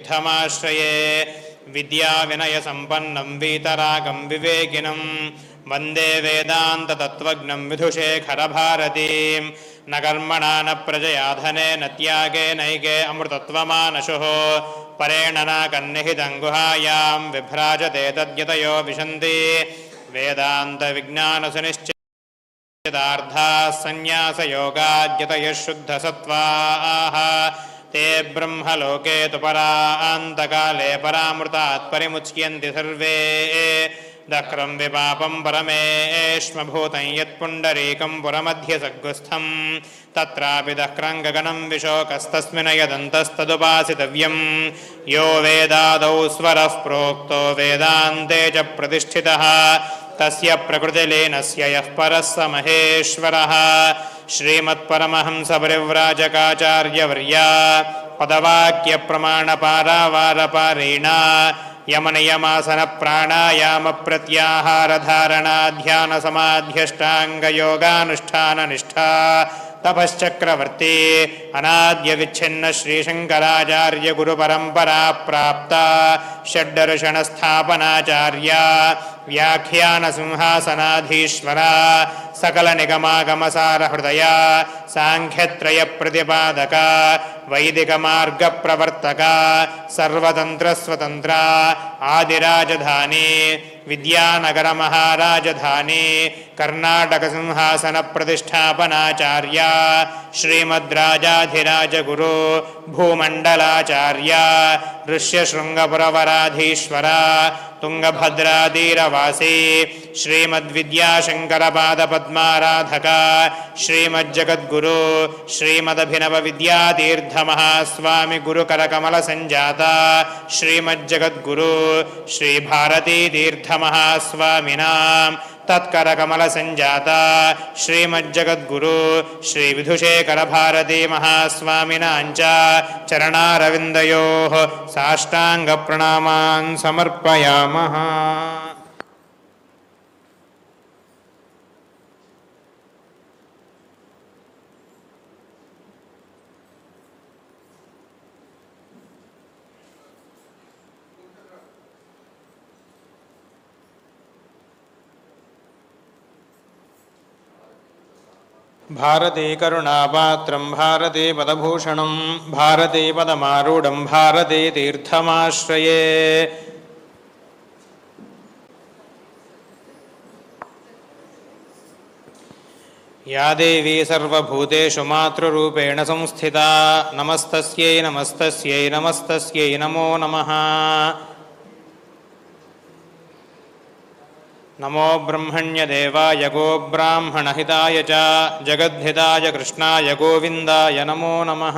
इत्थमाश्रये विद्याविनयसम्पन्नं वीतरागं विवेकिनं वन्दे वेदान्ततत्त्वज्ञं विधुशेखरभारतीं। न कर्मणा न प्रजया धनेन त्यागे नैके अमृतत्वमानशुः। परेण नाकन्निहितं गुहायां विभ्राजते तद्यतयो विशन्ति। वेदान्तविज्ञानसुनिश्चित यदार्थाः सन्न्यासयोगाद्यतयः शुद्धसत्त्वाः ते ब्रह्मलोके तु परान्तकाले परामृतात् परिमुच्यन्ति सर्वे। दक्रं विपापं परमेष्मभूतं यत्पुण्डरीकं पुरमध्यसग्गुस्थं तत्रापि दक्रं गगनं विशोकस्तस्मिन् यदन्तस्तदुपासितव्यं। यो वेदादौ स्वरः प्रोक्तो वेदान्ते च प्रतिष्ठितः। तस्य प्रकृतिलीनस्य यः परः स महेश्वरः श्रीमत्परमहंसपरिव्राजकाचार्यवर्या पदवाक्यप्रमाणपारावारपारेण यमनियमासन प्राणायामप्रत्याहारधारणाध्यानसमाध्यष्टाङ्गयोगानुष्ठाननिष्ठा तपश्चक्रवर्ती अनाद्यविच्छिन्न श्रीशङ्कराचार्यगुरुपरम्परा प्राप्ता षड्दर्शनस्थापनाचार्या व्याख्यानसिंहासनाधीश्वरा सकलनिगमागमसारहृदया साङ्ख्यत्रयप्रतिपादका वैदिकमार्गप्रवर्तका सर्वतन्त्रस्वतन्त्रा आदिराजधानी विद्यानगरमहाराजधानी कर्णाटकसिंहासनप्रतिष्ठापनाचार्या श्रीमद्राजाधिराजगुरु भूमण्डलाचार्या ऋष्यशृङ्गपुरवराधीश्वरा तुङ्गभद्रातीरवासी श्रीमद्विद्याशङ्करपादपद्माराधका श्रीमज्जगद्गुरु श्रीमदभिनवविद्यातीर्थमहास्वामि गुरुकरकमलसञ्जाता श्रीमज्जगद्गुरु श्रीभारतीतीर्थमहास्वामिनां तत्करकमलसञ्जाता। श्रीमज्जगद्गुरु श्रीविधुशेखरभारतीमहास्वामिनां च चरणारविन्दयोः साष्टाङ्गप्रणामान् समर्पयामः भारते करुणापात्रं, भारते पदभूषणं, भारते पदमारूढं, भारते तीर्थमाश्रये। या देवी सर्वभूतेषु मातृरूपेण संस्थिता। नमस्तस्यै नमस्तस्यै नमस्तस्यै, नमो नमः। नमो ब्रह्मण्यदेवाय गोब्राह्मणहिताय च जगद्धिताय कृष्णाय गोविन्दाय नमो नमः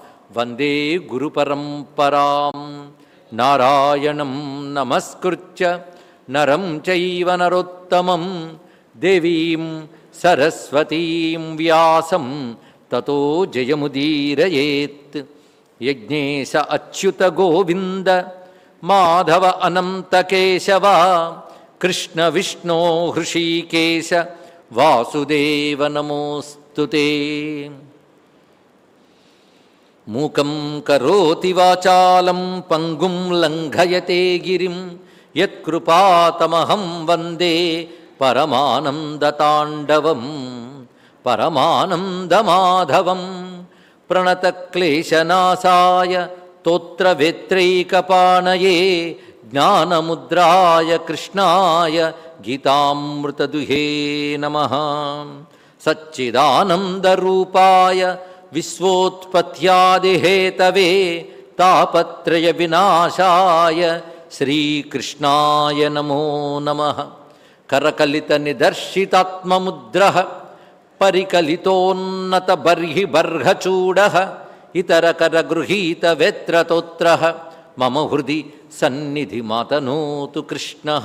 वन्दे गुरुपरम्परां नारायणं नमस्कृत्य नरं चैव नरोत्तमं देवीं सरस्वतीं व्यासं ततो जयमुदीरयेत् यज्ञेश अच्युतगोविन्द माधव अनन्तकेशव कृष्णविष्णो हृषीकेश वासुदेव नमोऽस्तु ते మూకం కరోతి వాచాలం పంగుం లంఘయతే గిరిం యత్కృపాతమహం వందే పరమానందతాండవం పరమానందమాధవం. ప్రణతక్లేశనాశాయ తోత్రవేత్రైకపాణయే జ్ఞానముద్రాయ కృష్ణాయ గీతామృతదుహే నమ. సచ్చిదానందరూపాయ విశ్వోత్పత్యాదిహేతవే తాపత్రయ వినాశాయ శ్రీకృష్ణాయ నమో నమ. కరకలిత నిదర్శితాత్మముద్ర పరికలితోన్నత బర్హి బర్హచూడ ఇతర కరగృహీత వేత్రతోత్ర మమ హృది సన్నిధి మాతనోతు కృష్ణ.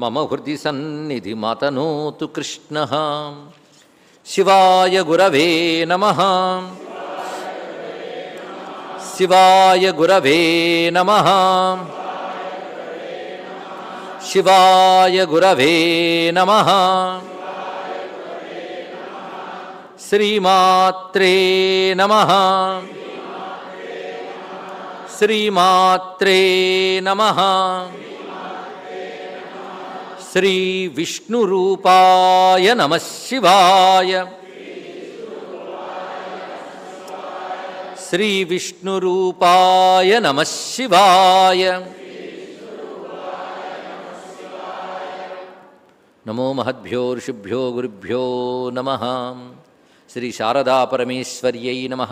మమ హృది సన్నిధి మాతనోతు కృష్ణ. శివాయ గురవే నమ. శివాయ గురవే నమ. శివాయ గురవే నమ. శ్రీమాత్రే నమ. శ్రీమాత్రే నమ. శ్రీ విష్ణు రూపాయ నమ శివాయ. శ్రీ విష్ణు రూపాయ నమ శివాయ. నమో మహద్భ్యో ఋషిభ్యో గురుభ్యో నమ. శ్రీ శారదా పరమేశ్వర్యై నమ.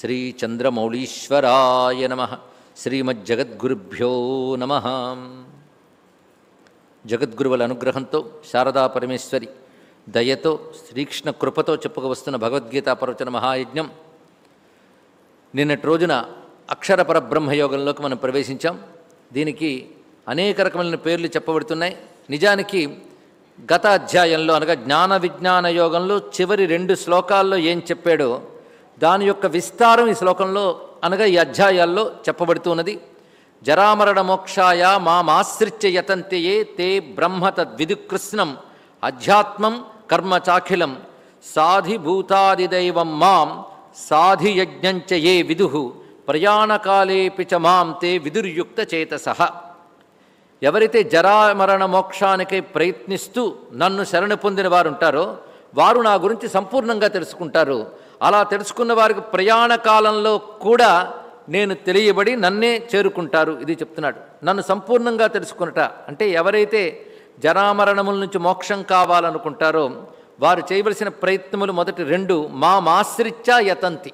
శ్రీ చంద్రమౌళీశ్వరాయ నమ. శ్రీమజ్జగద్గురుభ్యో నమ. జగద్గురువుల అనుగ్రహంతో శారదా పరమేశ్వరి దయతో శ్రీకృష్ణ కృపతో చెప్పుకు వస్తున్న భగవద్గీత ప్రవచన మహాయజ్ఞం. నిన్నటి రోజున అక్షర పరబ్రహ్మయోగంలోకి మనం ప్రవేశించాం. దీనికి అనేక రకమైన పేర్లు చెప్పబడుతున్నాయి. నిజానికి గత అధ్యాయంలో అనగా జ్ఞాన విజ్ఞాన యోగంలో చివరి రెండు శ్లోకాల్లో ఏం చెప్పాడో దాని యొక్క విస్తారం ఈ శ్లోకంలో అనగా ఈ అధ్యాయాల్లో చెప్పబడుతున్నది. జరామరణ మోక్షాయ మామాశ్రిత్య యతంతయే తే బ్రహ్మ తద్విదుకృష్ణం అధ్యాత్మం కర్మ చాఖిలం సాధిభూతాదిదైవం మాం సాధియజ్ఞంచ ఏ విదు ప్రయాణకాలేపి చ మాం తే విదుర్యుక్త చేతసః ఎవరైతే జరామరణ మోక్షానికై ప్రయత్నిస్తూ నన్ను శరణ పొందిన వారు ఉంటారో వారు నా గురించి సంపూర్ణంగా తెలుసుకుంటారు. అలా తెలుసుకున్న వారికి ప్రయాణ కాలంలో కూడా నేను తెలియబడి నన్నే చేరుకుంటారు. ఇది చెప్తున్నాడు. నన్ను సంపూర్ణంగా తెలుసుకున్నట. అంటే ఎవరైతే జరామరణముల నుంచి మోక్షం కావాలనుకుంటారో వారు చేయవలసిన ప్రయత్నములు మొదటి రెండు మామాశ్రిత్యా యతంతి.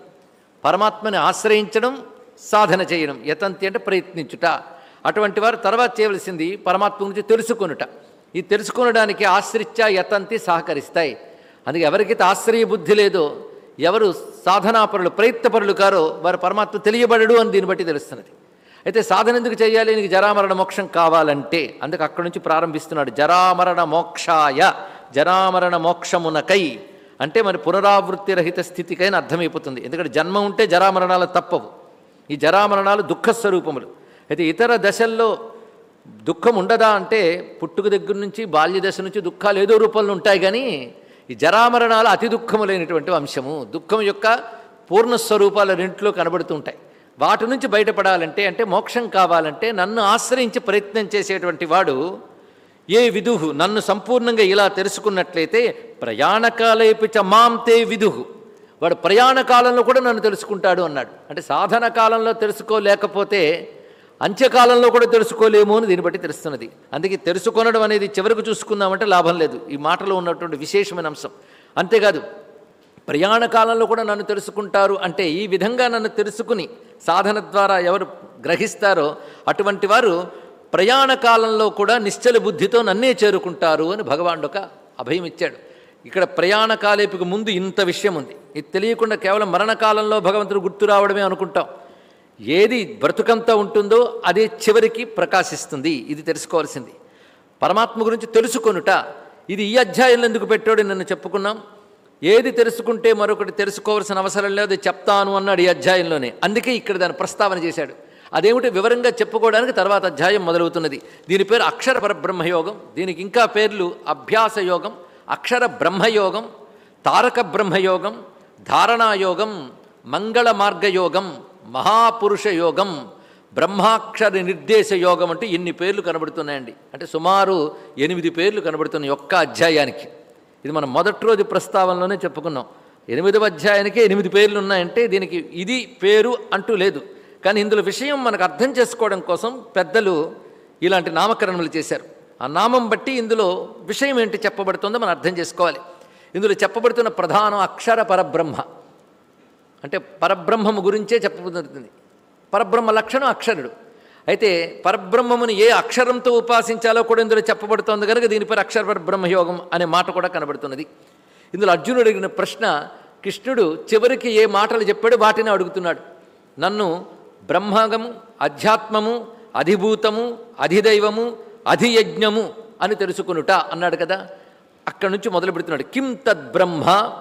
పరమాత్మని ఆశ్రయించడం సాధన చేయడం. యతంతి అంటే ప్రయత్నించుట. అటువంటి వారు తర్వాత చేయవలసింది పరమాత్మ గురించి తెలుసుకొనుట. ఈ తెలుసుకొనడానికి ఆశ్రిత్యా యతంతి సహకరిస్తాయి. అందుకే ఎవరికైతే ఆశ్రయ బుద్ధి లేదో ఎవరు సాధనాపరులు ప్రయత్నపరులు కారో వారు పరమాత్మ తెలియబడడు అని దీన్ని బట్టి తెలుస్తున్నది. అయితే సాధన ఎందుకు చేయాలి? నీకు జరామరణ మోక్షం కావాలంటే. అందుకు అక్కడి నుంచి ప్రారంభిస్తున్నాడు. జరామరణ మోక్షాయ జరామరణ మోక్షమునకై. అంటే మరి పునరావృత్తి రహిత స్థితికైనా అర్థమైపోతుంది. ఎందుకంటే జన్మ ఉంటే జరామరణాలు తప్పవు. ఈ జరామరణాలు దుఃఖస్వరూపములు అయితే ఇతర దశల్లో దుఃఖం ఉండదా అంటే పుట్టుక దగ్గర నుంచి బాల్య దశ నుంచి దుఃఖాలు ఏదో రూపంలో ఉంటాయి కానీ ఈ జరామరణాలు అతి దుఃఖములైనటువంటి అంశము దుఃఖం యొక్క పూర్ణస్వరూపాల రెంట్లో కనబడుతుంటాయి. వాటి నుంచి బయటపడాలంటే అంటే మోక్షం కావాలంటే నన్ను ఆశ్రయించి ప్రయత్నం చేసేటువంటి వాడు ఏ విదుహు? నన్ను సంపూర్ణంగా ఇలా తెలుసుకున్నట్లయితే ప్రయాణకాలేపి చ మాం తే విదుహు. వాడు ప్రయాణ కాలంలో కూడా నన్ను తెలుసుకుంటాడు అన్నాడు. అంటే సాధన కాలంలో తెలుసుకోలేకపోతే అంత్యకాలంలో కూడా తెలుసుకోలేము అని దీన్ని బట్టి తెలుస్తున్నది. అందుకే తెలుసుకొనడం అనేది చివరికి చూసుకుందామంటే లాభం లేదు. ఈ మాటలో ఉన్నటువంటి విశేషమైన అంశం. అంతేకాదు ప్రయాణ కాలంలో కూడా నన్ను తెలుసుకుంటారు అంటే ఈ విధంగా నన్ను తెలుసుకుని సాధన ద్వారా ఎవరు గ్రహిస్తారో అటువంటి వారు ప్రయాణ కాలంలో కూడా నిశ్చల బుద్ధితో నన్నే చేరుకుంటారు అని భగవానుడు ఒక అభయం ఇచ్చాడు. ఇక్కడ ప్రయాణ కాలేపుకు ముందు ఇంత విషయం ఉంది. ఇది తెలియకుండా కేవలం మరణకాలంలో భగవంతుడు గుర్తు రావడమే అనుకుంటాం. ఏది బ్రతుకంతా ఉంటుందో అదే చివరికి ప్రకాశిస్తుంది. ఇది తెలుసుకోవాల్సింది. పరమాత్మ గురించి తెలుసుకొనుట ఇది ఈ అధ్యాయంలో ఎందుకు పెట్టాడు నన్ను చెప్పుకున్నాం. ఏది తెలుసుకుంటే మరొకటి తెలుసుకోవాల్సిన అవసరం లేదు చెప్తాను అన్నాడు ఈ అధ్యాయంలోనే. అందుకే ఇక్కడ దాన్ని ప్రస్తావన చేశాడు. అదేమిటి వివరంగా చెప్పుకోవడానికి తర్వాత అధ్యాయం మొదలవుతున్నది. దీని పేరు అక్షర పరబ్రహ్మయోగం దీనికి ఇంకా పేర్లు అభ్యాస యోగం అక్షర బ్రహ్మయోగం తారక బ్రహ్మయోగం ధారణాయోగం మంగళ మార్గయోగం మహాపురుష యోగం బ్రహ్మాక్షర నిర్దేశ యోగం అంటే ఇన్ని పేర్లు కనబడుతున్నాయండి? అంటే సుమారు ఎనిమిది పేర్లు కనబడుతున్నాయి ఒక్క అధ్యాయానికి. ఇది మనం మొదటి రోజు ప్రస్తావనలోనే చెప్పుకున్నాం. ఎనిమిదవ అధ్యాయానికి ఎనిమిది పేర్లు ఉన్నాయంటే దీనికి ఇది పేరు అంటూ లేదు. కానీ ఇందులో విషయం మనకు అర్థం చేసుకోవడం కోసం పెద్దలు ఇలాంటి నామకరణములు చేశారు. ఆ నామం బట్టి ఇందులో విషయం ఏంటి చెప్పబడుతుందో మనం అర్థం చేసుకోవాలి. ఇందులో చెప్పబడుతున్న ప్రధానం అక్షర పరబ్రహ్మ. అంటే పరబ్రహ్మము గురించే చెప్పబడుతుంది. పరబ్రహ్మ లక్షణం అక్షరుడు. అయితే పరబ్రహ్మమును ఏ అక్షరంతో ఉపాసించాలో కూడా ఇందులో చెప్పబడుతోంది కనుక దీనిపై అక్షర పరబ్రహ్మయోగం అనే మాట కూడా కనబడుతున్నది. ఇందులో అర్జునుడు అడిగిన ప్రశ్న కృష్ణుడు చివరికి ఏ మాటలు చెప్పాడు వాటిని అడుగుతున్నాడు. నన్ను బ్రహ్మగము అధ్యాత్మము అధిభూతము అధిదైవము అధియజ్ఞము అని తెలుసుకునుట అన్నాడు కదా. అక్కడి నుంచి మొదలు పెడుతున్నాడు కిం తద్బ్రహ్మ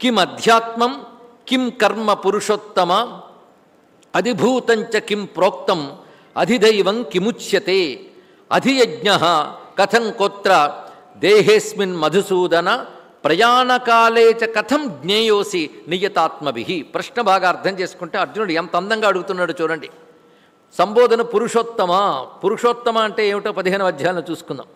కిం అధ్యాత్మం కిం కర్మ పురుషోత్తమ అధిభూతంచ కిం ప్రోక్తం అధిదైవం కిముచ్యతే అధియజ్ఞ కథం కొత్ర దేహేస్మిన్ మధుసూదన ప్రయాణకాలే చ కథం జ్ఞేయోసి నియతాత్మభి ప్రశ్న బాగా అర్థం చేసుకుంటే అర్జునుడు ఎంత అందంగా అడుగుతున్నాడు చూడండి. సంబోధన పురుషోత్తమ. పురుషోత్తమ అంటే ఏమిటో పదిహేను అధ్యాయంలో చూసుకుందాం.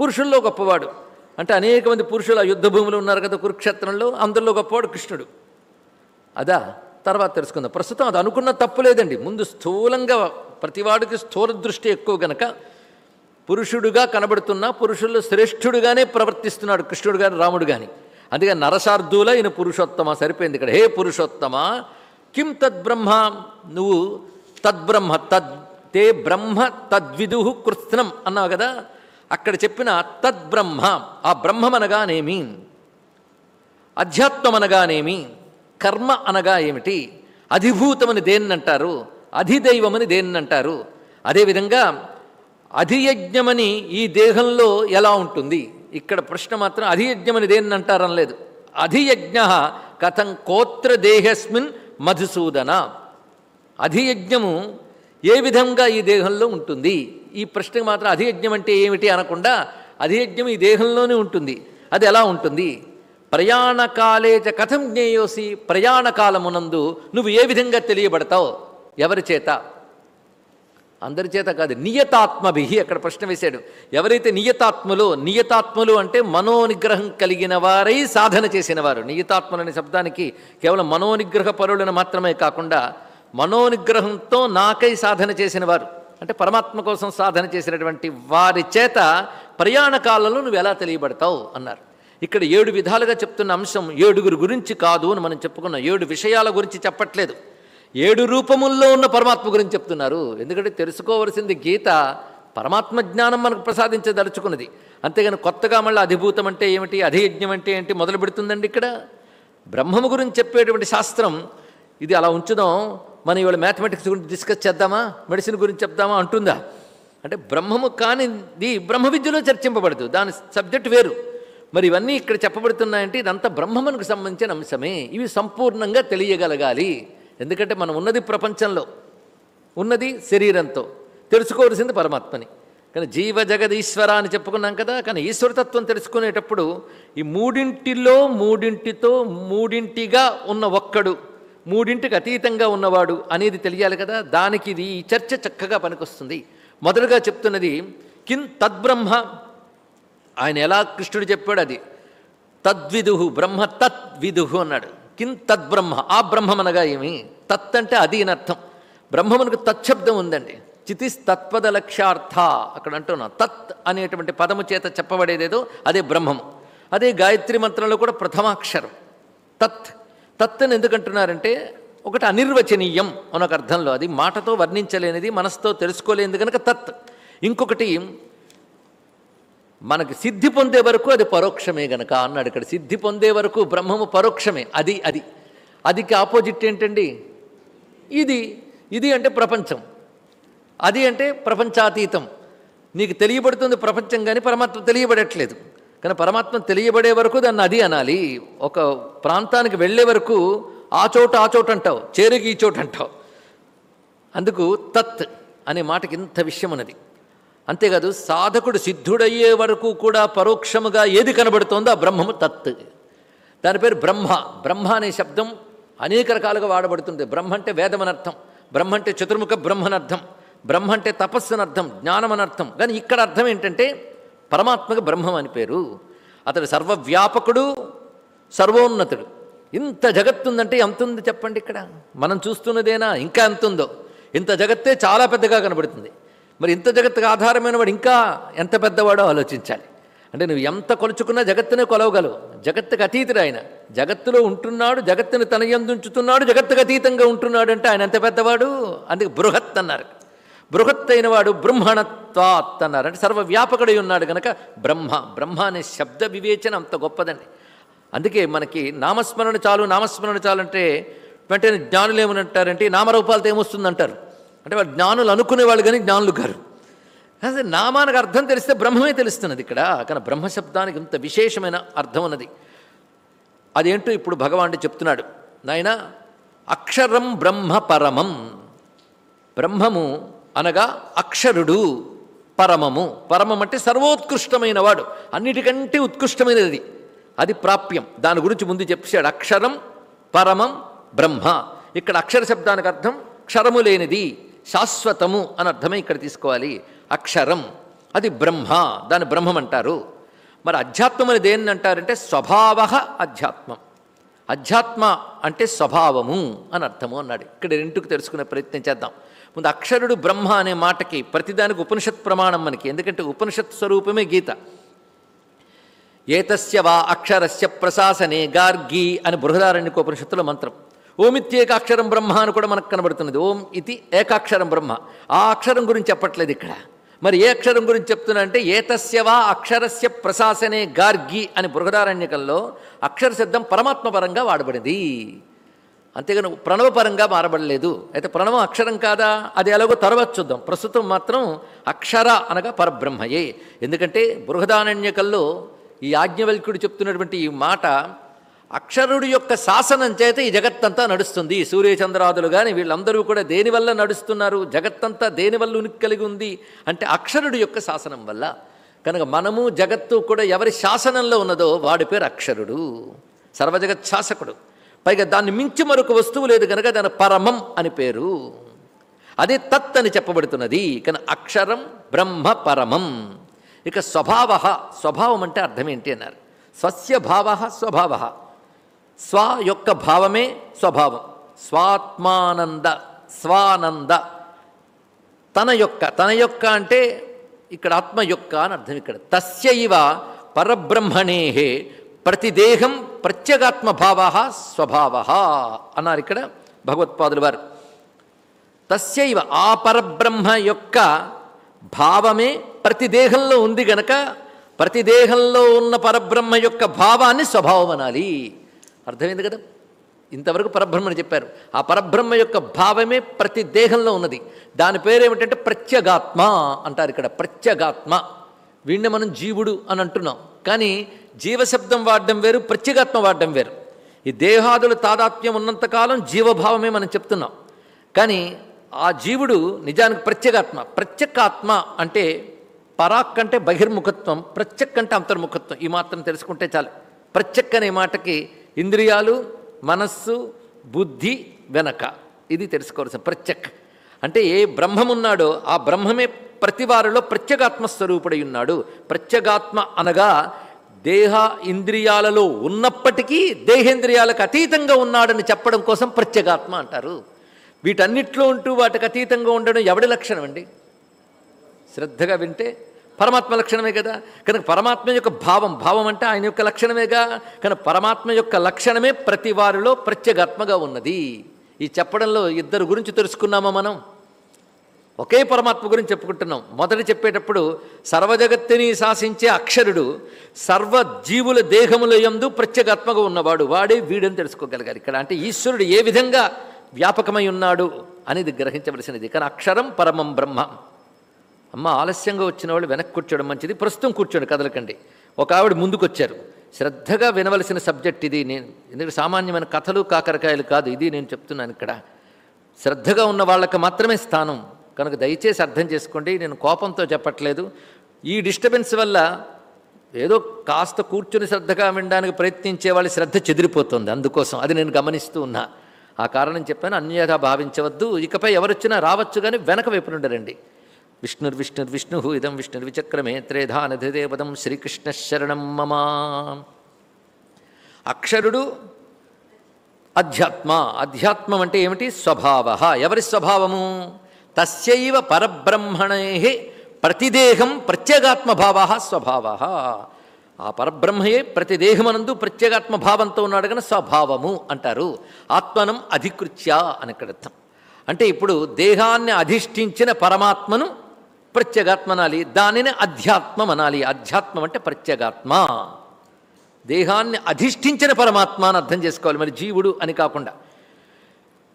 పురుషుల్లో గొప్పవాడు. అంటే అనేక మంది పురుషులు యుద్ధ భూములు ఉన్నారు కదా కురుక్షేత్రంలో. అందులో గొప్పవాడు కృష్ణుడు. అదా తర్వాత తెలుసుకుందాం. ప్రస్తుతం అది అనుకున్న తప్పు లేదండి. ముందు స్థూలంగా ప్రతివాడికి స్థూల దృష్టి ఎక్కువ గనక పురుషుడుగా కనబడుతున్న పురుషుల్లో శ్రేష్ఠుడుగానే ప్రవర్తిస్తున్నాడు కృష్ణుడు కానీ రాముడు కానీ అందుకే నరసార్థుల ఈయన పురుషోత్తమ సరిపోయింది ఇక్కడ. హే పురుషోత్తమ కిం తద్బ్రహ్మ నువ్వు తద్బ్రహ్మ తద్ తే బ్రహ్మ తద్విదు కృత్స్నం అన్నావు కదా? అక్కడ చెప్పిన తద్బ్రహ్మ ఆ బ్రహ్మమనగానేమి? అధ్యాత్మం అనగానేమి కర్మ అనగా ఏమిటి? అధిభూతమని దేన్నంటారు? అధిదైవమని దేన్నంటారు? అదేవిధంగా అధియజ్ఞమని ఈ దేహంలో ఎలా ఉంటుంది? ఇక్కడ ప్రశ్న మాత్రం అధియజ్ఞమని దేన్నంటారని లేదు. అధియజ్ఞ కథం కోత్ర దేహస్మిన్ మధుసూదన. అధియజ్ఞము ఏ విధంగా ఈ దేహంలో ఉంటుంది? ఈ ప్రశ్నకు మాత్రం అధియజ్ఞం అంటే ఏమిటి అనకుండా అధియజ్ఞం ఈ దేహంలోనే ఉంటుంది. అది ఎలా ఉంటుంది? ప్రయాణకాలే కథం జ్ఞేయోసి ప్రయాణకాలమునందు నువ్వు ఏ విధంగా తెలియబడతావు? ఎవరి చేత? అందరి చేత కాదు నియతాత్మభి అక్కడ ప్రశ్న వేశాడు. ఎవరైతే నియతాత్ములు నియతాత్మలు అంటే మనోనిగ్రహం కలిగిన వారై సాధన చేసిన వారు. అనే శబ్దానికి కేవలం మనోనిగ్రహ పరులను మాత్రమే కాకుండా మనోనిగ్రహంతో నాకై సాధన చేసిన వారు. అంటే పరమాత్మ కోసం సాధన చేసినటువంటి వారి చేత ప్రయాణ కాలంలో నువ్వు ఎలా తెలియబడతావు? అన్నారు. ఇక్కడ ఏడు విధాలుగా చెప్తున్న అంశం ఏడుగురు గురించి కాదు అని మనం చెప్పుకున్నాం. ఏడు విషయాల గురించి చెప్పట్లేదు. ఏడు రూపముల్లో ఉన్న పరమాత్మ గురించి చెప్తున్నారు. ఎందుకంటే తెలుసుకోవలసింది గీత పరమాత్మ జ్ఞానం మనకు ప్రసాదించదలుచుకున్నది అంతేగాని కొత్తగా మళ్ళీ అధిభూతం అంటే ఏమిటి? అధియజ్ఞం అంటే ఏంటి? మొదలు పెడుతుందండి ఇక్కడ. బ్రహ్మము గురించి చెప్పేటువంటి శాస్త్రం ఇది అలా ఉంచుదాం. మనం ఇవాళ మ్యాథమెటిక్స్ గురించి డిస్కస్ చేద్దామా? మెడిసిన్ గురించి చెప్దామా అంటుందా? అంటే బ్రహ్మము కానిది బ్రహ్మ విద్యలో చర్చింపబడదు. దాని సబ్జెక్ట్ వేరు. మరి ఇవన్నీ ఇక్కడ చెప్పబడుతున్నాయంటే ఇదంతా బ్రహ్మమునకు సంబంధించిన అంశమే. ఇవి సంపూర్ణంగా తెలియగలగాలి. ఎందుకంటే మనం ఉన్నది ప్రపంచంలో. ఉన్నది శరీరంతో. తెలుసుకోవలసింది పరమాత్మని. కానీ జీవ జగదీశ్వర అని చెప్పుకున్నాం కదా కానీ ఈశ్వరతత్వం తెలుసుకునేటప్పుడు ఈ మూడింటిలో మూడింటితో మూడింటిగా ఉన్న ఒక్కడు మూడింటికి అతీతంగా ఉన్నవాడు అనేది తెలియాలి కదా. దానికి ఇది ఈ చర్చ చక్కగా పనికొస్తుంది. మొదలుగా చెప్తున్నది కిన్ తద్బ్రహ్మ ఆయన ఎలా కృష్ణుడు చెప్పాడు అది? తద్విదుహు బ్రహ్మ తద్విదుహు అన్నాడు. కిం తద్బ్రహ్మ? ఆ బ్రహ్మం అనగా ఏమి? తత్ అంటే అది అర్థం. బ్రహ్మమునకు తత్శబ్దం ఉందండి. చితిస్ తత్పద లక్ష్యార్థ అక్కడ అంటున్నా. తత్ అనేటువంటి పదము చేత చెప్పబడేదేదో అదే బ్రహ్మం. అదే గాయత్రి మంత్రంలో కూడా ప్రథమాక్షరం. తత్. తత్ అని ఎందుకంటున్నారంటే ఒకటి అనిర్వచనీయం అనొక అర్థంలో. అది మాటతో వర్ణించలేనిది మనసుతో తెలుసుకోలేనిది కనుక తత్. ఇంకొకటి మనకి సిద్ధి పొందే వరకు అది పరోక్షమే గనక అన్నాడు ఇక్కడ. సిద్ధి పొందే వరకు బ్రహ్మము పరోక్షమే. అది అది. అదికి ఆపోజిట్ ఏంటండి? ఇది ఇది అంటే ప్రపంచం. అది అంటే ప్రపంచాతీతం. నీకు తెలియబడుతుంది ప్రపంచం కానీ పరమాత్మ తెలియబడట్లేదు. కానీ పరమాత్మ తెలియబడే వరకు దాన్ని అది అనాలి. ఒక ప్రాంతానికి వెళ్ళే వరకు ఆ చోట ఆ చోట అంటావు. చేరుకి ఈ చోట అంటావు. అందుకు తత్ అనే మాటకి ఇంత విషయం ఉన్నది. అంతేకాదు సాధకుడు సిద్ధుడయ్యే వరకు కూడా పరోక్షముగా ఏది కనబడుతోందో ఆ బ్రహ్మము తత్. దాని పేరు బ్రహ్మ. బ్రహ్మ అనే శబ్దం అనేక రకాలుగా వాడబడుతుంది. బ్రహ్మ అంటే వేదమనర్థం. బ్రహ్మ అంటే చతుర్ముఖ బ్రహ్మనర్థం. బ్రహ్మ అంటే తపస్సు అని కానీ ఇక్కడ అర్థం ఏంటంటే పరమాత్మకు బ్రహ్మం అని పేరు. అతడు సర్వవ్యాపకుడు సర్వోన్నతుడు. ఇంత జగత్తుందంటే ఎంత ఉంది చెప్పండి ఇక్కడ? మనం చూస్తున్నదేనా? ఇంకా ఎంత ఉందో ఇంత జగత్తే చాలా పెద్దగా కనబడుతుంది. మరి ఇంత జగత్తుకు ఆధారమైన వాడు ఇంకా ఎంత పెద్దవాడో ఆలోచించాలి. అంటే నువ్వు ఎంత కొలుచుకున్నా జగత్తునే కొలవగలవు. జగత్తుకు అతీతుడు ఆయన. జగత్తులో ఉంటున్నాడు జగత్తును తన ఉంచుతున్నాడు జగత్తుకు అతీతంగా ఉంటున్నాడు అంటే ఆయన ఎంత పెద్దవాడు? అందుకే బృహత్ అన్నారు. బృహత్ అయిన వాడు బ్రహ్మణత్వాత్ అన్నారు. అంటే సర్వవ్యాపకుడై ఉన్నాడు కనుక బ్రహ్మ. బ్రహ్మ అనే శబ్ద వివేచన అంత గొప్పదండి. అందుకే మనకి నామస్మరణ చాలు నామస్మరణ చాలు అంటే వెంటనే జ్ఞానులు ఏమని అంటారంటే నామరూపాలతో ఏమొస్తుందంటారు? అంటే వాళ్ళు జ్ఞానులు అనుకునేవాళ్ళు కానీ జ్ఞానులు గారు అదే నామానికి అర్థం తెలిస్తే బ్రహ్మమే తెలుస్తున్నది ఇక్కడ. కానీ బ్రహ్మశబ్దానికి ఇంత విశేషమైన అర్థం ఉన్నది. అదేంటో ఇప్పుడు భగవానుడు చెప్తున్నాడు. నాయన అక్షరం బ్రహ్మ పరమం. బ్రహ్మము అనగా అక్షరుడు పరమము. పరమం అంటే సర్వోత్కృష్టమైన వాడు. అన్నిటికంటే ఉత్కృష్టమైనది అది ప్రాప్యం. దాని గురించి ముందు చెప్పాడు. అక్షరం పరమం బ్రహ్మ. ఇక్కడ అక్షర శబ్దానికి అర్థం క్షరము లేనిది. శాశ్వతము అని అర్థమే ఇక్కడ తీసుకోవాలి. అక్షరం. అది బ్రహ్మ. దాని బ్రహ్మం అంటారు. మరి అధ్యాత్మం అనేది దేన్ని అంటారంటే స్వభావ అధ్యాత్మం. అధ్యాత్మ అంటే స్వభావము అని అర్థము అన్నాడు. ఇక్కడ రెండుకు తెలుసుకునే ప్రయత్నం చేద్దాం. ముందు అక్షరుడు బ్రహ్మ అనే మాటకి ప్రతిదానికి ఉపనిషత్ ప్రమాణం మనకి. ఎందుకంటే ఉపనిషత్ స్వరూపమే గీత. ఏతస్య వా అక్షరస్య ప్రశాసనే గార్గి అని బృహదారణ్యక ఉపనిషత్తుల మంత్రం. ఓమిత్యేక ఏకాక్షరం బ్రహ్మ అని కూడా మనకు కనబడుతున్నది. ఓం ఇది ఏకాక్షరం బ్రహ్మ. ఆ అక్షరం గురించి చెప్పట్లేదు ఇక్కడ. మరి ఏ అక్షరం గురించి చెప్తున్నా అంటే ఏతస్యవా అక్షరస్య ప్రశాసనే గార్గి అని బృహదారణ్యకంలో అక్షర శబ్దం పరమాత్మ పరంగా వాడబడింది. అంతేగాని ప్రణవపరంగా మారబడలేదు. అయితే ప్రణవం అక్షరం కాదా? అది ఎలాగో తర్వాత చూద్దాం. ప్రస్తుతం మాత్రం అక్షర అనగా పరబ్రహ్మయే. ఎందుకంటే బృహదారణ్యకల్లో ఈ ఆజ్ఞవల్క్యుడు చెప్తున్నటువంటి ఈ మాట అక్షరుడి యొక్క శాసనం చేత ఈ జగత్తంతా నడుస్తుంది. సూర్యచంద్రాదులు కానీ వీళ్ళందరూ కూడా దేనివల్ల నడుస్తున్నారు? జగత్తంతా దేనివల్ల ఉనికి కలిగి ఉంది? అంటే అక్షరుడి యొక్క శాసనం వల్ల. కనుక మనము జగత్తు కూడా ఎవరి శాసనంలో ఉన్నదో వాడి పేరు అక్షరుడు. సర్వజగత్ శాసకుడు. పైగా దాన్ని మించి మరొక వస్తువు లేదు కనుక దాని పరమం అని పేరు. అదే తత్ అని చెప్పబడుతున్నది. కానీ అక్షరం బ్రహ్మ పరమం. ఇక స్వభావ స్వభావం అంటే అర్థం ఏంటి అన్నారు. స్వస్య భావ స్వభావ. స్వ యొక్క భావమే స్వభావం. స్వాత్మానంద స్వానంద. తన యొక్క తన యొక్క అంటే ఇక్కడ ఆత్మ యొక్క అని అర్థం ఇక్కడ. తస్య ఇవ పరబ్రహ్మణే ప్రతిదేహం ప్రత్యేగాత్మభావ స్వభావ అన్నారు ఇక్కడ భగవత్పాదులు వారు. తస్యైవ ఆ పరబ్రహ్మ యొక్క భావమే ప్రతి దేహంలో ఉంది గనక ప్రతి దేహంలో ఉన్న పరబ్రహ్మ యొక్క భావాన్ని స్వభావం అనాలి. అర్థమైంది కదా? ఇంతవరకు పరబ్రహ్మని చెప్పారు. ఆ పరబ్రహ్మ యొక్క భావమే ప్రతి దేహంలో ఉన్నది. దాని పేరేమిటంటే ప్రత్యగాత్మ అంటారు ఇక్కడ ప్రత్యేగాత్మ. వీణ్ణి మనం జీవుడు అని అంటున్నాం. కానీ జీవశబ్దం వాడడం వేరు ప్రత్యేగాత్మ వాడడం వేరు. ఈ దేహాదుల తాదాత్మ్యం ఉన్నంతకాలం జీవభావమే మనం చెప్తున్నాం. కానీ ఆ జీవుడు నిజానికి ప్రత్యేగాత్మ. ప్రత్యేకాత్మ అంటే పరాక్ అంటే బహిర్ముఖత్వం ప్రత్యక్ అంటే అంతర్ముఖత్వం. ఈ మాత్రం తెలుసుకుంటే చాలు. ప్రత్యక్ అనే మాటకి ఇంద్రియాలు మనస్సు బుద్ధి వెనక. ఇది తెలుసుకోవాల్సిన ప్రత్యక్ అంటే ఏ బ్రహ్మమున్నాడో ఆ బ్రహ్మమే ప్రతి వారిలో ప్రత్యేగాత్మ స్వరూపుడై ఉన్నాడు ప్రత్యేగాత్మ అనగా దేహ ఇంద్రియాలలో ఉన్నప్పటికీ దేహేంద్రియాలకు అతీతంగా ఉన్నాడని చెప్పడం కోసం ప్రత్యేగాత్మ అంటారు. వీటన్నిట్లో ఉంటూ వాటికి అతీతంగా ఉండడం ఎవడి లక్షణం అండి శ్రద్ధగా వింటే పరమాత్మ లక్షణమే కదా? కనుక పరమాత్మ యొక్క భావం భావం అంటే ఆయన యొక్క లక్షణమేగా? కనుక పరమాత్మ యొక్క లక్షణమే ప్రతి వారిలో ప్రత్యేగాత్మగా ఉన్నది. ఈ చెప్పడంలో ఇద్దరు గురించి తెలుసుకున్నామా మనం? ఒకే పరమాత్మ గురించి చెప్పుకుంటున్నాం. మొదట చెప్పేటప్పుడు సర్వజగత్తుని శాసించే అక్షరుడు సర్వజీవుల దేహముల యందు ప్రత్యేగాత్మగా ఉన్నవాడు. వాడే వీడని తెలుసుకోగలిగారు ఇక్కడ అంటే ఈశ్వరుడు ఏ విధంగా వ్యాపకమై ఉన్నాడు అనేది గ్రహించవలసినది. కానీ అక్షరం పరమం బ్రహ్మ. అమ్మ ఆలస్యంగా వచ్చిన వాళ్ళు వెనక్కి కూర్చోవడం మంచిది. ప్రస్తుతం కూర్చోండి కదలకండి. ఒక ఆవిడ ముందుకొచ్చారు. శ్రద్ధగా వినవలసిన సబ్జెక్ట్ ఇది. నేను ఎందుకంటే సామాన్యమైన కథలు కాకరకాయలు కాదు. ఇది నేను చెప్తున్నాను ఇక్కడ. శ్రద్ధగా ఉన్న వాళ్ళకి మాత్రమే స్థానం. కనుక దయచేసి అర్థం చేసుకోండి. నేను కోపంతో చెప్పట్లేదు. ఈ డిస్టర్బెన్స్ వల్ల ఏదో కాస్త కూర్చుని శ్రద్ధగా వినడానికి ప్రయత్నించే వాళ్ళ శ్రద్ధ చెదిరిపోతుంది. అందుకోసం అది నేను గమనిస్తూ ఉన్నా. ఆ కారణం చెప్పాను. అన్యథా భావించవద్దు. ఇకపై ఎవరొచ్చినా రావచ్చు కానీ వెనక వైపు నుండి విష్ణుర్విష్ణుర్విష్ణు ఇదం విష్ణుర్విచక్రమే త్రేధానధిదేవదం శ్రీకృష్ణ శరణం మమా. అక్షరుడు అధ్యాత్మ. అధ్యాత్మం అంటే ఏమిటి? స్వభావ. ఎవరి స్వభావము? తస్యైవ పరబ్రహ్మణే ప్రతిదేహం ప్రత్యేగాత్మభావ స్వభావ. ఆ పరబ్రహ్మయే ప్రతిదేహమనందు భావంతో ఉన్నాడు కనుక స్వభావము అంటారు. ఆత్మనం అధికృత్య అని అర్థం. అంటే ఇప్పుడు దేహాన్ని అధిష్ఠించిన పరమాత్మను ప్రత్యేగాత్మ అనాలి దానిని అధ్యాత్మం అనాలి అధ్యాత్మం అంటే ప్రత్యేగాత్మ. దేహాన్ని అధిష్ఠించిన పరమాత్మ అని అర్థం చేసుకోవాలి. మరి జీవుడు అని కాకుండా.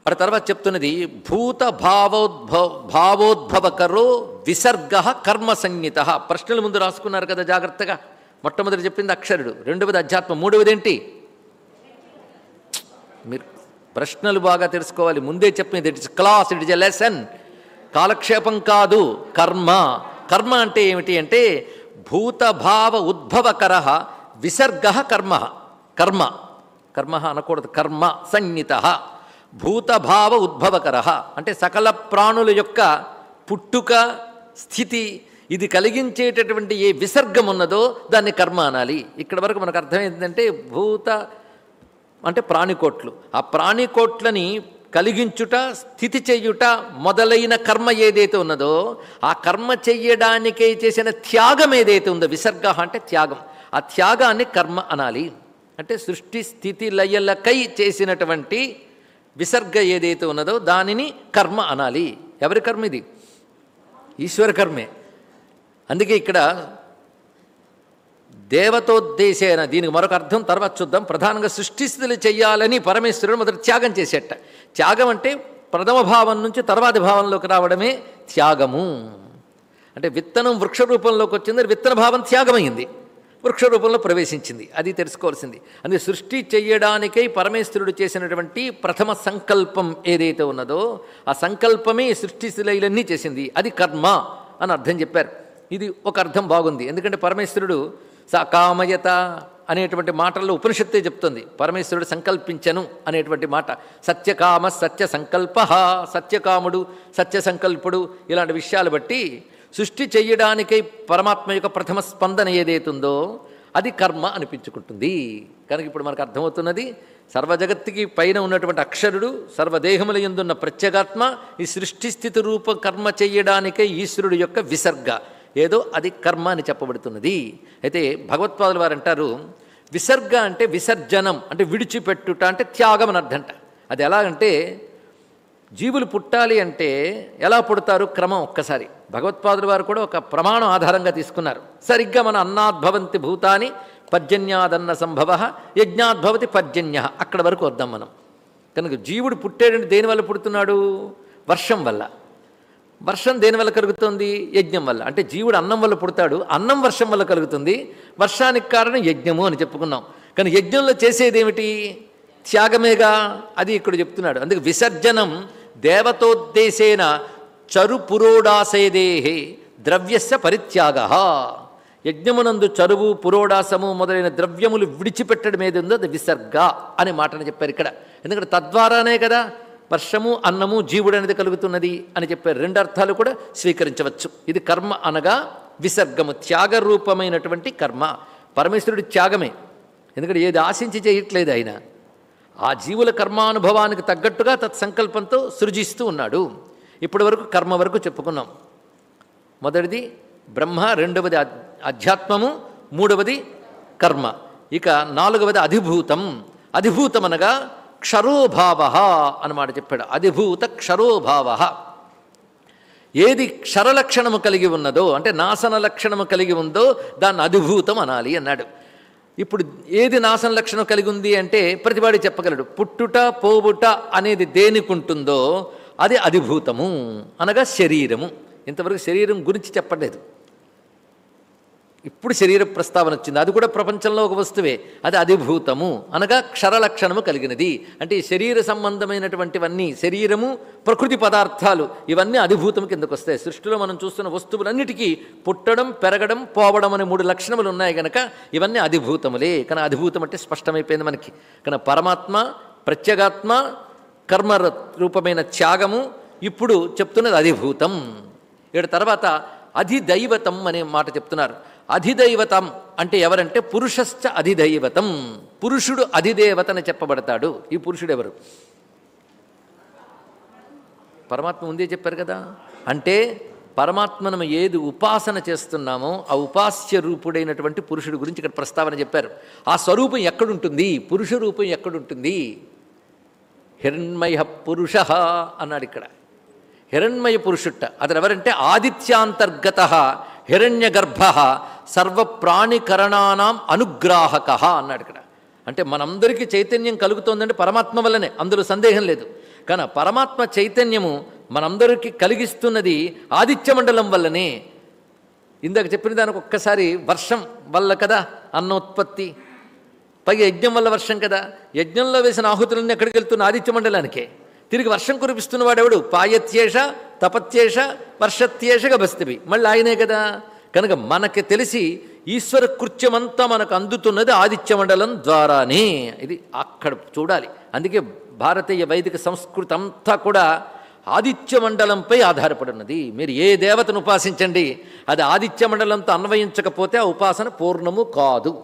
అటు తర్వాత చెప్తున్నది భూత భావోద్భవ భావోద్భవకరో విసర్గ కర్మ సంహిత ప్రశ్నలు ముందు రాసుకున్నారు కదా జాగ్రత్తగా. మొట్టమొదటి చెప్పింది అక్షరుడు. రెండవది అధ్యాత్మ. మూడవది ఏంటి మీరు ప్రశ్నలు బాగా తెలుసుకోవాలి. ముందే చెప్పింది it is class it is a lesson కాలక్షేపం కాదు కర్మ. కర్మ అంటే ఏమిటి అంటే భూతభావ ఉద్భవకర విసర్గ కర్మ. కర్మ. కర్మ అనకూడదు. కర్మ సంహిత. భూతభావ ఉద్భవకర. అంటే సకల ప్రాణుల యొక్క పుట్టుక స్థితి ఇది కలిగించేటటువంటి ఏ విసర్గం ఉన్నదో దాన్ని కర్మ అనాలి. ఇక్కడ వరకు మనకు అర్థమైందంటే భూత అంటే ప్రాణికోట్లు. ఆ ప్రాణికోట్లని కలిగించుట స్థితి చెయ్యుట మొదలైన కర్మ ఏదైతే ఉన్నదో ఆ కర్మ చెయ్యడానికే చేసిన త్యాగం ఏదైతే ఉందో విసర్గ అంటే త్యాగం. ఆ త్యాగాన్ని కర్మ అనాలి. అంటే సృష్టి స్థితి లయలకై చేసినటువంటి విసర్గ ఏదైతే ఉన్నదో దానిని కర్మ అనాలి. ఎవరి కర్మ ఇది? ఈశ్వర కర్మే. అందుకే ఇక్కడ దేవతోద్దేశేన దీనికి మరొక అర్థం తర్వాత చూద్దాం. ప్రధానంగా సృష్టిస్థితులు చేయాలని పరమేశ్వరుడు మొదటి త్యాగం చేసేట. త్యాగం అంటే ప్రథమ భావం నుంచి తర్వాతి భావంలోకి రావడమే త్యాగము. అంటే విత్తనం వృక్ష రూపంలోకి వచ్చింది విత్తన భావం త్యాగమైంది. వృక్ష రూపంలో ప్రవేశించింది అది తెలుసుకోవాల్సింది. అది సృష్టి చేయడానికై పరమేశ్వరుడు చేసినటువంటి ప్రథమ సంకల్పం ఏదైతే ఉన్నదో ఆ సంకల్పమే సృష్టి శిలైలన్నీ చేసింది. అది కర్మ అని అర్థం చెప్పారు. ఇది ఒక అర్థం బాగుంది. ఎందుకంటే పరమేశ్వరుడు సకామయత అనేటువంటి మాటల్లో ఉపనిషత్తే చెప్తుంది. పరమేశ్వరుడు సంకల్పించను అనేటువంటి మాట. సత్యకామ సత్య సంకల్ప సత్యకాముడు సత్య సంకల్పుడు ఇలాంటి విషయాలు బట్టి సృష్టి చేయడానికై పరమాత్మ యొక్క ప్రథమ స్పందన ఏదైతుందో అది కర్మ అనిపించుకుంటుంది. కనుక ఇప్పుడు మనకు అర్థమవుతున్నది సర్వజగత్తుకి పైన ఉన్నటువంటి అక్షరుడు సర్వదేహముల ఎందున్న ప్రత్యేగాత్మ ఈ సృష్టి స్థితి రూప కర్మ చేయడానికే ఈశ్వరుడు యొక్క విసర్గ. ఏదో అది కర్మ అని చెప్పబడుతున్నది. అయితే భగవత్పాదులు వారు అంటారు విసర్గ అంటే విసర్జనం అంటే విడిచిపెట్టుట అంటే త్యాగం అని అర్థంట. అది ఎలాగంటే జీవులు పుట్టాలి అంటే ఎలా పుడతారు? క్రమం ఒక్కసారి. భగవత్పాదుల వారు కూడా ఒక ప్రమాణం ఆధారంగా తీసుకున్నారు. సరిగ్గా మన అన్నాద్భవంతి భూతాని పర్జన్యాదన్న సంభవ యజ్ఞాద్భవతి పర్జన్య. అక్కడ వరకు వద్దాం మనం. కనుక జీవుడు పుట్టేటంటే దేనివల్ల పుడుతున్నాడు? వర్షం వల్ల. వర్షం దేని వల్ల కలుగుతుంది? యజ్ఞం వల్ల. అంటే జీవుడు అన్నం వల్ల పుడతాడు అన్నం వర్షం వల్ల కలుగుతుంది. వర్షానికి కారణం యజ్ఞము అని చెప్పుకున్నాం. కానీ యజ్ఞంలో చేసేది ఏమిటి త్యాగమేగా? అది ఇక్కడ చెప్తున్నాడు. అందుకే విసర్జనం దేవతోద్దేశేన చరు పురోడాసేదేహే ద్రవ్యస్య పరిత్యాగ. యజ్ఞమునందు చరువు పురోడాసము మొదలైన ద్రవ్యములు విడిచిపెట్టడం ఏది ఉందో అది విసర్గ అనే మాటను చెప్పారు ఇక్కడ. ఎందుకంటే తద్వారానే కదా వర్షము అన్నము జీవుడు అనేది కలుగుతున్నది అని చెప్పే రెండు అర్థాలు కూడా స్వీకరించవచ్చు. ఇది కర్మ అనగా విసర్గము త్యాగ రూపమైనటువంటి కర్మ. పరమేశ్వరుడి త్యాగమే. ఎందుకంటే ఏది ఆశించి చేయట్లేదు ఆయన. ఆ జీవుల కర్మానుభవానికి తగ్గట్టుగా తత్సంకల్పంతో సృజిస్తూ ఉన్నాడు. ఇప్పటి వరకు కర్మ వరకు చెప్పుకున్నాం. మొదటిది బ్రహ్మ రెండవది అధ్యాత్మము మూడవది కర్మ. ఇక నాలుగవది అధిభూతం. అధిభూతం అనగా క్షరోభావ అన్నమాట చెప్పాడు. అధిభూత క్షరోభావ. ఏది క్షరలక్షణము కలిగి ఉన్నదో అంటే నాశన లక్షణము కలిగి ఉందో దాన్ని అధిభూతం అనాలి అన్నాడు. ఇప్పుడు ఏది నాశన లక్షణం కలిగి ఉంది అంటే ప్రతివాడి చెప్పగలడు. పుట్టుట పోవుట అనేది దేనికి ఉంటుందో అది అధిభూతము అనగా శరీరము. ఇంతవరకు శరీరం గురించి చెప్పలేదు. ఇప్పుడు శరీర ప్రస్తావన వచ్చింది. అది కూడా ప్రపంచంలో ఒక వస్తువే. అది అధిభూతము. అనగా క్షరలక్షణము కలిగినది. అంటే శరీర సంబంధమైనటువంటివన్నీ శరీరము ప్రకృతి పదార్థాలు ఇవన్నీ అధిభూతం కిందకు వస్తాయి. సృష్టిలో మనం చూస్తున్న వస్తువులన్నిటికీ పుట్టడం పెరగడం పోవడం అనే మూడు లక్షణములు ఉన్నాయి కనుక ఇవన్నీ అధిభూతములే. కానీ అధిభూతం అంటే స్పష్టమైపోయింది మనకి. కానీ పరమాత్మ ప్రత్యేగాత్మ కర్మ రూపమైన త్యాగము ఇప్పుడు చెప్తున్నది అధిభూతం. ఇక్కడ తర్వాత అధిదైవతం అనే మాట చెప్తున్నారు. అధిదైవతం అంటే ఎవరంటే పురుషశ్చ అధిదైవతం. పురుషుడు అధిదేవత అని చెప్పబడతాడు. ఈ పురుషుడు ఎవరు పరమాత్మ ముందే చెప్పారు కదా. అంటే పరమాత్మను ఏది ఉపాసన చేస్తున్నామో ఆ ఉపాస్య రూపుడైనటువంటి పురుషుడి గురించి ఇక్కడ ప్రస్తావన చెప్పారు. ఆ స్వరూపం ఎక్కడుంటుంది? పురుష రూపం ఎక్కడుంటుంది? హిరణ్మయ పురుష అన్నాడు ఇక్కడ. హిరణ్మయ పురుషుట్ట. అతను ఎవరంటే ఆదిత్యాంతర్గత హిరణ్య గర్భ సర్వప్రాణికరణానాం అనుగ్రాహక అన్నాడు ఇక్కడ. అంటే మనందరికీ చైతన్యం కలుగుతోందంటే పరమాత్మ వల్లనే అందులో సందేహం లేదు. కానీ పరమాత్మ చైతన్యము మనందరికీ కలిగిస్తున్నది ఆదిత్య మండలం వల్లనే. ఇందాక చెప్పిన దానికి ఒక్కసారి వర్షం వల్ల కదా అన్నోత్పత్తి పైగా యజ్ఞం వల్ల వర్షం కదా. యజ్ఞంలో వేసిన ఆహుతులన్నీ ఎక్కడికి వెళ్తున్న ఆదిత్య మండలానికే తిరిగి వర్షం కురిపిస్తున్నవాడెవడు పాయత్యేష తపత్యేష వర్షత్యేష గభస్తివి. మళ్ళీ ఆయనే కదా. కనుక మనకి తెలిసి ఈశ్వర కృత్యమంతా మనకు అందుతున్నది ఆదిత్య మండలం ద్వారానే. ఇది అక్కడ చూడాలి. అందుకే భారతీయ వైదిక సంస్కృతి అంతా కూడా ఆదిత్య మండలంపై ఆధారపడి ఉన్నది మీరు ఏ దేవతను ఉపాసించండి అది ఆదిత్యమండలంతో అన్వయించకపోతే ఆ ఉపాసన పూర్ణము కాదు.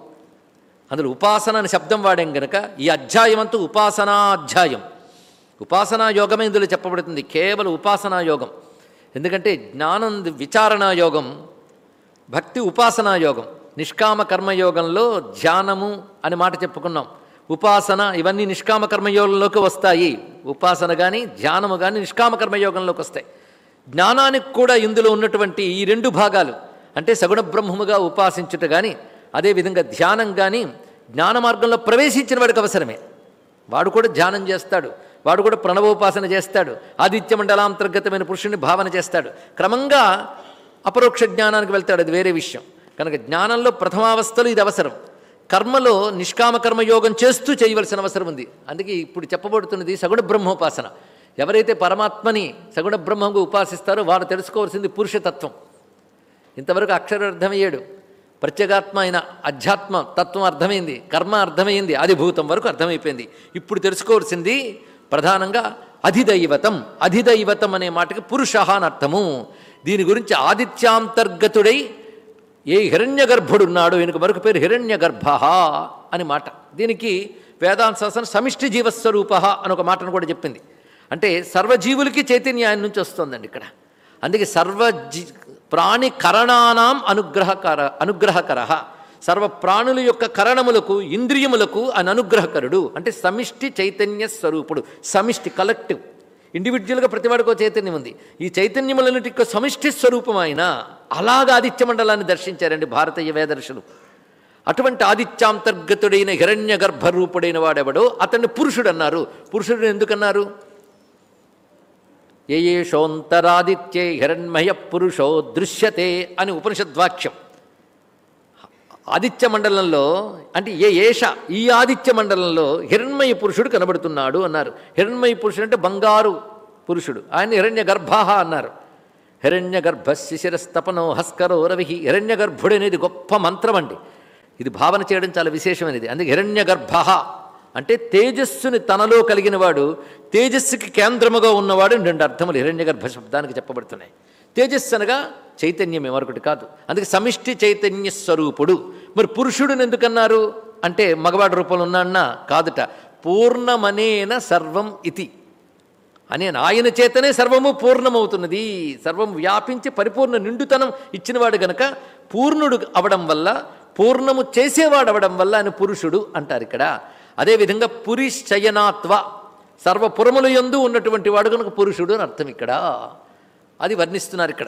అందులో ఉపాసన అనే శబ్దం వాడాం గనక ఈ అధ్యాయం అంతా ఉపాసనాధ్యాయం. ఉపాసనా యోగమే ఇందులో చెప్పబడుతుంది. కేవలం ఉపాసనా యోగం. ఎందుకంటే జ్ఞానం విచారణా యోగం. భక్తి ఉపాసనా యోగం. నిష్కామ కర్మయోగంలో ధ్యానము అని మాట చెప్పుకున్నాం. ఉపాసన ఇవన్నీ నిష్కామ కర్మయోగంలోకి వస్తాయి. ఉపాసన కానీ ధ్యానము కానీ నిష్కామ కర్మయోగంలోకి వస్తాయి. జ్ఞానానికి కూడా ఇందులో ఉన్నటువంటి ఈ రెండు భాగాలు అంటే సగుణ బ్రహ్మముగా ఉపాసించుట కానీ అదేవిధంగా ధ్యానం కానీ జ్ఞాన మార్గంలో ప్రవేశించిన వాడికి అవసరమే. వాడు కూడా ధ్యానం చేస్తాడు. వాడు కూడా ప్రణవోపాసన చేస్తాడు. ఆదిత్య మండలాంతర్గతమైన పురుషుని భావన చేస్తాడు. క్రమంగా అపరోక్ష జ్ఞానానికి వెళ్తాడు అది వేరే విషయం. కనుక జ్ఞానంలో ప్రథమావస్థలో ఇది అవసరం. కర్మలో నిష్కామ కర్మయోగం చేస్తూ చేయవలసిన అవసరం ఉంది. అందుకే ఇప్పుడు చెప్పబడుతున్నది సగుణ బ్రహ్మోపాసన. ఎవరైతే పరమాత్మని సగుణ బ్రహ్మంగా ఉపాసిస్తారో వారు తెలుసుకోవాల్సింది పురుషతత్వం. ఇంతవరకు అక్షరార్థమయ్యాడు ప్రత్యేగాత్మ అయిన అధ్యాత్మ తత్వం అర్థమైంది కర్మ అర్థమైంది అధిభూతం వరకు అర్థమైపోయింది. ఇప్పుడు తెలుసుకోవాల్సింది ప్రధానంగా అధిదైవతం. అధిదైవతం అనే మాటకి పురుష అని అర్థము. దీని గురించి ఆదిత్యాంతర్గతుడై ఏ హిరణ్య గర్భుడున్నాడో ఈయనకు మరొక పేరు హిరణ్య గర్భ అని మాట. దీనికి వేదాంత శాసన సమిష్టి జీవస్వరూప అని ఒక మాటను కూడా చెప్పింది. అంటే సర్వజీవులకి చైతన్యం ఆయన నుంచి వస్తుందండి ఇక్కడ. అందుకే సర్వజీ ప్రాణి కరణానాం అనుగ్రహకర అనుగ్రహకర సర్వ ప్రాణుల యొక్క కరణములకు ఇంద్రియములకు అని అనుగ్రహకరుడు. అంటే సమిష్టి చైతన్య స్వరూపుడు. సమిష్టి కలెక్టివ్. ఇండివిజువల్గా ప్రతివాడికో చైతన్యం ఉంది. ఈ చైతన్యములన్నిటి సమిష్టి స్వరూపం ఆయన అలాగ ఆదిత్య మండలాన్ని దర్శించారండి భారతీయ వేదర్శులు అటువంటి ఆదిత్యాంతర్గతుడైన హిరణ్య గర్భరూపుడైన వాడెవడో అతన్ని పురుషుడు అన్నారు పురుషుడు ఎందుకన్నారు? ఏ ఏషోంతరాదిత్యే హిరణ్మయ పురుషో దృశ్యతే అని ఉపనిషద్వాక్యం. ఆదిత్య మండలంలో అంటే ఏ ఏష ఈ ఆదిత్య మండలంలో హిరణ్మయ పురుషుడు కనబడుతున్నాడు అన్నారు. హిరణ్మయ పురుషుడు అంటే బంగారు పురుషుడు. ఆయన హిరణ్య గర్భాహ అన్నారు. హిరణ్య గర్భ శిశిరస్తపనో హస్కరో రవి. హిరణ్య గర్భుడు అనేది గొప్ప మంత్రం అండి. ఇది భావన చేయడం చాలా విశేషమైనది. అందుకే హిరణ్య గర్భ అంటే తేజస్సుని తనలో కలిగిన వాడు తేజస్సుకి కేంద్రముగా ఉన్నవాడు రెండు అర్థములు హిరణ్య గర్భ శబ్దానికి చెప్పబడుతున్నాయి. తేజస్సు అనగా చైతన్యమే మరొకటి కాదు. అందుకే సమిష్టి చైతన్య స్వరూపుడు. మరి పురుషుడుని ఎందుకన్నారు? అంటే మగవాడి రూపంలో ఉన్నాడన్నా కాదుట. పూర్ణమనేన సర్వం ఇతి. అని ఆయన చేతనే సర్వము పూర్ణమవుతున్నది. సర్వం వ్యాపించి పరిపూర్ణ నిండుతనం ఇచ్చినవాడు గనక పూర్ణుడు అవడం వల్ల పూర్ణము చేసేవాడు అవడం వల్ల ఆయన పురుషుడు అంటారు ఇక్కడ. అదేవిధంగా పురిశయనాత్వ సర్వపురములు యందు ఉన్నటువంటి వాడు కనుక పురుషుడు అని అర్థం ఇక్కడ. అది వర్ణిస్తున్నారు ఇక్కడ.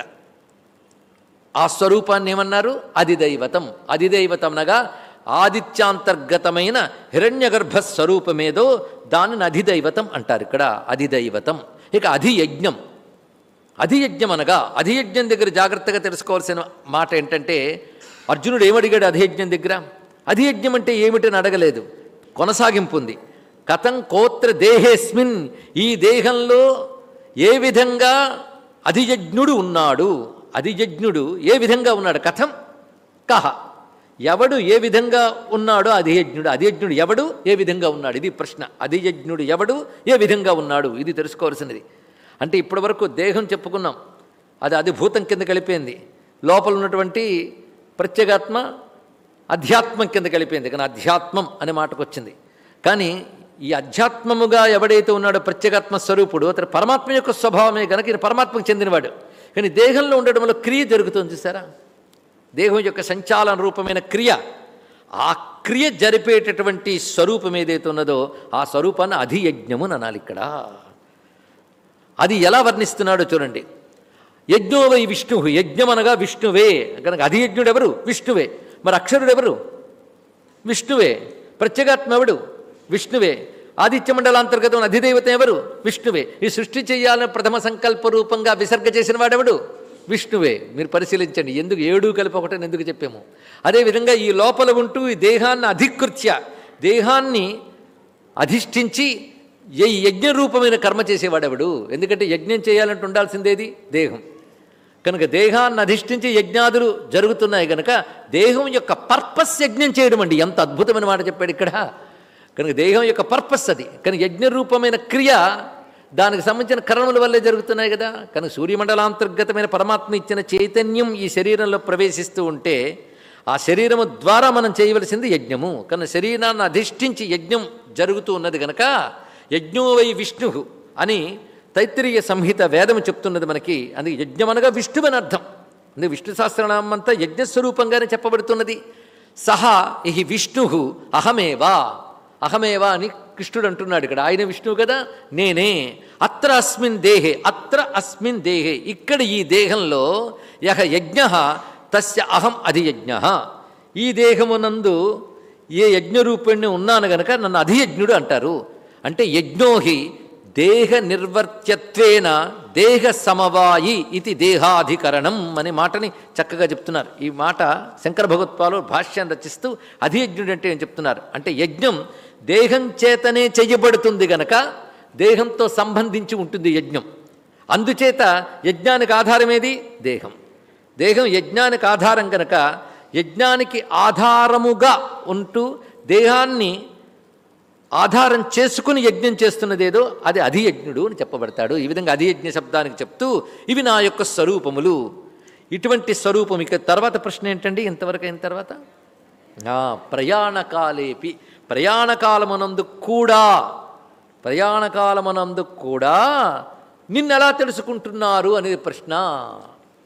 ఆ స్వరూపాన్ని ఏమన్నారు? అధిదైవతం. అధిదైవతం అనగా ఆదిత్యాంతర్గతమైన హిరణ్యగర్భ స్వరూపమేదో దానిని అధిదైవతం అంటారు ఇక్కడ. అధిదైవతం. ఇక అధియజ్ఞం. అధియజ్ఞం అనగా అధియజ్ఞం దగ్గర జాగ్రత్తగా తెలుసుకోవాల్సిన మాట ఏంటంటే అర్జునుడు ఏమడిగాడు అధియజ్ఞం దగ్గర? అధియజ్ఞం అంటే ఏమిటని అడగలేదు. కొనసాగింపు ఉంది. కథం కోత్ర దేహేస్మిన్ ఈ దేహంలో ఏ విధంగా అధియజ్ఞుడు ఉన్నాడు? అధియజ్ఞుడు ఏ విధంగా ఉన్నాడు? కథం కహ. ఎవడు ఏ విధంగా ఉన్నాడో అధియజ్ఞుడు అధియజ్ఞుడు ఎవడు ఏ విధంగా ఉన్నాడు? ఇది ప్రశ్న. అధియజ్ఞుడు ఎవడు ఏ విధంగా ఉన్నాడు? ఇది తెలుసుకోవాల్సినది. అంటే ఇప్పటి వరకు దేహం చెప్పుకున్నాం. అది అధిభూతం కింద కలిపింది. లోపల ఉన్నటువంటి ప్రత్యేగాత్మ అధ్యాత్మం కింద కలిపింది. కానీ అధ్యాత్మం అనే మాటకు వచ్చింది కానీ ఈ అధ్యాత్మముగా ఎవడైతే ఉన్నాడో ప్రత్యేగాత్మ స్వరూపుడు అతను పరమాత్మ యొక్క స్వభావమే. కనుక ఈయన పరమాత్మకు చెందినవాడు. కానీ దేహంలో ఉండడం వల్ల క్రియ జరుగుతుంది చూసారా? దేహం యొక్క సంచాలన రూపమైన క్రియ ఆ క్రియ జరిపేటటువంటి స్వరూపం ఏదైతే ఉన్నదో ఆ స్వరూపాన్ని అధియజ్ఞము అనాలి ఇక్కడ. అది ఎలా వర్ణిస్తున్నాడో చూడండి. యజ్ఞోవై విష్ణు యజ్ఞం అనగా విష్ణువే. కనుక అధియజ్ఞుడు ఎవరు? విష్ణువే. మరి అక్షరుడు ఎవరు? విష్ణువే. ప్రత్యేగాత్మ ఎవడు? విష్ణువే. ఆదిత్య మండలాంతర్గతం అధిదేవత ఎవరు? విష్ణువే. ఈ సృష్టి చేయాలని ప్రథమ సంకల్ప రూపంగా విసర్గ చేసిన వాడెవడు? విష్ణువే. మీరు పరిశీలించండి. ఎందుకు ఏడు కలిపి ఒకటని ఎందుకు చెప్పాము? అదేవిధంగా ఈ లోపల ఉంటూ ఈ దేహాన్ని అధికృత్య దేహాన్ని అధిష్ఠించి ఏ యజ్ఞ రూపమైన కర్మ చేసేవాడెవడు? ఎందుకంటే యజ్ఞం చేయాలంటే ఉండాల్సిందేది? దేహం. కనుక దేహాన్ని అధిష్ఠించి యజ్ఞాదులు జరుగుతున్నాయి కనుక దేహం యొక్క పర్పస్ యజ్ఞం చేయడం అండి. ఎంత అద్భుతమైన మాట చెప్పాడు ఇక్కడ. కనుక దేహం యొక్క పర్పస్ అది. కానీ యజ్ఞ రూపమైన క్రియ దానికి సంబంధించిన కరణముల వల్లే జరుగుతున్నాయి కదా. కానీ సూర్యమండలాంతర్గతమైన పరమాత్మ ఇచ్చిన చైతన్యం ఈ శరీరంలో ప్రవేశిస్తూ ఉంటే ఆ శరీరము ద్వారా మనం చేయవలసింది యజ్ఞము. కానీ శరీరాన్ని అధిష్ఠించి యజ్ఞం జరుగుతూ ఉన్నది గనక యజ్ఞో వై విష్ణు అని తైత్తిరీయ సంహిత వేదము చెప్తున్నది మనకి. అందుకే యజ్ఞం అనగా విష్ణువని అర్థం. అందుకే విష్ణు సహస్రనామం అంతా యజ్ఞస్వరూపంగానే చెప్పబడుతున్నది. సహా ఇహి విష్ణు అహమేవా. అహమేవా అని కృష్ణుడు అంటున్నాడు ఇక్కడ. ఆయన విష్ణువు కదా? నేనే. అత్ర అస్మిన్ దేహే. అత్ర అస్మిన్ దేహే. ఇక్కడ ఈ దేహంలో యహ యజ్ఞ తస్య అహం అధియజ్ఞ. ఈ దేహమునందు ఏ యజ్ఞరూపిణ్ణి ఉన్నాను గనక నన్ను అధియజ్ఞుడు అంటారు. అంటే యజ్ఞోహి దేహ నిర్వర్త్యత్వేన దేహ సమవాయి ఇది దేహాధికరణం అనే మాటని చక్కగా చెప్తున్నారు. ఈ మాట శంకర భగవత్పాలు భాష్యాన్ని రచిస్తూ అధియజ్ఞుడు అంటే ఏం చెప్తున్నారు. అంటే యజ్ఞం దేహం చేతనే చెయ్యబడుతుంది గనక దేహంతో సంబంధించి ఉంటుంది యజ్ఞం. అందుచేత యజ్ఞానికి ఆధారమేది? దేహం. దేహం యజ్ఞానికి ఆధారం కనుక యజ్ఞానికి ఆధారముగా ఉంటూ దేహాన్ని ఆధారం చేసుకుని యజ్ఞం చేస్తున్నదేదో అది అధియజ్ఞుడు అని చెప్పబడతాడు. ఈ విధంగా అధియజ్ఞ శబ్దానికి చెప్తూ ఇవి నా యొక్క స్వరూపములు. ఇటువంటి స్వరూపం ఇక తర్వాత ప్రశ్న ఏంటండి? ఇంతవరకు అయిన తర్వాత? ప్రయాణకాలేపి ప్రయాణకాలమునందు కూడా ప్రయాణకాలమునందు కూడా నిన్నెలా తెలుసుకుంటున్నారు అనేది ప్రశ్న.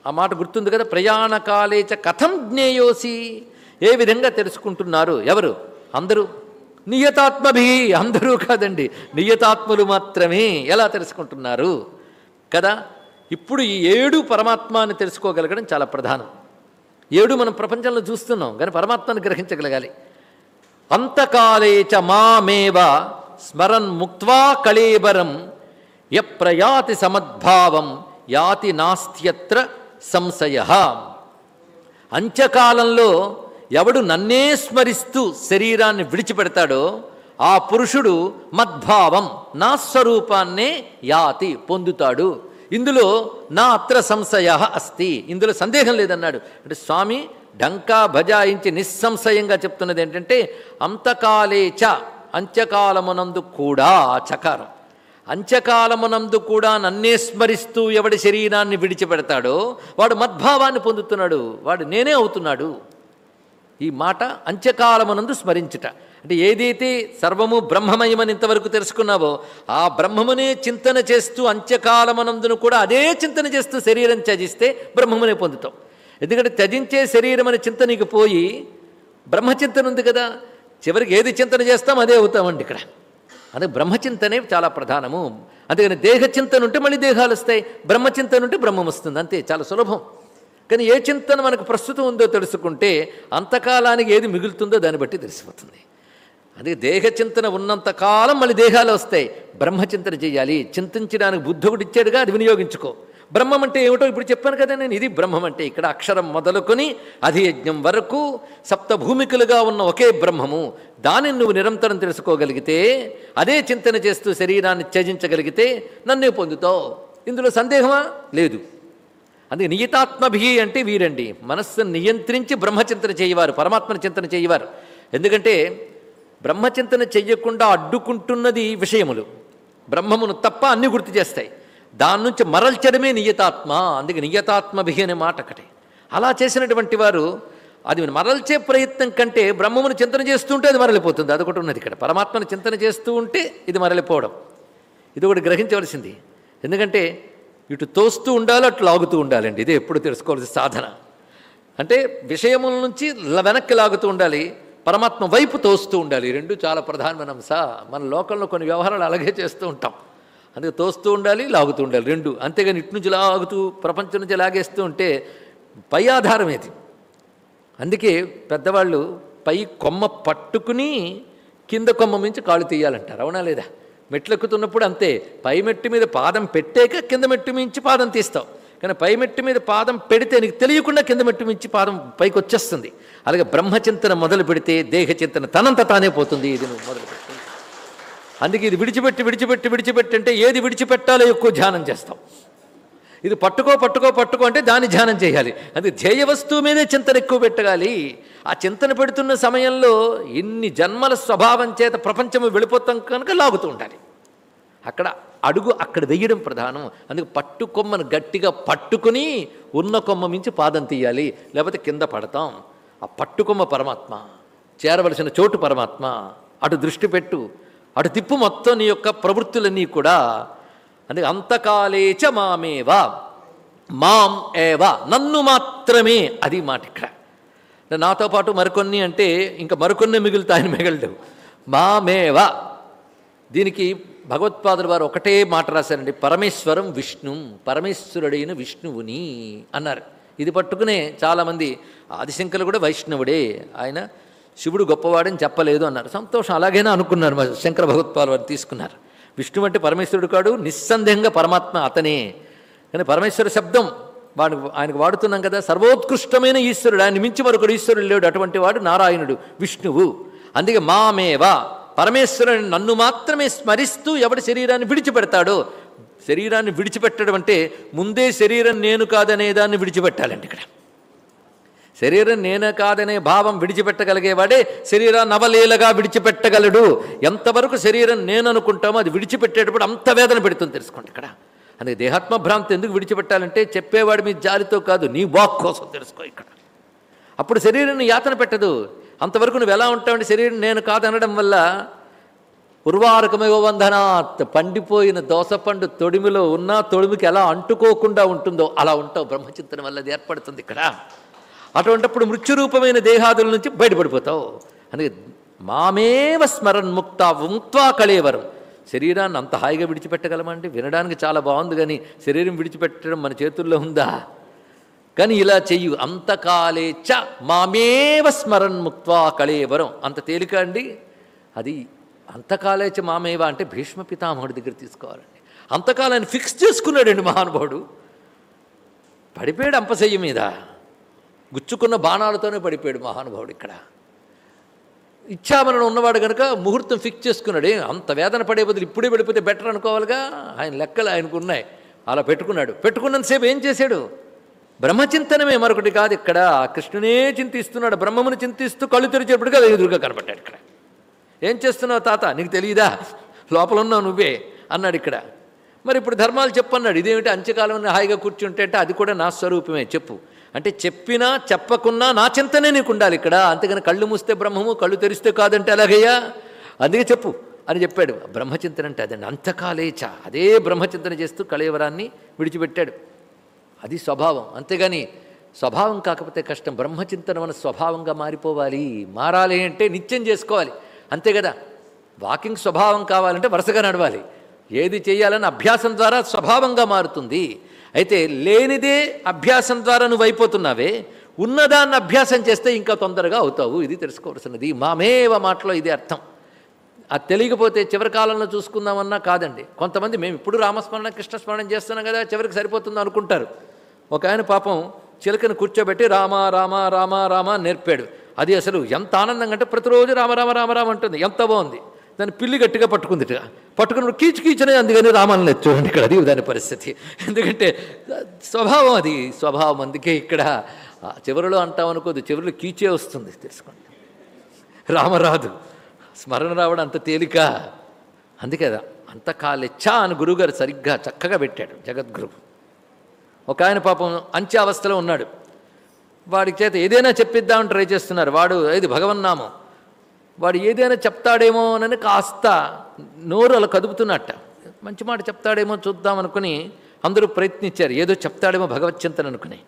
ఆ మాట గుర్తుంది కదా ప్రయాణకాలేచ కథం జ్ఞేయోసి ఏ విధంగా తెలుసుకుంటున్నారు? ఎవరు? అందరూ? నియతాత్మభి అందరూ కాదండి నియతాత్మలు మాత్రమే ఎలా తెలుసుకుంటున్నారు? కదా ఇప్పుడు ఈ ఏడు పరమాత్మాని తెలుసుకోగలగడం చాలా ప్రధానం. ఏడు మనం ప్రపంచంలో చూస్తున్నాం కానీ పరమాత్మను గ్రహించగలగాలి. అంతకాలే చ మామేవ స్మరన్ ముక్వా కళేబరం యప్రయాతి సమద్భావం యాతి నాస్త్యత్ర సంశయ. అంత్యకాలంలో ఎవడు నన్నే స్మరిస్తూ శరీరాన్ని విడిచిపెడతాడో ఆ పురుషుడు మద్భావం నా స్వరూపాన్నే యాతి పొందుతాడు. ఇందులో నా అత్ర సంశయ అస్తి. ఇందులో సందేహం లేదన్నాడు. అంటే స్వామి డంకా భజాయించి నిస్సంశయంగా చెప్తున్నది ఏంటంటే అంతకాలే చ అంత్యకాలమునందు కూడా చకారం. అంత్యకాలమునందు కూడా నన్నే స్మరిస్తూ ఎవడి శరీరాన్ని విడిచిపెడతాడో వాడు మద్భావాన్ని పొందుతున్నాడు వాడు నేనే అవుతున్నాడు. ఈ మాట అంత్యకాలమునందు స్మరించుట. అంటే ఏదైతే సర్వము బ్రహ్మమయమని ఇంతవరకు తెలుసుకున్నావో ఆ బ్రహ్మమునే చింతన చేస్తూ అంత్యకాలమనందును కూడా అదే చింతన చేస్తూ శరీరం త్యజిస్తే బ్రహ్మమునే పొందుతాం. ఎందుకంటే త్యజించే శరీరం అనే చింత నీకు పోయి బ్రహ్మచింతన ఉంది కదా. చివరికి ఏది చింతన చేస్తాం అదే అవుతామండి ఇక్కడ. అదే బ్రహ్మచింతనే చాలా ప్రధానము. అందుకని దేహ చింతన ఉంటే మళ్ళీ దేహాలు వస్తాయి బ్రహ్మచింతన ఉంటే బ్రహ్మం వస్తుంది అంతే చాలా సులభం. కానీ ఏ చింతన మనకు ప్రస్తుతం ఉందో తెలుసుకుంటే అంతకాలానికి ఏది మిగులుతుందో దాన్ని బట్టి తెలిసిపోతుంది. అదే దేహ చింతన మళ్ళీ దేహాలు వస్తాయి. బ్రహ్మచింతన చేయాలి. చింతించడానికి బుద్ధుడు ఇచ్చాడుగా అది వినియోగించుకో. బ్రహ్మం అంటే ఏమిటో ఇప్పుడు చెప్పాను కదా నేను. ఇది బ్రహ్మం అంటే ఇక్కడ అక్షరం మొదలుకొని అధియజ్ఞం వరకు సప్తభూమికలుగా ఉన్న ఒకే బ్రహ్మము. దానిని నువ్వు నిరంతరం తెలుసుకోగలిగితే అదే చింతన చేస్తూ శరీరాన్ని త్యజించగలిగితే నన్నే పొందుతావు. ఇందులో సందేహమా? లేదు. అందుకే నియతాత్మభి అంటే వీరండి. మనస్సును నియంత్రించి బ్రహ్మచింతన చేయవారు పరమాత్మను చింతన చేయవారు. ఎందుకంటే బ్రహ్మచింతన చెయ్యకుండా అడ్డుకుంటున్నది విషయములు. బ్రహ్మమును తప్ప అన్ని గుర్తు చేస్తాయి. దాని నుంచి మరల్చడమే నియతాత్మ అందుకే నియతాత్మభి అనే మాట ఒకటి. అలా చేసినటువంటి వారు అది మరల్చే ప్రయత్నం కంటే బ్రహ్మమును చింతన చేస్తూ ఉంటే అది మరలిపోతుంది. అదొకటి ఉన్నది ఇక్కడ. పరమాత్మను చింతన చేస్తూ ఉంటే ఇది మరలిపోవడం. ఇది ఒకటి గ్రహించవలసింది. ఎందుకంటే ఇటు తోస్తూ ఉండాలి అటు లాగుతూ ఉండాలండి. ఇదే ఎప్పుడు తెలుసుకోవాల్సిన సాధన. అంటే విషయముల నుంచి వెనక్కి లాగుతూ ఉండాలి పరమాత్మ వైపు తోస్తూ ఉండాలి. రెండు చాలా ప్రధానమైన అంశ. మన లోకంలో కొన్ని వ్యవహారాలు అలాగే చేస్తూ ఉంటాం. అందుకే తోస్తూ ఉండాలి లాగుతూ ఉండాలి. రెండు అంతేగాని ఇటు నుంచి లాగుతూ ప్రపంచం నుంచి లాగేస్తూ ఉంటే పై ఆధారం ఏది? అందుకే పెద్దవాళ్ళు పై కొమ్మ పట్టుకుని కింద కొమ్మ మించి కాళ్ళు తీయాలంటారు. అవునా లేదా? మెట్లెక్కుతున్నప్పుడు అంతే. పై మెట్టు మీద పాదం పెట్టాక కింద మెట్టు మించి పాదం తీస్తావు. కానీ పై మెట్టు మీద పాదం పెడితే నీకు తెలియకుండా కింద మెట్టు మించి పాదం పైకి వచ్చేస్తుంది అలాగే బ్రహ్మచింతన మొదలు పెడితే దేహ చింతన తనంత తానే పోతుంది. ఇది నువ్వు మొదలు పెట్టి అందుకే ఇది విడిచిపెట్టి విడిచిపెట్టి విడిచిపెట్టి అంటే ఏది విడిచిపెట్టాలో ఎక్కువ ధ్యానం చేస్తాం. ఇది పట్టుకో పట్టుకో పట్టుకో అంటే దాన్ని ధ్యానం చేయాలి. అది ధ్యేయ వస్తువు మీదే చింతన ఎక్కువ పెట్టగాలి ఆ చింతన పెడుతున్న సమయంలో ఇన్ని జన్మల స్వభావం చేత ప్రపంచము వెళ్ళిపోతాం కనుక లాగుతూ ఉండాలి. అక్కడ అడుగు అక్కడ వెయ్యడం ప్రధానం. అందుకు పట్టు కొమ్మను గట్టిగా పట్టుకుని ఉన్న కొమ్మ మించి పాదం తీయాలి. లేకపోతే కింద పడతాం. ఆ పట్టుకొమ్మ పరమాత్మ చేరవలసిన చోటు పరమాత్మ. అటు దృష్టి పెట్టు. అటు తిప్పు మొత్తం నీ యొక్క ప్రవృత్తులన్నీ కూడా అంటే అంతకాలేచ మామేవా మాం ఏవా నన్ను మాత్రమే అది మాట ఇక్కడ. నాతో పాటు మరికొన్ని అంటే ఇంకా మరికొన్ని మిగులుతాయని మిగలడు మామేవా. దీనికి భగవత్పాదుల వారు ఒకటే మాట రాశారండి పరమేశ్వరం విష్ణు పరమేశ్వరుడైన విష్ణువుని అన్నారు. ఇది పట్టుకునే చాలామంది ఆదిశంకరులు కూడా వైష్ణవుడే. ఆయన శివుడు గొప్పవాడని చెప్పలేదు అన్నారు. సంతోషం అలాగైనా అనుకున్నారు మరి శంకర భగవత్పాల్ వారు తీసుకున్నారు. విష్ణువు అంటే పరమేశ్వరుడు కాడు నిస్సందేహంగా పరమాత్మ అతనే. కానీ పరమేశ్వర శబ్దం వాడు ఆయనకు వాడుతున్నాం కదా సర్వోత్కృష్టమైన ఈశ్వరుడు ఆయన మించి మరొకడు ఈశ్వరుడు లేడు అటువంటి వాడు నారాయణుడు విష్ణువు. అందుకే మామేవా పరమేశ్వరుని నన్ను మాత్రమే స్మరిస్తూ ఎవడి శరీరాన్ని విడిచిపెడతాడో శరీరాన్ని విడిచిపెట్టడం అంటే ముందే శరీరం నేను కాదనే దాన్ని విడిచిపెట్టాలండి ఇక్కడ. శరీరం నేనే కాదనే భావం విడిచిపెట్టగలిగేవాడే శరీరాన్ని అవలీలగా విడిచిపెట్టగలడు. ఎంతవరకు శరీరం నేను అనుకుంటామో అది విడిచిపెట్టేటప్పుడు అంత వేదన పెడుతుంది తెలుసుకోండి ఇక్కడ. అందుకే దేహాత్మ భ్రాంతి ఎందుకు విడిచిపెట్టాలంటే చెప్పేవాడి మీ జాలితో కాదు నీ వాక్ కోసం తెలుసుకో ఇక్కడ. అప్పుడు శరీరాన్ని యాతన పెట్టదు. అంతవరకు నువ్వు ఎలా ఉంటావంటే శరీరం నేను కాదనడం వల్ల ఉర్వారకమయో వంధనాత్ పండిపోయిన దోసపండు తొడిమిలో ఉన్నా తొడిమికి ఎలా అంటుకోకుండా ఉంటుందో అలా ఉంటావు బ్రహ్మచింతన వల్ల అది ఏర్పడుతుంది ఇక్కడ. అటువంటిప్పుడు మృత్యురూపమైన దేహాదుల నుంచి బయటపడిపోతావు. అందుకే మామేవ స్మరణ్ ముక్త ముక్త్వా కళేవరం. శరీరాన్ని అంత హాయిగా విడిచిపెట్టగలమండి వినడానికి చాలా బాగుంది కానీ శరీరం విడిచిపెట్టడం మన చేతుల్లో ఉందా? కానీ ఇలా చెయ్యు. అంతకాలే చ మామేవ స్మరణ్ ముక్త్వా కళేవరం. అంత తేలిక అండి? అది అంతకాలే చ మామేవ అంటే భీష్మ పితామహుడి దగ్గర తీసుకోవాలండి. అంతకాలాన్ని ఫిక్స్ చేసుకున్నాడండి మహానుభావుడు. పడిపోయాడు అంపశయ్య మీద. గుచ్చుకున్న బాణాలతోనే పడిపోయాడు మహానుభావుడు ఇక్కడ. ఇచ్చామరణం ఉన్నవాడు కనుక ముహూర్తం ఫిక్స్ చేసుకున్నాడు. అంత వేదన పడే బదులు ఇప్పుడే వెళ్ళిపోతే బెటర్ అనుకోవాలిగా? ఆయన లెక్కలు ఆయనకు ఉన్నాయి. అలా పెట్టుకున్నాడు. పెట్టుకున్నంతసేపు ఏం చేశాడు? బ్రహ్మచింతనమే మరొకటి కాదు ఇక్కడ. కృష్ణునే చింతిస్తున్నాడు. బ్రహ్మమును చింతిస్తూ కళ్ళు తెరిచేప్పటికి అది ఎదురుగా కనబడ్డాడు ఇక్కడ. ఏం చేస్తున్నావు తాత? నీకు తెలియదా? లోపల ఉన్నావు నువ్వే అన్నాడు ఇక్కడ. మరి ఇప్పుడు ధర్మాలు చెప్పన్నాడు. ఇదేమిటి? అంత్యకాలం హాయిగా కూర్చుంటే అంటే అది కూడా నా స్వరూపమే. చెప్పు. అంటే చెప్పినా చెప్పకున్నా నా చింతనే నీకు ఉండాలి ఇక్కడ. అంతేగాని కళ్ళు మూస్తే బ్రహ్మము కళ్ళు తెరిస్తే కాదంటే అలాగయ్యా అందుకే చెప్పు అని చెప్పాడు. బ్రహ్మచింతన అంటే అదండి అంతకాలేచ. అదే బ్రహ్మచింతన చేస్తూ కళేవరాన్ని విడిచిపెట్టాడు. అది స్వభావం. అంతేగాని స్వభావం కాకపోతే కష్టం. బ్రహ్మచింతన మన స్వభావంగా మారిపోవాలి. మారాలి అంటే నిత్యం చేసుకోవాలి. అంతే కదా? వాకింగ్ స్వభావం కావాలంటే వరుసగా నడవాలి. ఏది చేయాలని అభ్యాసం ద్వారా స్వభావంగా మారుతుంది. అయితే లేనిదే అభ్యాసం ద్వారా నువ్వు అయిపోతున్నావే ఉన్నదాన్ని అభ్యాసం చేస్తే ఇంకా తొందరగా అవుతావు ఇది తెలుసుకోవాల్సినది. మామేవ మాటలో ఇది అర్థం. అది తెలియకపోతే చివరి కాలంలో చూసుకుందామన్నా కాదండి. కొంతమంది మేము ఇప్పుడు రామస్మరణ కృష్ణస్మరణ చేస్తున్నాం కదా చివరికి సరిపోతుంది అనుకుంటారు. ఒక ఆయన పాపం చిలకను కూర్చోబెట్టి రామ రామ రామ రామ నేర్పాడు. అది అసలు ఎంత ఆనందంగా అంటే ప్రతిరోజు రామ రామ రామ రామ అంటుంది. ఎంత బాగుంది. దాన్ని పిల్లి గట్టిగా పట్టుకుంది పట్టుకుని కీచు కీచునే అందుకని రామాలను చూడండి ఇక్కడ అది దాని పరిస్థితి. ఎందుకంటే స్వభావం అది స్వభావం అందుకే ఇక్కడ చివరిలో అంటాం అనుకోదు చివరిలో కీచే వస్తుంది తెలుసుకోండి రామరాదు స్మరణ రావడం అంత తేలిక. అందుకే అంత కాలెచ్చా అని గురువుగారు సరిగ్గా చక్కగా పెట్టాడు జగద్గురువు ఒక ఆయన పాపం అంత్యావస్థలో ఉన్నాడు. వాడి చేత ఏదైనా చెప్పిద్దామని ట్రై చేస్తున్నారు. వాడు ఇది భగవన్నామం. వాడు ఏదైనా చెప్తాడేమోనని కాస్త నోరు అలా కదుపుతున్నట్ట. మంచి మాట చెప్తాడేమో చూద్దాం అనుకుని అందరూ ప్రయత్నించారు. ఏదో చెప్తాడేమో భగవచ్చింతన అనుకుని.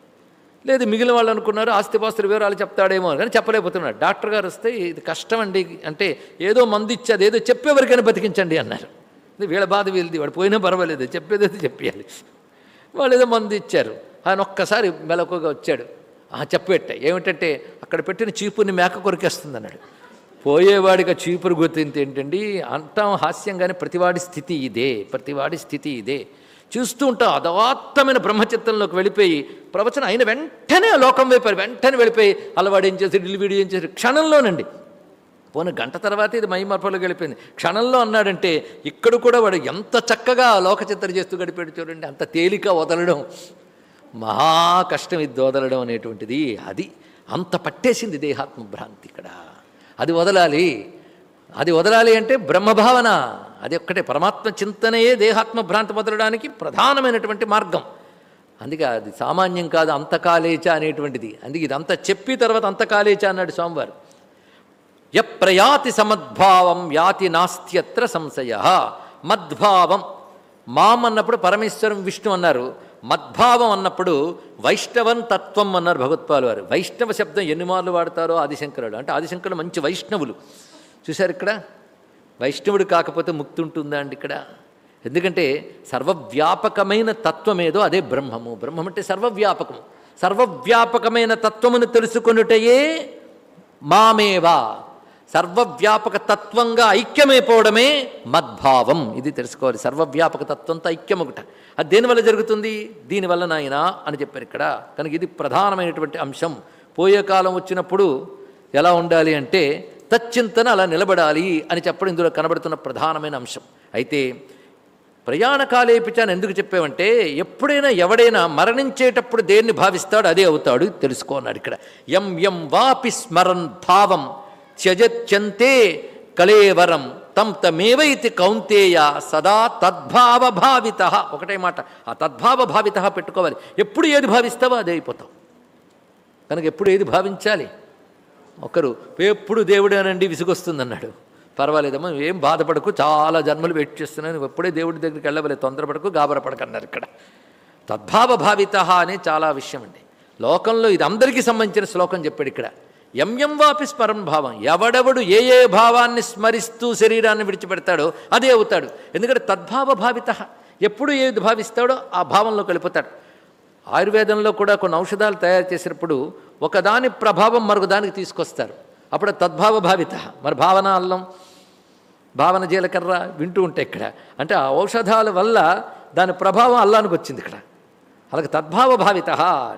లేదు మిగిలిన వాళ్ళు అనుకున్నారు ఆస్తిపాస్తుల వివరాలు చెప్తాడేమో అని కానీ చెప్పలేకపోతున్నాడు డాక్టర్ గారు వస్తే ఇది కష్టం అండి అంటే ఏదో మందు ఇచ్చేది ఏదో చెప్పేవరికైనా బతికించండి అన్నారు. వీళ్ళ బాధ వీళ్ళది వాడు పోయినా పర్వాలేదు చెప్పేది చెప్పేయాలి. వాళ్ళు ఏదో మందు ఇచ్చారు. ఆయన ఒక్కసారి మెలకుగా వచ్చాడు. ఆ చెప్పేట ఏమిటంటే అక్కడ పెట్టిన చీపుని మేక కొరికేస్తుంది అన్నాడు పోయేవాడికి చీపురు గుర్తింత ఏంటండి? అంటాం హాస్యంగానే ప్రతివాడి స్థితి ఇదే ప్రతివాడి స్థితి ఇదే. చూస్తూ ఉంటాం అదవాత్తమైన బ్రహ్మచిత్తంలోకి వెళ్ళిపోయి ప్రవచనం అయిన వెంటనే లోకం వైపు వెంటనే వెళ్ళిపోయి అలవాడు ఏం చేసి వీడియో ఏం చేసి క్షణంలోనండి. పోను గంట తర్వాత ఇది మైమర్పలో గడిపోయింది క్షణంలో అన్నాడంటే ఇక్కడ కూడా వాడు ఎంత చక్కగా లోకచిత్ర చేస్తూ గడిపాడు చూడండి అంత తేలిక వదలడం. మహా కష్టం ఇది వదలడం అనేటువంటిది అది అంత పట్టేసింది దేహాత్మ భ్రాంతి ఇక్కడ. అది వదలాలి. అది వదలాలి అంటే బ్రహ్మభావన. అది ఒక్కటే పరమాత్మ చింతనయే దేహాత్మ భ్రాంతి వదలడానికి ప్రధానమైనటువంటి మార్గం. అందుకే అది సామాన్యం కాదు అంతకాలేచ అనేటువంటిది. అందుకే ఇదంతా చెప్పి తర్వాత అంతకాలేచ అన్నాడు స్వామివారు. యప్రయాతి సమద్భావం యాతి నాస్త్యత్ర సంశయ. మద్భావం. మాం అన్నప్పుడు పరమేశ్వరం విష్ణు అన్నారు. మద్భావం అన్నప్పుడు వైష్ణవం తత్వం అన్నారు భగవత్పాలు వారు. వైష్ణవ శబ్దం ఎన్ని మార్లు వాడతారో ఆదిశంకరుడు అంటే ఆదిశంకరుడు మంచి వైష్ణవులు. చూశారు ఇక్కడ? వైష్ణవుడు కాకపోతే ముక్తి ఉంటుందా అండి ఇక్కడ? ఎందుకంటే సర్వవ్యాపకమైన తత్వం ఏదో అదే బ్రహ్మము. బ్రహ్మం అంటే సర్వవ్యాపకం సర్వవ్యాపకమైన తత్వమును తెలుసుకొనుటయే మామేవా. సర్వవ్యాపక తత్వంగా ఐక్యమైపోవడమే మద్భావం. ఇది తెలుసుకోవాలి. సర్వవ్యాపక తత్వంతో ఐక్యం ఒకట అది దేనివల్ల జరుగుతుంది దీనివల్ల నాయన అని చెప్పారు ఇక్కడ. కనుక ఇది ప్రధానమైనటువంటి అంశం. పోయే కాలం వచ్చినప్పుడు ఎలా ఉండాలి అంటే తచ్చింతన అలా నిలబడాలి అని చెప్పడం ఇందులో కనబడుతున్న ప్రధానమైన అంశం. అయితే ప్రయాణకాలేపిచాను ఎందుకు చెప్పామంటే ఎప్పుడైనా ఎవడైనా మరణించేటప్పుడు దేన్ని భావిస్తాడు అదే అవుతాడు తెలుసుకోన్నాడు ఇక్కడ. ఎం ఎం వాపి స్మరన్ భావం. త్యజత్యంతే కళేవరం తం తమేవైతి కౌంతేయ సదా తద్భావభావిత. ఒకటే మాట ఆ తద్భావభావిత పెట్టుకోవాలి. ఎప్పుడు ఏది భావిస్తావో అదే అయిపోతావు. కనుక ఎప్పుడు ఏది భావించాలి? ఒకరు ఎప్పుడు దేవుడేనండి విసుగొస్తుందన్నాడు. పర్వాలేదమ్మా ఏం బాధపడకు చాలా జన్మలు వెయిట్ చేస్తున్నాను ఎప్పుడే దేవుడి దగ్గరికి వెళ్ళవలే తొందరపడకు గాబరపడకన్నారు ఇక్కడ. తద్భావభావిత అనే చాలా విషయం అండి. లోకంలో ఇది అందరికీ సంబంధించిన శ్లోకం చెప్పాడు ఇక్కడ. ఎంఎం వాపి స్మరణ భావం. ఎవడెవడు ఏ ఏ భావాన్ని స్మరిస్తూ శరీరాన్ని విడిచిపెడతాడో అదే అవుతాడు. ఎందుకంటే తద్భావ భావిత ఎప్పుడు ఏది భావిస్తాడో ఆ భావంలో కలిపోతాడు. ఆయుర్వేదంలో కూడా కొన్ని ఔషధాలు తయారు చేసినప్పుడు ఒకదాని ప్రభావం మరొక దానికి తీసుకొస్తారు. అప్పుడు తద్భావ భావిత మరి భావన అల్లం భావన జీలకర్ర వింటూ ఉంటాయి ఇక్కడ. అంటే ఆ ఔషధాల వల్ల దాని ప్రభావం అల్లానికి వచ్చింది ఇక్కడ. అలాగే తద్భావ భావిత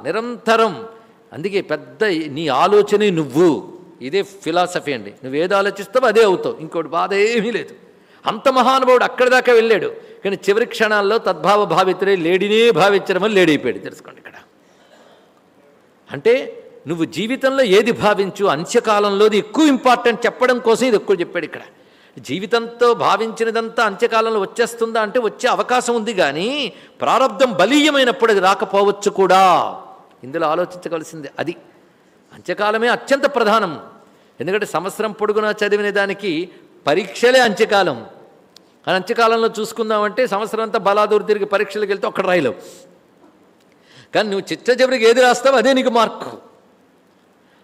నిరంతరం అందుకే పెద్ద నీ ఆలోచనే నువ్వు. ఇదే ఫిలాసఫీ అండి. నువ్వు ఏది ఆలోచిస్తావో అదే అవుతావు. ఇంకోటి బాధ ఏమీ లేదు. అంత మహానుభావుడు అక్కడి దాకా వెళ్ళాడు. కానీ చివరి క్షణాల్లో తద్భావ భావితుడే లేడినే భావించడం వల్ల లేడైపోయాడు తెలుసుకోండి ఇక్కడ. అంటే నువ్వు జీవితంలో ఏది భావించు అంత్యకాలంలోది ఎక్కువ ఇంపార్టెంట్ చెప్పడం కోసం ఇది ఎక్కువ చెప్పాడు ఇక్కడ. జీవితంతో భావించినదంతా అంత్యకాలంలో వచ్చేస్తుందా అంటే వచ్చే అవకాశం ఉంది కానీ ప్రారంధం బలీయమైనప్పుడు అది రాకపోవచ్చు కూడా. ఇందులో ఆలోచించవలసింది అది. అంత్యకాలమే అత్యంత ప్రధానం. ఎందుకంటే సంవత్సరం పొడుగునా చదివిన దానికి పరీక్షలే అంత్యకాలం. అని అంత్యకాలంలో చూసుకుందామంటే సంవత్సరం అంతా బలాదూరు తిరిగి పరీక్షలకు వెళ్తే ఒక్కడ రాయలేవు. కానీ నువ్వు చిట్ట చివరికి ఏది రాస్తావు అదే నీకు మార్కు.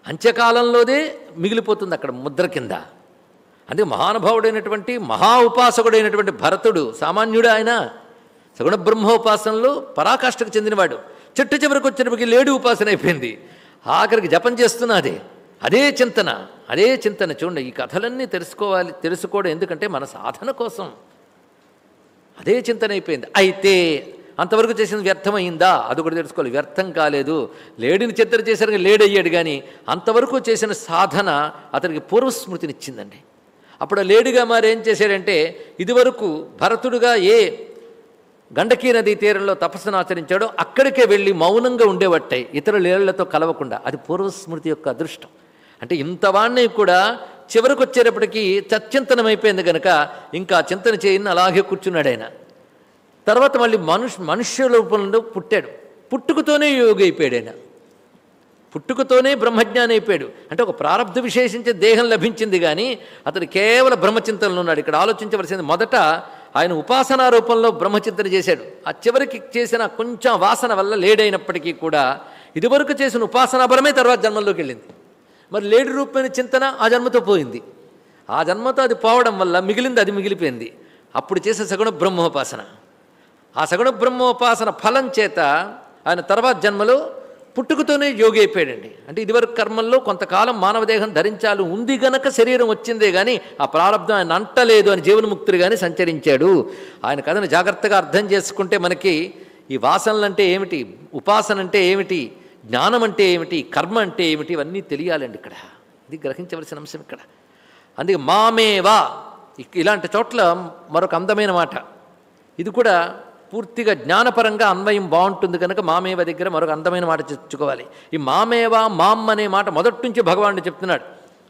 అంత్యకాలంలోదే మిగిలిపోతుంది అక్కడ ముద్ర కింద. అందుకే మహానుభావుడైనటువంటి మహా ఉపాసకుడైనటువంటి భరతుడు సామాన్యుడు ఆయన సగుణ బ్రహ్మోపాసనలో పరాకాష్ఠకు చెందినవాడు. చెట్టు చివరికి వచ్చినప్పటికీ లేడి ఉపాసన అయిపోయింది. ఆఖరికి జపం చేస్తున్నదే అదే. చింతన అదే చింతన. చూడండి ఈ కథలన్నీ తెలుసుకోవాలి తెలుసుకోవడం ఎందుకంటే మన సాధన కోసం. అదే చింతన అయిపోయింది. అయితే అంతవరకు చేసింది వ్యర్థమైందా? అది కూడా తెలుసుకోవాలి. వ్యర్థం కాలేదు. లేడిని చిత్ర చేసరికి లేడయ్యాడు కానీ అంతవరకు చేసిన సాధన అతనికి పూర్వస్మృతినిచ్చిందండి. అప్పుడు లేడిగా మరి ఏం చేశాడంటే ఇదివరకు భరతుడుగా ఏ గండకీ నదీ తీరంలో తపస్సును ఆచరించాడో. అక్కడికే వెళ్ళి మౌనంగా ఉండేవట్టే ఇతర లీలలతో కలవకుండా. అది పూర్వస్మృతి యొక్క అదృష్టం. అంటే ఇంతవాణ్ణి కూడా చివరికి వచ్చేటప్పటికీ చచ్చింతనమైపోయింది అయిపోయింది కనుక ఇంకా చింతన చేయని అలాగే కూర్చున్నాడు ఆయన. తర్వాత మళ్ళీ మనుష్ మనుష్య రూపంలో పుట్టాడు. పుట్టుకతోనే యోగి అయిపోయాడు ఆయన. పుట్టుకతోనే బ్రహ్మజ్ఞాని అయిపోయాడు అంటే ఒక ప్రారంధ విశేషించే దేహం లభించింది కానీ అతడు కేవలం బ్రహ్మచింతనలో ఉన్నాడు. ఇక్కడ ఆలోచించవలసింది మొదట ఆయన ఉపాసనా రూపంలో బ్రహ్మచింతన చేశాడు. ఆ చివరికి చేసిన కొంచెం వాసన వల్ల లేడైనప్పటికీ కూడా ఇదివరకు చేసిన ఉపాసనా బలమే తర్వాత జన్మల్లోకి వెళ్ళింది. మరి లేడి రూపమైన చింతన ఆ జన్మతో పోయింది. ఆ జన్మతో అది పోవడం వల్ల మిగిలింది అది మిగిలిపోయింది. అప్పుడు చేసే సగుణ బ్రహ్మోపాసన. ఆ సగుణ బ్రహ్మోపాసన ఫలం చేత ఆయన తర్వాత జన్మలో పుట్టుకతోనే యోగి అయిపోయాడండి. అంటే ఇదివరకు కర్మల్లో కొంతకాలం మానవ దేహం ధరించాలి ఉంది గనక శరీరం వచ్చిందే కానీ ఆ ప్రారంభం ఆయన అంటలేదు అని జీవన్ముక్తుడు కానీ సంచరించాడు. ఆయన కథను జాగ్రత్తగా అర్థం చేసుకుంటే మనకి ఈ వాసనలు అంటే ఏమిటి ఉపాసన అంటే ఏమిటి జ్ఞానం అంటే ఏమిటి కర్మ అంటే ఏమిటి ఇవన్నీ తెలియాలండి ఇక్కడ. ఇది గ్రహించవలసిన అంశం ఇక్కడ. అందుకే మామేవా ఇలాంటి చోట్ల మరొక అందమైన మాట. ఇది కూడా పూర్తిగా జ్ఞానపరంగా అన్వయం బాగుంటుంది కనుక మామేవ దగ్గర మరొక అందమైన మాట చెప్పుకోవాలి. ఈ మామేవా మామ్ అనే మాట మొదటి నుంచి భగవానుడు చెప్తున్నాడు.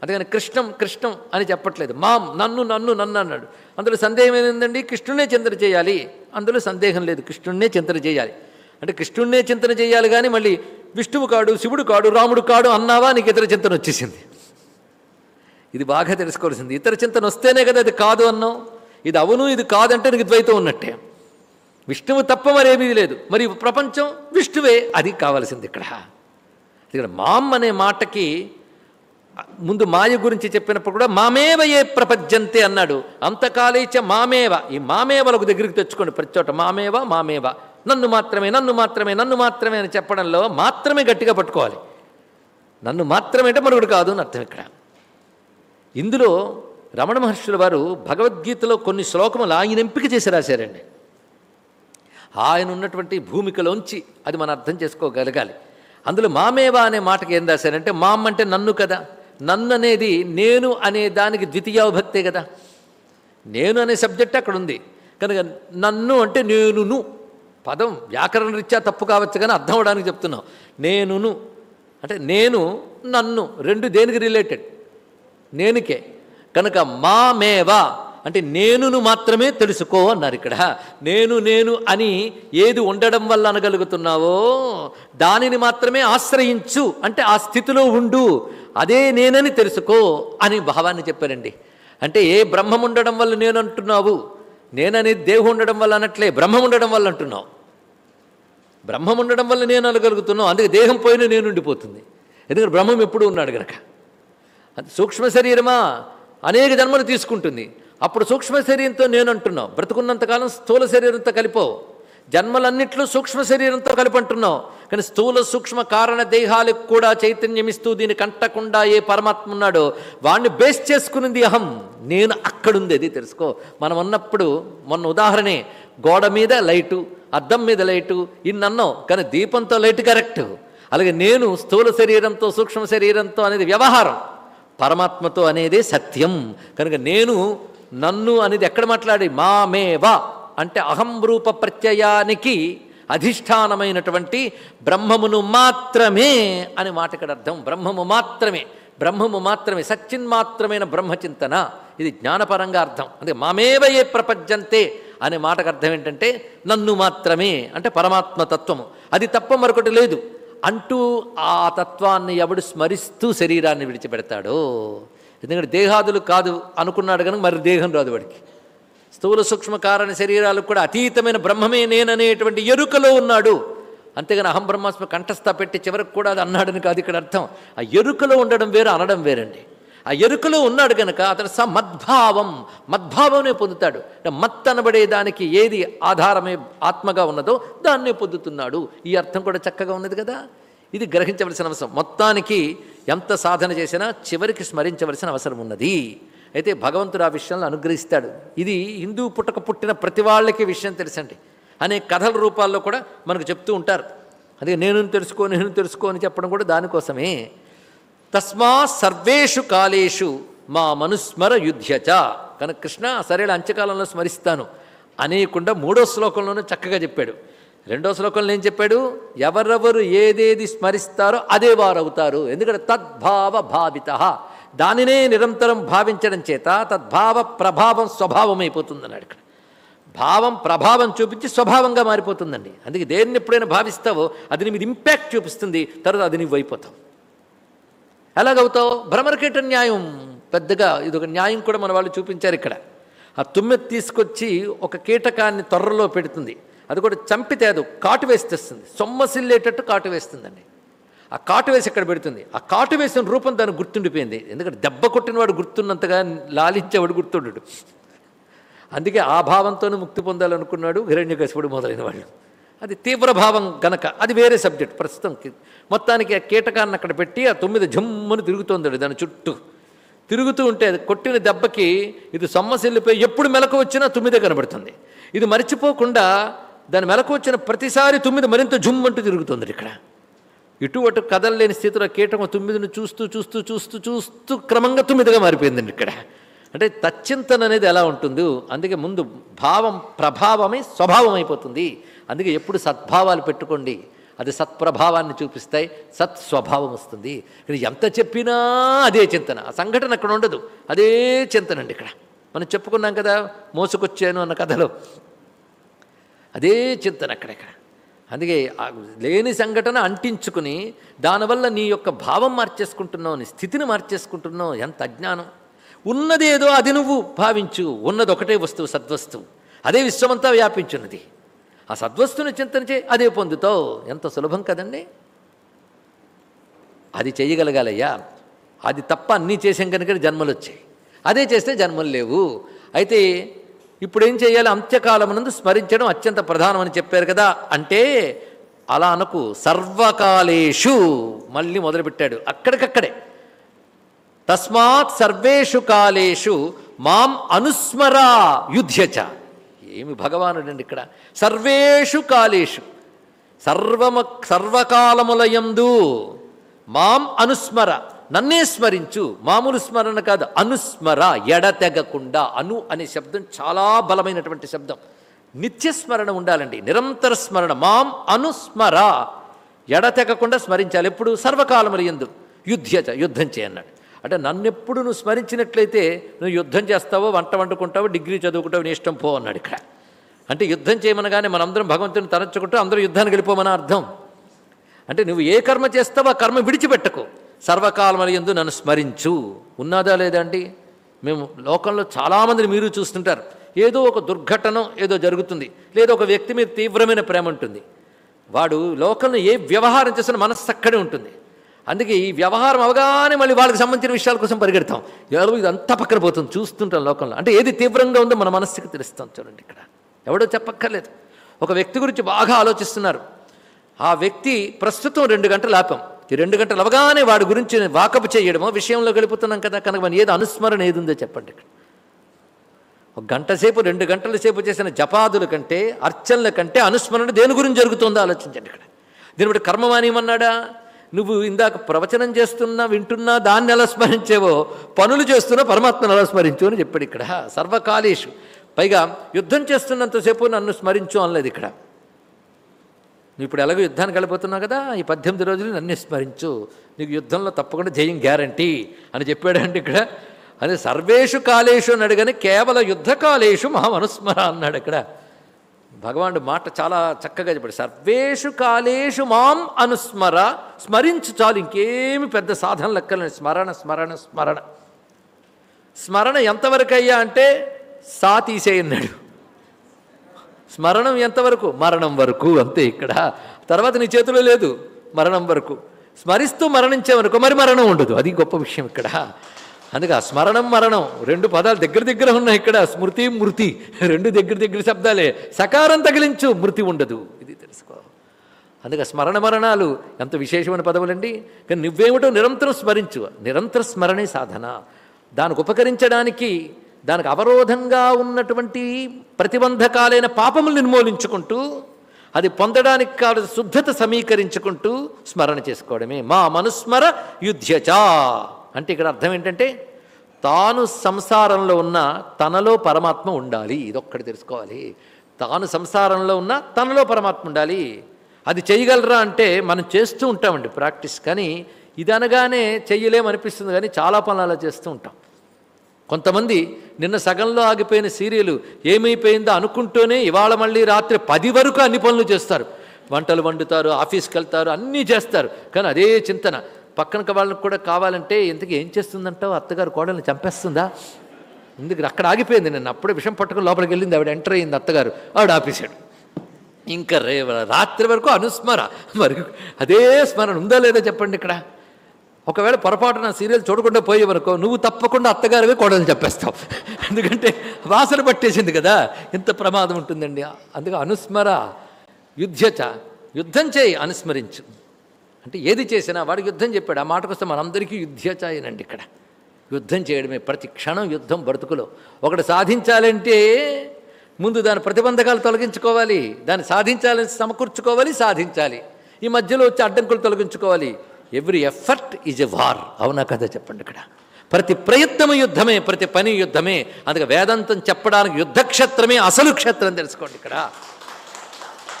అందుకని కృష్ణం కృష్ణం అని చెప్పట్లేదు. మామ్ నన్ను నన్ను నన్ను అన్నాడు. అందులో సందేహం ఏమైందండి? కృష్ణునే చింతన చేయాలి. అందులో సందేహం లేదు. కృష్ణుణ్ణే చింతన చేయాలి. అంటే కృష్ణుణ్ణే చింతన చేయాలి కానీ మళ్ళీ విష్ణువు కాడు శివుడు కాడు రాముడు కాడు అన్నావా? నీకు ఇతర చింతన వచ్చేసింది. ఇది బాగా తెలుసుకోవాల్సింది. ఇతర చింతన వస్తేనే కదా అది కాదు అన్నాం ఇది అవును ఇది కాదంటే నీకు ద్వైతం ఉన్నట్టే. విష్ణువు తప్ప మరేమీ లేదు. మరి ప్రపంచం విష్ణువే. అది కావలసింది ఇక్కడ. ఇక్కడ మామ్ అనే మాటకి ముందు మాయ గురించి చెప్పినప్పుడు కూడా మామేవ ఏ ప్రపంచంతే అన్నాడు. అంతకాలేచ మామేవ. ఈ మామేవలకు దగ్గరికి తెచ్చుకోండి. ప్రతి చోట మామేవ మామేవ. నన్ను మాత్రమే నన్ను మాత్రమే నన్ను మాత్రమే అని చెప్పడంలో మాత్రమే గట్టిగా పట్టుకోవాలి. నన్ను మాత్రమే అంటే మరొకటి కాదు అని అర్థం ఇక్కడ. ఇందులో రమణ మహర్షుల వారు భగవద్గీతలో కొన్ని శ్లోకములు ఆయన ఎంపిక చేసి రాశారండి. ఆయన ఉన్నటువంటి భూమికలోంచి అది మనం అర్థం చేసుకోగలగాలి. అందులో మామేవా అనే మాటకి ఏం రాశారంటే మామ్ అంటే నన్ను కదా నన్ను అనేది నేను అనే దానికి ద్వితీయావిభక్తే కదా. నేను అనే సబ్జెక్ట్ అక్కడ ఉంది. కనుక నన్ను అంటే నేనును. పదం వ్యాకరణ రీత్యా తప్పు కావచ్చు కానీ అర్థం అవడానికి చెప్తున్నాం. నేనును. అంటే నేను నన్ను రెండు దేనికి రిలేటెడ్? నేనుకే. కనుక మామేవా అంటే నేనును మాత్రమే తెలుసుకో అన్నారు ఇక్కడ. నేను నేను అని ఏది ఉండడం వల్ల అనగలుగుతున్నావో దానిని మాత్రమే ఆశ్రయించు. అంటే ఆ స్థితిలో ఉండు. అదే నేనని తెలుసుకో అని భావాన్ని చెప్పారండి అంటే ఏ బ్రహ్మం ఉండడం వల్ల నేను అంటున్నావు? నేనని దేహం ఉండడం వల్ల అనట్లే. బ్రహ్మం ఉండడం వల్ల అంటున్నావు. బ్రహ్మం ఉండడం వల్ల నేను అనగలుగుతున్నావు. అందుకే దేహం పోయిన నేను ఉండిపోతుంది. ఎందుకంటే బ్రహ్మం ఎప్పుడు ఉన్నాడు గనక. అది సూక్ష్మ శరీరమా? అనేక జన్మలు తీసుకుంటుంది. అప్పుడు సూక్ష్మ శరీరంతో నేను అంటున్నావు బ్రతుకున్నంతకాలం స్థూల శరీరంతో కలిపో జన్మలన్నిట్లో సూక్ష్మ శరీరంతో కలిపి అంటున్నావు కానీ స్థూల సూక్ష్మ కారణ దేహాలకు కూడా చైతన్యమిస్తూ దీనికి అంటకుండా ఏ పరమాత్మ ఉన్నాడో వాడిని బేస్ చేసుకునింది అహం. నేను అక్కడుంది అది తెలుసుకో. మనం ఉన్నప్పుడు మొన్న ఉదాహరణే గోడ మీద లైటు అద్దం మీద లైటు ఇన్నన్నావు కానీ దీపంతో లైట్ కరెక్ట్. అలాగే నేను స్థూల శరీరంతో సూక్ష్మ శరీరంతో అనేది వ్యవహారం. పరమాత్మతో అనేదే సత్యం. కనుక నేను నన్ను అనేది ఎక్కడ మాట్లాడి? మామేవా అంటే అహం రూప ప్రత్యయానికి అధిష్టానమైనటువంటి బ్రహ్మమును మాత్రమే అని మాట ఇక్కడ అర్థం. బ్రహ్మము మాత్రమే. బ్రహ్మము మాత్రమే. సచ్చిన్మాత్రమైన బ్రహ్మచింతన. ఇది జ్ఞానపరంగా అర్థం. అంటే మామేవ ఏ ప్రపంచంతే అనే మాటకు అర్థం ఏంటంటే నన్ను మాత్రమే. అంటే పరమాత్మ తత్వము. అది తప్ప మరొకటి లేదు. అంటూ ఆ తత్వాన్ని ఎవడు స్మరిస్తూ శరీరాన్ని విడిచిపెడతాడో ఎందుకంటే దేహాదులు కాదు అనుకున్నాడు కనుక మరి దేహం రాదు వాడికి. స్థూల సూక్ష్మ కారణ శరీరాలకు కూడా అతీతమైన బ్రహ్మమే నేననేటువంటి ఎరుకలో ఉన్నాడు. అంతేగాని అహం బ్రహ్మాస్మ కంఠస్థ పెట్టి చివరికి కూడా అది అన్నాడని కాదు ఇక్కడ అర్థం. ఆ ఎరుకలో ఉండడం వేరు అనడం వేరండి. ఆ ఎరుకలో ఉన్నాడు కనుక అతను స మద్భావం మద్భావమే పొందుతాడు. మత్ అనబడే దానికి ఏది ఆధారమే ఆత్మగా ఉన్నదో దాన్నే పొందుతున్నాడు. ఈ అర్థం కూడా చక్కగా ఉన్నది కదా? ఇది గ్రహించవలసిన అవసరం. మొత్తానికి ఎంత సాధన చేసినా చివరికి స్మరించవలసిన అవసరం ఉన్నది. అయితే భగవంతుడు ఆ విషయంలో అనుగ్రహిస్తాడు. ఇది హిందూ పుట్టక పుట్టిన ప్రతి వాళ్ళకి విషయం తెలుసండి. అనే కథల రూపాల్లో కూడా మనకు చెప్తూ ఉంటారు. అదే నేను తెలుసుకో నేను తెలుసుకో అని చెప్పడం కూడా దానికోసమే. తస్మా సర్వేషు కాలేషు మా మనుస్మర యుధ్యచ. కనుక కృష్ణ సరేలా అంత్యకాలంలో స్మరిస్తాను. అనేకుండా మూడో శ్లోకంలోనూ చక్కగా చెప్పాడు. రెండో శ్లోకంలో ఏం చెప్పాడు? ఎవరెవరు ఏదేది స్మరిస్తారో అదే వారు అవుతారు ఎందుకంటే తద్భావ భావిత. దానినే నిరంతరం భావించడం చేత తద్భావ ప్రభావం స్వభావం అయిపోతుందన్నాడు ఇక్కడ. భావం ప్రభావం చూపించి స్వభావంగా మారిపోతుందండి. అందుకే దేన్ని ఎప్పుడైనా భావిస్తావో అది నీ మీద ఇంపాక్ట్ చూపిస్తుంది తర్వాత అది నువ్వు అయిపోతావు. ఎలాగవుతావు? భ్రమరకేట న్యాయం. పెద్దగా ఇది ఒక న్యాయం కూడా మన వాళ్ళు చూపించారు ఇక్కడ. ఆ తుమ్మెద తీసుకొచ్చి ఒక కీటకాన్ని త్వరలో పెడుతుంది. అది కూడా చంపితే అది కాటు వేసి తెస్తుంది. సొమ్మసిల్లేటట్టు కాటు వేస్తుందండి. ఆ కాటు వేసి ఎక్కడ పెడుతుంది? ఆ కాటు వేసిన రూపం దాన్ని గుర్తుండిపోయింది. ఎందుకంటే దెబ్బ కొట్టినవాడు గుర్తున్నంతగా లాలించేవాడు గుర్తుండడు. అందుకే ఆ భావంతోనే ముక్తి పొందాలనుకున్నాడు హిరణ్యకశిపుడు మొదలైన వాళ్ళు అది తీవ్ర భావం గనక. అది వేరే సబ్జెక్ట్. ప్రస్తుతం మొత్తానికి ఆ కీటకాన్ని అక్కడ పెట్టి ఆ తొమ్మిది జమ్మును తిరుగుతోంది దాని చుట్టూ. తిరుగుతూ ఉంటే అది కొట్టిన దెబ్బకి ఇది సొమ్మసిల్లిపోయి ఎప్పుడు మెలకు వచ్చినా తొమ్మిదే కనబడుతుంది. ఇది మర్చిపోకుండా దాని మెలకు వచ్చిన ప్రతిసారి తుమ్మిది మరింత జుమ్మంటూ తిరుగుతుంది ఇక్కడ. ఇటు అటు కదలలేని స్థితిలో కీటకం తుమ్మిదిని చూస్తూ చూస్తూ చూస్తూ చూస్తూ క్రమంగా తుమ్మిదిగా మారిపోయిందండి ఇక్కడ. అంటే తచ్చింతన అనేది ఎలా ఉంటుందో? అందుకే ముందు భావం ప్రభావమే స్వభావం అయిపోతుంది అందుకే ఎప్పుడు సద్భావాలు పెట్టుకోండి. అది సత్ప్రభావాన్ని చూపిస్తాయి సత్ స్వభావం వస్తుంది ఎంత చెప్పినా అదే చింతన. ఆ సంఘటన అక్కడ ఉండదు. అదే చింతన అండి ఇక్కడ. మనం చెప్పుకున్నాం కదా మోసుకొచ్చాను అన్న కథలో. అదే చింతన అక్కడెక్కడ. అందుకే లేని సంఘటన అంటించుకుని దానివల్ల నీ యొక్క భావం మార్చేసుకుంటున్నావు నీ స్థితిని మార్చేసుకుంటున్నావు ఎంత అజ్ఞానం. ఉన్నదేదో అది నువ్వు భావించు ఉన్నది ఒకటే వస్తువు సద్వస్తువు. అదే విశ్వమంతా వ్యాపించున్నది. ఆ సద్వస్తుని చింతన చేయి అదే పొందుతావు. ఎంత సులభం కదండి. అది చేయగలగాలయ్యా. అది తప్ప అన్నీ చేసాం కనుక జన్మలు వచ్చాయి అదే చేస్తే జన్మలు లేవు. అయితే ఇప్పుడు ఏం చేయాలి? అంత్యకాలమునందు స్మరించడం అత్యంత ప్రధానమని చెప్పారు కదా. అంటే అలా అనకు. సర్వకాలేషు మళ్ళీ మొదలుపెట్టాడు. అక్కడికక్కడే. తస్మాత్ సర్వేషు కాలేషు మాం అనుస్మరా యుధ్యచ. ఏమి భగవానుడండి ఇక్కడ? సర్వేషు కాలేషు. సర్వమ సర్వకాలములయందు మాం అనుస్మర. నన్నే స్మరించు. మామూలు స్మరణ కాదు. అనుస్మర ఎడతెగకుండా. అను అనే శబ్దం చాలా బలమైనటువంటి శబ్దం. నిత్య స్మరణ ఉండాలండి. నిరంతర స్మరణ. మాం అనుస్మర. ఎడతెగకుండా స్మరించాలి. ఎప్పుడు? సర్వకాలములు ఎందు యుద్ధ యుద్ధం చేయన్నాడు అంటే నన్నెప్పుడు నువ్వు స్మరించినట్లయితే నువ్వు యుద్ధం చేస్తావో వంట వండుకుంటావో డిగ్రీ చదువుకుంటావు నీ ఇష్టం పో అన్నాడు ఇక్కడ. అంటే యుద్ధం చేయమనగానే మనందరం భగవంతుని తరచుకుంటూ అందరూ యుద్ధానికి వెళ్ళిపోమని అర్థం. అంటే నువ్వు ఏ కర్మ చేస్తావో ఆ కర్మ విడిచిపెట్టకు. సర్వకాలం ఎందు నన్ను స్మరించు. ఉన్నదా లేదండి మేము లోకంలో చాలామందిని మీరు చూస్తుంటారు. ఏదో ఒక దుర్ఘటన ఏదో జరుగుతుంది. లేదా ఒక వ్యక్తి మీద తీవ్రమైన ప్రేమ ఉంటుంది. వాడు లోకంలో ఏ వ్యవహారం చేసినా మనస్సు అక్కడే ఉంటుంది. అందుకే ఈ వ్యవహారం అవగానే మళ్ళీ వాళ్ళకి సంబంధించిన విషయాల కోసం పరిగెడతాం. ఎవరు ఇదంతా పక్కన పోతుంది. చూస్తుంటాం లోకంలో. అంటే ఏది తీవ్రంగా ఉందో మన మనస్సుకి తెలుస్తాం చూడండి ఇక్కడ. ఎవడో చెప్పక్కర్లేదు. ఒక వ్యక్తి గురించి బాగా ఆలోచిస్తున్నారు. ఆ వ్యక్తి ప్రస్తుతం రెండు గంటలు ఆపాం. ఈ రెండు గంటలు అవగానే వాడి గురించి వాకపు చేయడమో విషయంలో గడుపుతున్నాం కదా కనుక మన ఏది అనుస్మరణ ఏది ఉందో చెప్పండి ఇక్కడ. ఒక గంట సేపు రెండు గంటల సేపు చేసిన జపాదుల కంటే అర్చనల కంటే అనుస్మరణ దేని గురించి జరుగుతుందో ఆలోచించండి ఇక్కడ. దీని బట్టి కర్మమానేమన్నాడా నువ్వు ఇందాక ప్రవచనం చేస్తున్నా వింటున్నా దాన్ని ఎలా స్మరించేవో పనులు చేస్తున్నా పరమాత్మను ఎలా స్మరించు అని చెప్పాడు ఇక్కడ. సర్వకాలేషు. పైగా యుద్ధం చేస్తున్నంతసేపు నన్ను స్మరించు అనలేదు ఇక్కడ. నువ్వు ఇప్పుడు ఎలాగో యుద్ధానికి వెళ్ళిపోతున్నావు కదా ఈ పద్దెనిమిది రోజులు నన్ను స్మరించు. నీకు యుద్ధంలో తప్పకుండా జయం గ్యారంటీ అని చెప్పాడండి ఇక్కడ. అదే సర్వేషు కాలేషు అన్నాడు కానీ కేవల యుద్ధ కాలేషు మహం అన్నాడు ఇక్కడ. భగవానుడు మాట చాలా చక్కగా చెప్పాడు. సర్వేషు కాలేషు మాం అనుస్మర స్మరించు చాలు ఇంకేమి పెద్ద సాధన లెక్కలని స్మరణ స్మరణ స్మరణ. స్మరణ ఎంతవరకు అయ్యా అంటే సా తీసేయన్నాడు. స్మరణం ఎంతవరకు? మరణం వరకు అంతే ఇక్కడ. తర్వాత నీ చేతిలో లేదు. మరణం వరకు. స్మరిస్తూ మరణించే వరకు మరి మరణం ఉండదు. అది గొప్ప విషయం ఇక్కడ. అందుకే ఆ స్మరణం మరణం రెండు పదాలు దగ్గర దగ్గర ఉన్నాయి ఇక్కడ. స్మృతి మృతి. రెండు దగ్గర దగ్గర శబ్దాలే. సకారం తగిలించు మృతి ఉండదు. ఇది తెలుసుకో. అందుకే స్మరణ మరణాలు ఎంత విశేషమైన పదవులండి కానీ నువ్వేమిటో నిరంతరం స్మరించు. నిరంతర స్మరణే సాధన. దానికి ఉపకరించడానికి దానికి అవరోధంగా ఉన్నటువంటి ప్రతిబంధకాలైన పాపములు నిర్మూలించుకుంటూ అది పొందడానికి కావలసిన శుద్ధత సమీకరించుకుంటూ స్మరణ చేసుకోవడమే. మా మనుస్మర యుధ్యచా. అంటే ఇక్కడ అర్థం ఏంటంటే తాను సంసారంలో ఉన్న తనలో పరమాత్మ ఉండాలి. ఇదొక్కటి తెలుసుకోవాలి. తాను సంసారంలో ఉన్న తనలో పరమాత్మ ఉండాలి. అది చేయగలరా అంటే మనం చేస్తూ ఉంటామండి ప్రాక్టీస్. కానీ ఇది అనగానే చెయ్యలేమనిపిస్తుంది. కానీ చాలా పనులు అలా చేస్తూ ఉంటాం. కొంతమంది నిన్న సగంలో ఆగిపోయిన సీరియల్ ఏమైపోయిందో అనుకుంటూనే ఇవాళ మళ్ళీ రాత్రి పది వరకు అన్ని పనులు చేస్తారు. వంటలు వండుతారు ఆఫీస్కి వెళ్తారు అన్నీ చేస్తారు. కానీ అదే చింతన. పక్కన వాళ్ళకి కూడా కావాలంటే ఇంతకీ ఏం చేస్తుందంటావు? అత్తగారు కోడల్ని చంపేస్తుందా? ఎందుకు అక్కడ ఆగిపోయింది నేను అప్పుడే విషం పట్టుకుని లోపలికి వెళ్ళింది. ఆవిడ ఎంటర్ అయింది అత్తగారు. ఆవిడ ఆపేశాడు. ఇంకా రే రాత్రి వరకు అనుస్మర. మరి అదే స్మరణ ఉందా లేదా చెప్పండి ఇక్కడ? ఒకవేళ పొరపాటున సీరియల్ చూడకుండా పోయేవనుకో నువ్వు తప్పకుండా అత్తగారివే కోడలు చెప్పేస్తావు. ఎందుకంటే వాసన పట్టేసింది కదా ఇంత ప్రమాదం ఉంటుందండి. అందుకే అనుస్మర యుద్ధచ యుద్ధం చేయి అనుస్మరించు. అంటే ఏది చేసినా వాడికి యుద్ధం చెప్పాడు. ఆ మాటకు వస్తే మనందరికీ యుద్ధచాయనండి ఇక్కడ. యుద్ధం చేయడమే ప్రతి క్షణం యుద్ధం బ్రతుకులో. ఒకటి సాధించాలంటే ముందు దాని ప్రతిబంధకాలు తొలగించుకోవాలి. దాన్ని సాధించాలని సమకూర్చుకోవాలి సాధించాలి. ఈ మధ్యలో వచ్చి అడ్డంకులు తొలగించుకోవాలి. Every effort is a war అవునా కదా చెప్పండి ఇక్కడ? ప్రతి ప్రయత్నము యుద్ధమే ప్రతి పని యుద్ధమే. అందుకే వేదాంతం చెప్పడానికి యుద్ధక్షేత్రమే అసలు క్షేత్రం తెలుసుకోండి ఇక్కడ.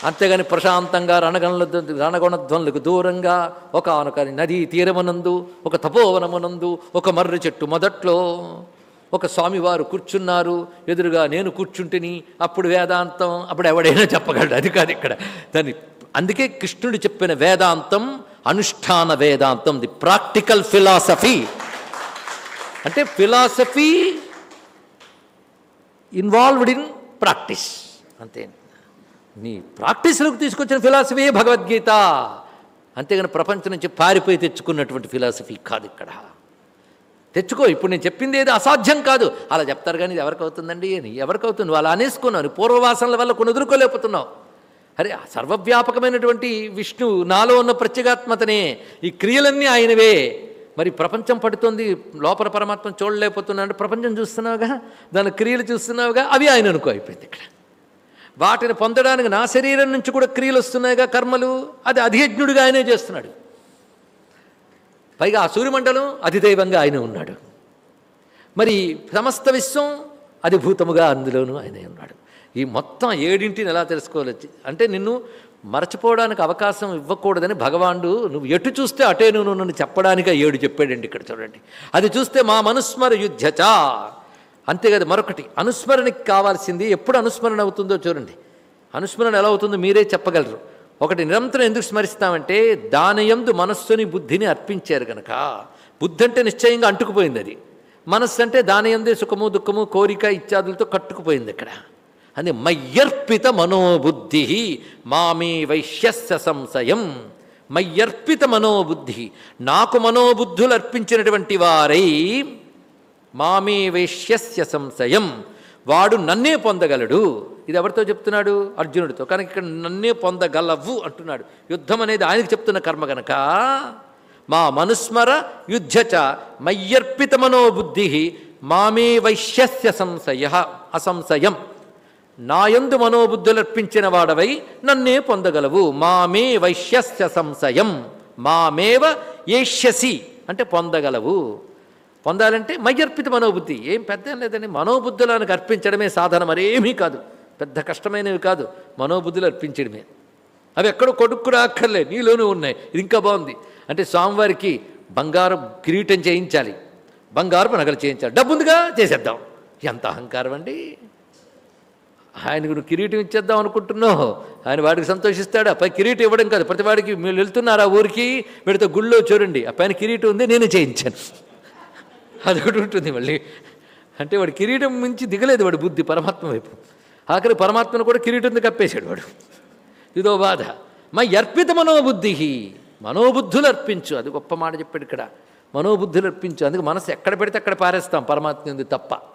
అంతేగాని ప్రశాంతంగా రణగణల రణగుణధ్వనులకు దూరంగా ఒక అనొక నదీ తీరమునందు ఒక తపోవనమునందు ఒక మర్రి చెట్టు మొదట్లో ఒక స్వామివారు కూర్చున్నారు. ఎదురుగా నేను కూర్చుంటిని. అప్పుడు వేదాంతం అప్పుడు ఎవడైనా చెప్పగలడు. అది కాదు ఇక్కడ. దాన్ని అందుకే కృష్ణుడు చెప్పిన వేదాంతం అనుష్ఠాన వేదాంతం ది ప్రాక్టికల్ ఫిలాసఫీ. అంటే ఫిలాసఫీ ఇన్వాల్వ్డ్ ఇన్ ప్రాక్టీస్. అంతే. నీ ప్రాక్టీస్లోకి తీసుకొచ్చిన ఫిలాసఫీయే భగవద్గీత. అంతేగాని ప్రపంచం నుంచి పారిపోయి తెచ్చుకున్నటువంటి ఫిలాసఫీ కాదు ఇక్కడ. తెచ్చుకో ఇప్పుడు నేను చెప్పింది ఏది అసాధ్యం కాదు. అలా చెప్తారు కానీ ఇది ఎవరికి అవుతుందండి ఎవరికి అవుతుంది వాళ్ళు అనేసుకున్నాను పూర్వవాసనల వల్ల కొన్ని ఎదుర్కోలేకపోతున్నావు అరే సర్వవ్యాపకమైనటువంటి విష్ణు నాలో ఉన్న ప్రత్యేగాత్మతనే ఈ క్రియలన్నీ ఆయనవే. మరి ప్రపంచం పడుతుంది లోపల పరమాత్మ చూడలేకపోతున్నాడు ప్రపంచం చూస్తున్నావుగా దాని క్రియలు చూస్తున్నావుగా అవి ఆయన అనుకో అయిపోయింది ఇక్కడ. వాటిని పొందడానికి నా శరీరం నుంచి కూడా క్రియలు వస్తున్నాయిగా కర్మలు అది అధియజ్ఞుడిగా ఆయనే చేస్తున్నాడు. పైగా ఆ సూర్యమండలం అధిదైవంగా ఆయన ఉన్నాడు. మరి సమస్త విశ్వం అధిభూతముగా అందులోనూ ఆయనే ఉన్నాడు. ఈ మొత్తం ఏడింటిని ఎలా తెలుసుకోవాలి? అంటే నిన్ను మరచిపోవడానికి అవకాశం ఇవ్వకూడదని భగవానుడు నువ్వు ఎటు చూస్తే అటే నువ్వు నన్ను చెప్పడానికి ఏడు చెప్పాడండి ఇక్కడ చూడండి. అది చూస్తే మా మనుస్మర యుద్ధచ. అంతే కదా మరొకటి. అనుస్మరణకి కావాల్సింది ఎప్పుడు అనుస్మరణ అవుతుందో చూడండి. అనుస్మరణ ఎలా అవుతుందో మీరే చెప్పగలరు. ఒకటి నిరంతరం ఎందుకు స్మరిస్తామంటే దానయందు మనస్సుని బుద్ధిని అర్పించారు కనుక బుద్ధి అంటే నిశ్చయంగా అంటుకుపోయింది అది. మనస్సు అంటే దానయందే సుఖము దుఃఖము కోరిక ఇత్యాదులతో కట్టుకుపోయింది ఇక్కడ. అని మయ్యర్పిత మనోబుద్ధి మామే వైశ్యస్య సంశయం. మయ్యర్పిత మనోబుద్ధి. నాకు మనోబుద్ధులు అర్పించినటువంటి వారై మామే వైశ్యస్య సంశయం. వాడు నన్నే పొందగలడు. ఇది ఎవరితో చెప్తున్నాడు? అర్జునుడితో. కనుక ఇక్కడ నన్నే పొందగలవు అంటున్నాడు. యుద్ధం అనేది ఆయనకు చెప్తున్న కర్మ గనక మా మనుస్మర యుద్ధచ మయ్యర్పిత మనోబుద్ధి మామే వైశ్యస్య సంశయ అసంశయం. నాయందు మనోబుద్ధులర్పించిన వాడవై నన్నే పొందగలవు. మామే వైశ్యస్య సంశయం. మామేవ ఏష్యసి అంటే పొందగలవు. పొందాలంటే మయ్యర్పిత మనోబుద్ధి. ఏం పెద్ద లేదని లేదండి. మనోబుద్ధులను అర్పించడమే సాధన మరేమీ కాదు. పెద్ద కష్టమైనవి కాదు. మనోబుద్ధులు అర్పించడమే అవి ఎక్కడో కొడుక్కురా అక్కర్లే. నీలోనూ ఉన్నాయి. ఇది ఇంకా బాగుంది. అంటే స్వామివారికి బంగారం కిరీటం చేయించాలి. బంగారపు నగలు చేయించాలి. డబ్బుందిగా చేసేద్దాం. ఎంత అహంకారం అండి ఆయనకు నువ్వు కిరీటం ఇచ్చేద్దాం అనుకుంటున్నావు. ఆయన వాడికి సంతోషిస్తాడు? ఆ పై కిరీటం ఇవ్వడం కాదు. ప్రతి వాడికి మీరు వెళ్తున్నారా ఊరికి? వీడితో గుళ్ళో చూడండి. ఆ పైన కిరీటం ఉంది నేనే చేయించాను. అది ఒకటి ఉంటుంది మళ్ళీ. అంటే వాడు కిరీటం మించి దిగలేదు వాడు బుద్ధి పరమాత్మ వైపు. ఆఖరి పరమాత్మను కూడా కిరీటంతో కప్పేశాడు వాడు. ఇదో బాధ. మా అర్పిత మనోబుద్ధి మనోబుద్ధులు అర్పించు. అది గొప్ప మాట చెప్పాడు ఇక్కడ. మనోబుద్ధులు అర్పించు. అందుకు మనసు ఎక్కడ పెడితే అక్కడ పారేస్తాం. పరమాత్మ ఉంది తప్ప.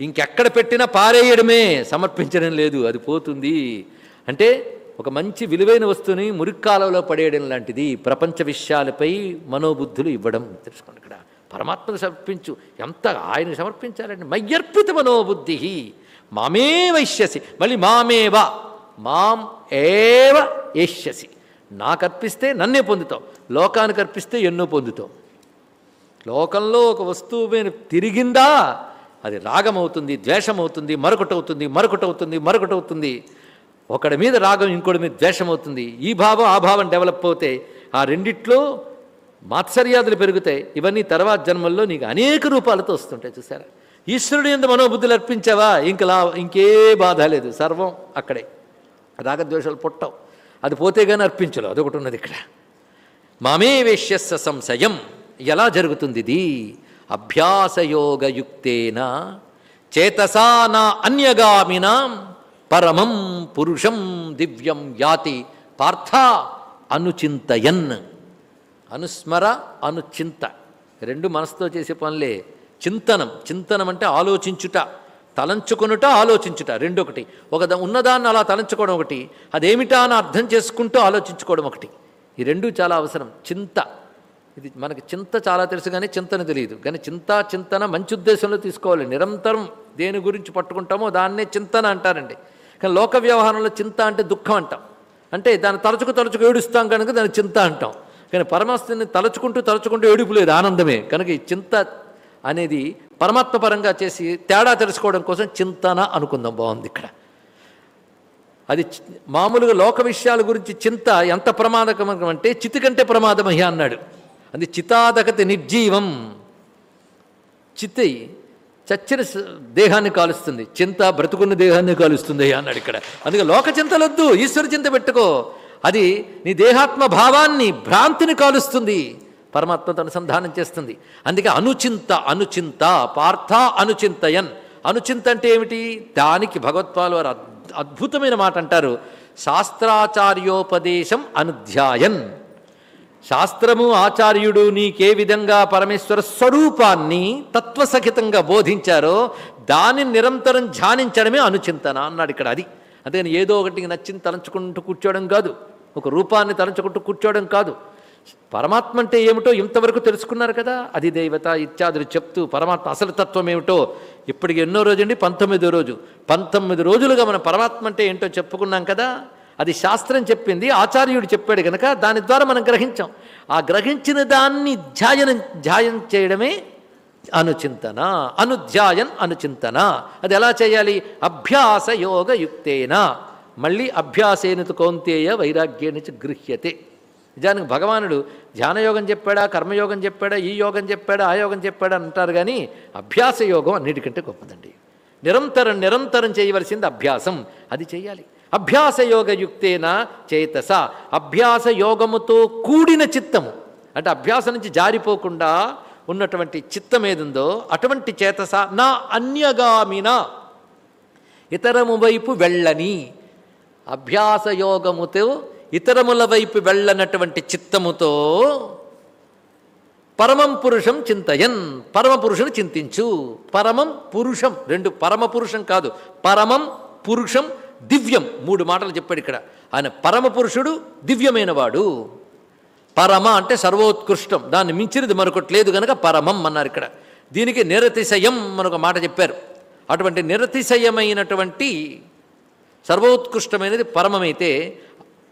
ఇంకెక్కడ పెట్టినా పారేయడమే సమర్పించడం లేదు అది పోతుంది. అంటే ఒక మంచి విలువైన వస్తువుని మురిక్కాలలో పడేయడం లాంటిది ప్రపంచ విషయాలపై మనోబుద్ధులు ఇవ్వడం తెలుసుకోండి ఇక్కడ. పరమాత్మను సమర్పించు. ఎంత ఆయన సమర్పించాలండి మయ్యర్పిత మనోబుద్ధి. మామే వైశ్యసి. మళ్ళీ మామేవ. మాం ఏవ ఏష్యసి. నాకు అర్పిస్తే నన్నే పొందుతావు. లోకానికి అర్పిస్తే ఎన్నో పొందుతావు. లోకంలో ఒక వస్తువు మీద తిరిగిందా అది రాగం అవుతుంది ద్వేషం అవుతుంది మరొకటి అవుతుంది మరొకటి అవుతుంది మరొకటి అవుతుంది ఒకడి మీద రాగం ఇంకోటి మీద ద్వేషం అవుతుంది ఈ భావం ఆ భావం డెవలప్ అవుతే ఆ రెండిట్లో మాత్సర్యాదులు పెరుగుతాయి. ఇవన్నీ తర్వాత జన్మల్లో నీకు అనేక రూపాలతో వస్తుంటాయి చూసారా? ఈశ్వరుడు ఎంత మనోబుద్ధులు అర్పించావా? ఇంక లా ఇంకే బాధ లేదు. సర్వం అక్కడే. రాగద్వేషాలు పుట్టవు. అది పోతే కానీ అర్పించలు అదొకటి ఉన్నది ఇక్కడ. మామే వేష్యస్స సంశయం. ఎలా జరుగుతుంది ఇది? అభ్యాసయోగయుక్తేన చేతసా నా అన్యగామిన పరమం పురుషం దివ్యం యాతి పార్థ అనుచింతయన్. అనుస్మర అనుచింత. రెండు మనసుతో చేసే పనులే. చింతనం. చింతనం అంటే ఆలోచించుట. తలంచుకొనుట ఆలోచించుట. రెండొకటి. ఒక ఉన్నదాన్ని అలా తలంచుకోవడం ఒకటి. అదేమిటా అని అర్థం చేసుకుంటూ ఆలోచించుకోవడం ఒకటి. ఈ రెండు చాలా అవసరం. చింత. ఇది మనకి చింత చాలా తెలుసు కానీ చింతన తెలియదు. కానీ చింత చింతన మంచి ఉద్దేశంలో తీసుకోవాలి. నిరంతరం దేని గురించి పట్టుకుంటామో దాన్నే చింతన అంటారండి. కానీ లోక వ్యవహారంలో చింత అంటే దుఃఖం అంటాం. అంటే దాన్ని తలుచుకు తలుచుకు ఏడుస్తాం కనుక దాన్ని చింత అంటాం. కానీ పరమాత్మని తలుచుకుంటూ తలుచుకుంటూ ఏడుపు లేదు ఆనందమే. కనుక ఈ చింత అనేది పరమాత్మ పరంగా చేసి తేడా తెలుసుకోవడం కోసం చింతన అనుకుందాం. బాగుంది ఇక్కడ. అది మామూలుగా లోక విషయాల గురించి చింత ఎంత ప్రమాదకరం అంటే చితి కంటే ప్రమాదమయ్యా అన్నాడు. అది చితాదగతి నిర్జీవం. చిత్తి చచ్చిన దేహాన్ని కాలుస్తుంది. చింత బ్రతుకున్న దేహాన్ని కాలుస్తుంది అన్నాడు ఇక్కడ. అందుకే లోక చింతలొద్దు ఈశ్వర చింత పెట్టుకో. అది నీ దేహాత్మ భావాన్ని భ్రాంతిని కాలుస్తుంది. పరమాత్మతో అనుసంధానం చేస్తుంది. అందుకే అనుచింత అనుచింత పార్థ అనుచింతయన్. అనుచింత అంటే ఏమిటి? దానికి భగవత్పాలు వారు అద్భుతమైన మాట అంటారు. శాస్త్రాచార్యోపదేశం అనుధ్యాయన్. శాస్త్రము ఆచార్యుడు నీకే విధంగా పరమేశ్వర స్వరూపాన్ని తత్వసహితంగా బోధించారో దానిని నిరంతరం ధ్యానించడమే అనుచింతన అన్నాడు ఇక్కడ అది. అంతేగాని ఏదో ఒకటి నచ్చింది తలంచుకుంటూ కూర్చోవడం కాదు. ఒక రూపాన్ని తలంచుకుంటూ కూర్చోవడం కాదు. పరమాత్మ అంటే ఏమిటో ఇంతవరకు తెలుసుకున్నారు కదా. అది దేవత ఇత్యాదులు చెప్తూ పరమాత్మ అసలు తత్వం ఏమిటో ఇప్పటికి ఎన్నో రోజు అండి పంతొమ్మిదో రోజు. పంతొమ్మిది రోజులుగా మనం పరమాత్మ అంటే ఏంటో చెప్పుకున్నాం కదా. అది శాస్త్రం చెప్పింది ఆచార్యుడు చెప్పాడు కనుక దాని ద్వారా మనం గ్రహించాం. ఆ గ్రహించిన దాన్ని ధ్యాయనం ధ్యాయం చేయడమే అనుచింతన అనుధ్యాయన్ అనుచింతన. అది ఎలా చేయాలి? అభ్యాస యోగయుక్తేన మళ్ళీ అభ్యాసేనతు కౌంతేయ వైరాగ్యేన చ గృహ్యతే. నిజానికి భగవానుడు ధ్యానయోగం చెప్పాడా కర్మయోగం చెప్పాడా ఈ యోగం చెప్పాడా ఆ యోగం చెప్పాడా అంటారు కానీ అభ్యాస యోగం అన్నిటికంటే గొప్పదండి. నిరంతరం నిరంతరం చేయవలసింది అభ్యాసం. అది చేయాలి. అభ్యాసయోగయుక్తేన చేతస. అభ్యాస యోగముతో కూడిన చిత్తము. అంటే అభ్యాసం నుంచి జారిపోకుండా ఉన్నటువంటి చిత్తం ఏదుందో అటువంటి చేతస నా అన్యగామిన. ఇతరము వైపు వెళ్ళని. అభ్యాసయోగముతో ఇతరముల వైపు వెళ్ళనటువంటి చిత్తముతో పరమం పురుషం చింతయన్. పరమ పురుషుని చింతించు. పరమం పురుషం. రెండు పరమ పురుషం కాదు. పరమం పురుషం దివ్యం మూడు మాటలు చెప్పాడు ఇక్కడ. ఆయన పరమ పురుషుడు దివ్యమైన వాడు పరమ అంటే సర్వోత్కృష్టం. దాన్ని మించినది మరొకటి లేదు కనుక పరమం అన్నారు ఇక్కడ. దీనికి నిరతిశయం మనొక మాట చెప్పారు. అటువంటి నిరతిశయమైనటువంటి సర్వోత్కృష్టమైనది పరమమైతే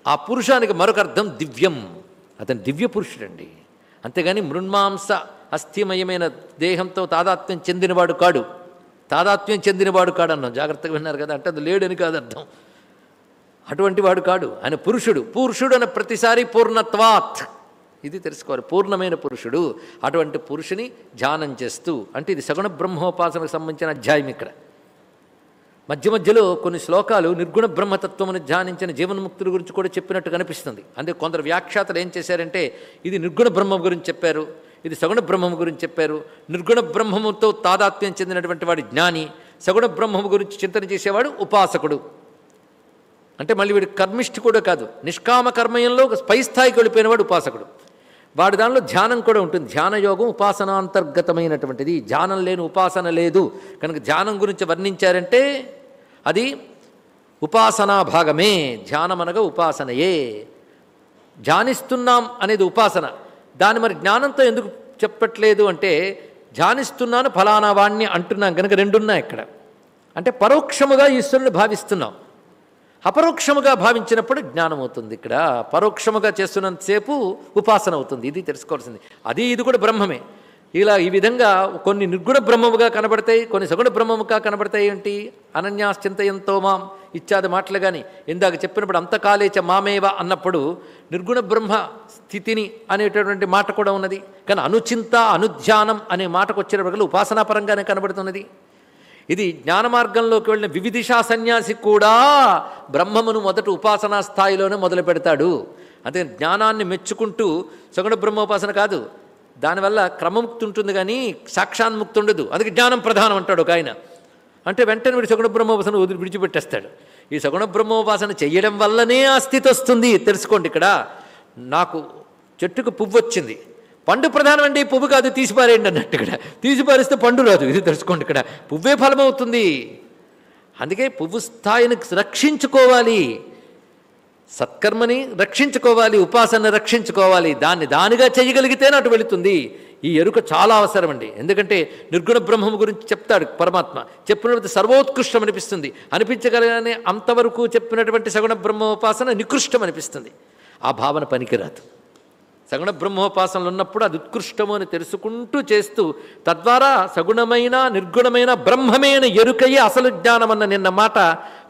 ఆ పురుషానికి మరొక అర్థం దివ్యం. అతను దివ్య పురుషుడండి. అంతేగాని మృణ్మాంస అస్థిమయమైన దేహంతో తాదాత్మ్యం చెందినవాడు కాడు. తాదాత్మ్యం చెందినవాడు కాడు జాగ్రత్తగా విన్నారు కదా అంటే అది లేడని కాదు అర్థం. అటువంటి వాడు కాడు. ఆయన పురుషుడు. పురుషుడు అన్న ప్రతిసారి పూర్ణత్వాత్. ఇది తెలుసుకోవాలి. పూర్ణమైన పురుషుడు. అటువంటి పురుషుని ధ్యానం చేస్తూ అంటే ఇది సగుణ బ్రహ్మోపాసనకు సంబంధించిన అధ్యాయం ఇక్కడ. మధ్య మధ్యలో కొన్ని శ్లోకాలు నిర్గుణ బ్రహ్మతత్వమును ధ్యానించిన జీవన్ముక్తుల గురించి కూడా చెప్పినట్టు కనిపిస్తుంది. అందుకే కొందరు వ్యాఖ్యాతలు ఏం చేశారంటే ఇది నిర్గుణ బ్రహ్మం గురించి చెప్పారు. ఇది సగుణ బ్రహ్మము గురించి చెప్పారు. నిర్గుణ బ్రహ్మముతో తాదాత్మ్యం చెందినటువంటి వాడి జ్ఞాని సగుణ బ్రహ్మము గురించి చింతన చేసేవాడు ఉపాసకుడు. అంటే మళ్ళీ వీడు కర్మిష్ఠి కూడా కాదు నిష్కామ కర్మయంలో పై స్థాయికి వెళ్ళిపోయినవాడు ఉపాసకుడు. వాడి దానిలో ధ్యానం కూడా ఉంటుంది. ధ్యాన యోగం ఉపాసనాంతర్గతమైనటువంటిది. ధ్యానం లేని ఉపాసన లేదు. కనుక ధ్యానం గురించి వర్ణించారంటే అది ఉపాసనా భాగమే ధ్యానం అనగా ఉపాసనయే. ధ్యానిస్తున్నాం అనేది ఉపాసన. దాన్ని మరి జ్ఞానంతో ఎందుకు చెప్పట్లేదు అంటే ధ్యానిస్తున్నాను ఫలానా వాణ్ణి అంటున్నాం. కనుక రెండున్నాయి ఇక్కడ. అంటే పరోక్షముగా ఈశ్వరుని భావిస్తున్నాం. అపరోక్షముగా భావించినప్పుడు జ్ఞానం అవుతుంది ఇక్కడ. పరోక్షముగా చేస్తున్నంతసేపు ఉపాసన అవుతుంది. ఇది తెలుసుకోవాల్సింది. అది ఇది కూడా బ్రహ్మమే. ఇలా ఈ విధంగా కొన్ని నిర్గుణ బ్రహ్మముగా కనబడతాయి కొన్ని సగుణ బ్రహ్మముగా కనబడతాయి ఏంటి? అనన్యాశ్చింతయంతో మాం ఇత్యాది మాటలు కానీ ఇందాక చెప్పినప్పుడు అంతకాలేచ మామేవ అన్నప్పుడు నిర్గుణ బ్రహ్మ స్థితిని అనేటటువంటి మాట కూడా ఉన్నది. కానీ అనుచింత అనుధ్యానం అనే మాటకు వచ్చేటప్పటికల్లా ఉపాసనాపరంగానే కనబడుతున్నది. ఇది జ్ఞాన మార్గంలోకి వెళ్ళిన వివిధిషా సన్యాసి కూడా బ్రహ్మమును మొదట ఉపాసనా స్థాయిలోనే మొదలు పెడతాడు. అదే జ్ఞానాన్ని మెచ్చుకుంటూ సగుణ బ్రహ్మోపాసన కాదు. దానివల్ల క్రమముక్తి ఉంటుంది కానీ సాక్షాన్ముక్తి ఉండదు. అందుకే జ్ఞానం ప్రధానం అంటాడు ఒక ఆయన. అంటే వెంటనే వీడు సగుణ బ్రహ్మోపాసన వదిలి విడిచిపెట్టేస్తాడు. ఈ సగుణ బ్రహ్మోపాసన చేయడం వల్లనే ఆ స్థితి వస్తుంది. తెలుసుకోండి ఇక్కడ. నాకు చెట్టుకు పువ్వు వచ్చింది. పండు ప్రధానం అండి పువ్వు కాదు తీసిపారేయండి అన్నట్టు ఇక్కడ. తీసిపారేస్తే పండు రాదు ఇది తెలుసుకోండి ఇక్కడ. పువ్వే ఫలమవుతుంది. అందుకే పువ్వు స్థాయిని రక్షించుకోవాలి. సత్కర్మని రక్షించుకోవాలి ఉపాసన రక్షించుకోవాలి. దాన్ని దానిగా చేయగలిగితేనే అటు వెళుతుంది. ఈ ఎరుక చాలా అవసరం అండి. ఎందుకంటే నిర్గుణ బ్రహ్మం గురించి చెప్తాడు పరమాత్మ. చెప్పినటువంటి సర్వోత్కృష్టం అనిపిస్తుంది. అనిపించగలగానే అంతవరకు చెప్పినటువంటి సగుణ బ్రహ్మోపాసన నికృష్టం అనిపిస్తుంది. ఆ భావన పనికిరాదు. సగుణ బ్రహ్మోపాసనలు ఉన్నప్పుడు అది ఉత్కృష్టము అని తెలుసుకుంటూ చేస్తూ తద్వారా సగుణమైన నిర్గుణమైన బ్రహ్మమైన ఎరుకయే అసలు జ్ఞానం అన్న నిన్న మాట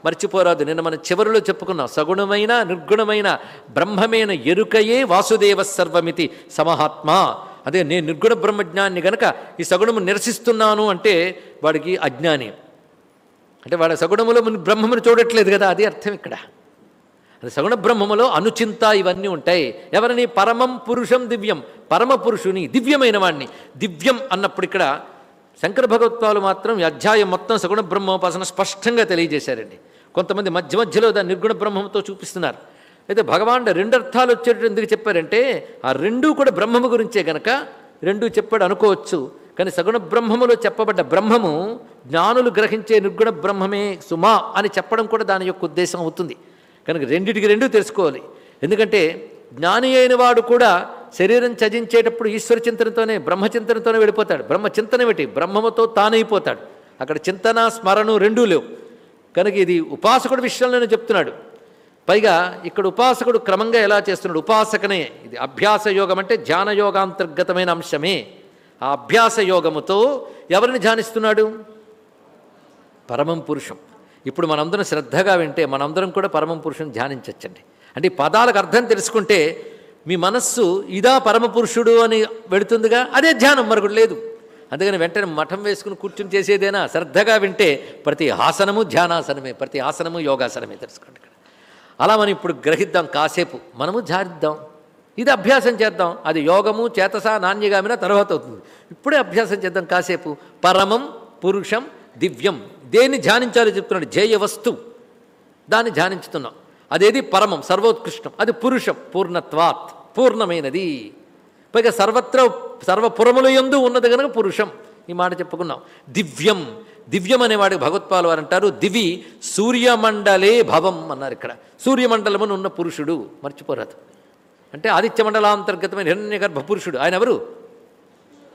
మర్చిపోరాదు. నిన్న మనం చివరిలో చెప్పుకున్నాం సగుణమైన నిర్గుణమైన బ్రహ్మమైన ఎరుకయే వాసుదేవ సర్వమితి సమహాత్మ. అదే నేను నిర్గుణ బ్రహ్మజ్ఞాన్ని గనక ఈ సగుణము నిరసిస్తున్నాను అంటే వాడికి అజ్ఞాని. అంటే వాడు సగుణములో బ్రహ్మమును చూడట్లేదు కదా అది అర్థం ఇక్కడ. సగుణ బ్రహ్మములో అనుచింత ఇవన్నీ ఉంటాయి. ఎవరిని? పరమం పురుషం దివ్యం. పరమ పురుషుని దివ్యమైన వాణ్ణి. దివ్యం అన్నప్పుడు ఇక్కడ శంకర భగవత్వాలు మాత్రం ఈ అధ్యాయం మొత్తం సగుణ బ్రహ్మోపాసన స్పష్టంగా తెలియజేశారండి. కొంతమంది మధ్య మధ్యలో దాన్ని నిర్గుణ బ్రహ్మంతో చూపిస్తున్నారు. అయితే భగవాన్ రెండు అర్థాలు వచ్చేటట్టు ఎందుకు చెప్పారంటే ఆ రెండూ కూడా బ్రహ్మము గురించే గనక రెండూ చెప్పాడు అనుకోవచ్చు. కానీ సగుణ బ్రహ్మములో చెప్పబడ్డ బ్రహ్మము జ్ఞానులు గ్రహించే నిర్గుణ బ్రహ్మమే సుమా అని చెప్పడం కూడా దాని యొక్క ఉద్దేశం అవుతుంది. కనుక రెండిటికి రెండు తెలుసుకోవాలి. ఎందుకంటే జ్ఞాని అయిన వాడు కూడా శరీరం చజించేటప్పుడు ఈశ్వర చింతనతోనే బ్రహ్మచింతనతోనే వెళ్ళిపోతాడు. బ్రహ్మ చింతన పెట్టి బ్రహ్మముతో తానైపోతాడు అక్కడ చింతన స్మరణం రెండూ లేవు. కనుక ఇది ఉపాసకుడు విషయంలోనే చెప్తున్నాడు. పైగా ఇక్కడ ఉపాసకుడు క్రమంగా ఎలా చేస్తున్నాడు? ఉపాసకనే. ఇది అభ్యాస యోగం అంటే ధ్యాన యోగాంతర్గతమైన అంశమే. ఆ అభ్యాస యోగముతో ఎవరిని ధ్యానిస్తున్నాడు? పరమం పురుషం. ఇప్పుడు మనందరం శ్రద్ధగా వింటే మనందరం కూడా పరమం పురుషుని ధ్యానించవచ్చండి అంటే పదాలకు అర్థం తెలుసుకుంటే మీ మనస్సు ఇదా పరమ పురుషుడు అని పెడుతుందిగా అదే ధ్యానం మరొకటి లేదు. అందుకని వెంటనే మఠం వేసుకుని కూర్చుని చేసేదేనా? శ్రద్ధగా వింటే ప్రతి ఆసనము ధ్యానాసనమే ప్రతి ఆసనము యోగాసనమే తెలుసుకోండి ఇక్కడ. అలా మనం ఇప్పుడు గ్రహిద్దాం కాసేపు. మనము ధ్యానిద్దాం. ఇది అభ్యాసం చేద్దాం. అది యోగము చేతస నాణ్యగామిన తర్వాత అవుతుంది. ఇప్పుడే అభ్యాసం చేద్దాం కాసేపు. పరమం పురుషం దివ్యం. దేన్ని ధ్యానించాలో చెప్తున్నాడు? జేయ వస్తువు దాన్ని ధ్యానించుతున్నాం. అదేది? పరమం సర్వోత్కృష్టం. అది పురుషం పూర్ణత్వాత్ పూర్ణమైనది. పైగా సర్వత్ర సర్వపురముల యందు ఉన్నది కనుక పురుషం. ఈ మాట చెప్పుకున్నాం. దివ్యం. దివ్యం అనేవాడు భగవత్పాలు వారు అంటారు దివి సూర్యమండలే భవం అన్నారు ఇక్కడ. సూర్యమండలమును ఉన్న పురుషుడు. మర్చిపోరాదు. అంటే ఆదిత్య మండలాంతర్గతమైన హిరణ్య గర్భ పురుషుడు ఆయన ఎవరు?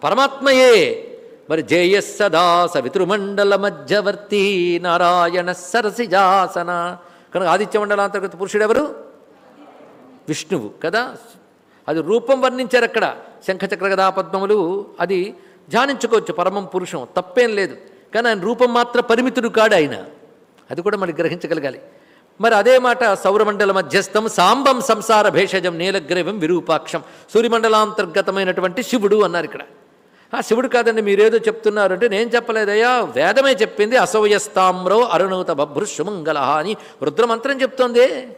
పరమాత్మయే. మరి జేయస్ సదా సవితృమండల మధ్యవర్తి నారాయణ సరసిజాసన కనుక ఆదిత్య మండలాంతర్గత పురుషుడు ఎవరు? విష్ణువు కదా? అది రూపం వర్ణించారు అక్కడ. శంఖచక్ర గదా పద్మములు అది ధ్యానించుకోవచ్చు పరమం పురుషం తప్పేం లేదు. కానీ ఆయన రూపం మాత్రం పరిమితుడు కాడు ఆయన. అది కూడా మనకి గ్రహించగలగాలి. మరి అదే మాట సౌరమండల మధ్యస్థం సాంబం సంసార భేషజం నీలగ్రీవం విరూపాక్షం సూర్యమండలాంతర్గతమైనటువంటి శివుడు అన్నారు ఇక్కడ. శివుడు కాదండి మీరేదో చెప్తున్నారంటే నేను చెప్పలేదయ్యా. వేదమే చెప్పింది అసౌయస్తామ్రో అరుణౌత బభ్రు అని రుద్రమంత్రం చెప్తోంది.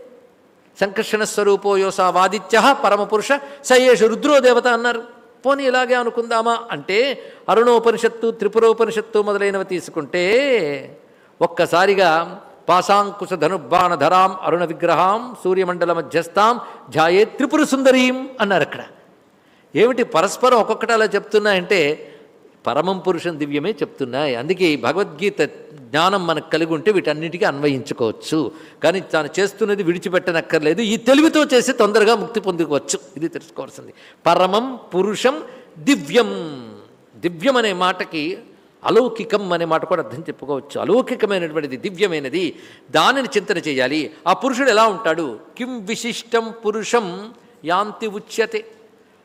సంకర్షణ స్వరూపో యోసా వాదిత్య పరమపురుష సయేషు రుద్రో దేవత అన్నారు. పోనీ ఇలాగే అనుకుందామా? అంటే అరుణోపనిషత్తు త్రిపురోపనిషత్తు మొదలైనవి తీసుకుంటే ఒక్కసారిగా పాశాంకుశ ధనుర్బాణధరాం అరుణ విగ్రహాం సూర్యమండల మధ్యస్థాం ధ్యాయే త్రిపుర సుందరీం అన్నారు అక్కడ. ఏమిటి పరస్పరం ఒక్కొక్కటి అలా చెప్తున్నాయంటే పరమం పురుషం దివ్యమే చెప్తున్నాయి అందుకే ఈ భగవద్గీత జ్ఞానం మనకు కలిగి ఉంటే వీటన్నిటికీ అన్వయించుకోవచ్చు. కానీ తాను చేస్తున్నది విడిచిపెట్టనక్కర్లేదు. ఈ తెలివితో చేసి తొందరగా ముక్తి పొందుకోవచ్చు. ఇది తెలుసుకోవాల్సింది. పరమం పురుషం దివ్యం. దివ్యం అనే మాటకి అలౌకికం అనే మాట కూడా అర్థం చెప్పుకోవచ్చు. అలౌకికమైనటువంటిది దివ్యమైనది. దానిని చింతన చేయాలి. ఆ పురుషుడు ఎలా ఉంటాడు? కిం విశిష్టం పురుషం యాంతి ఉచ్యతే.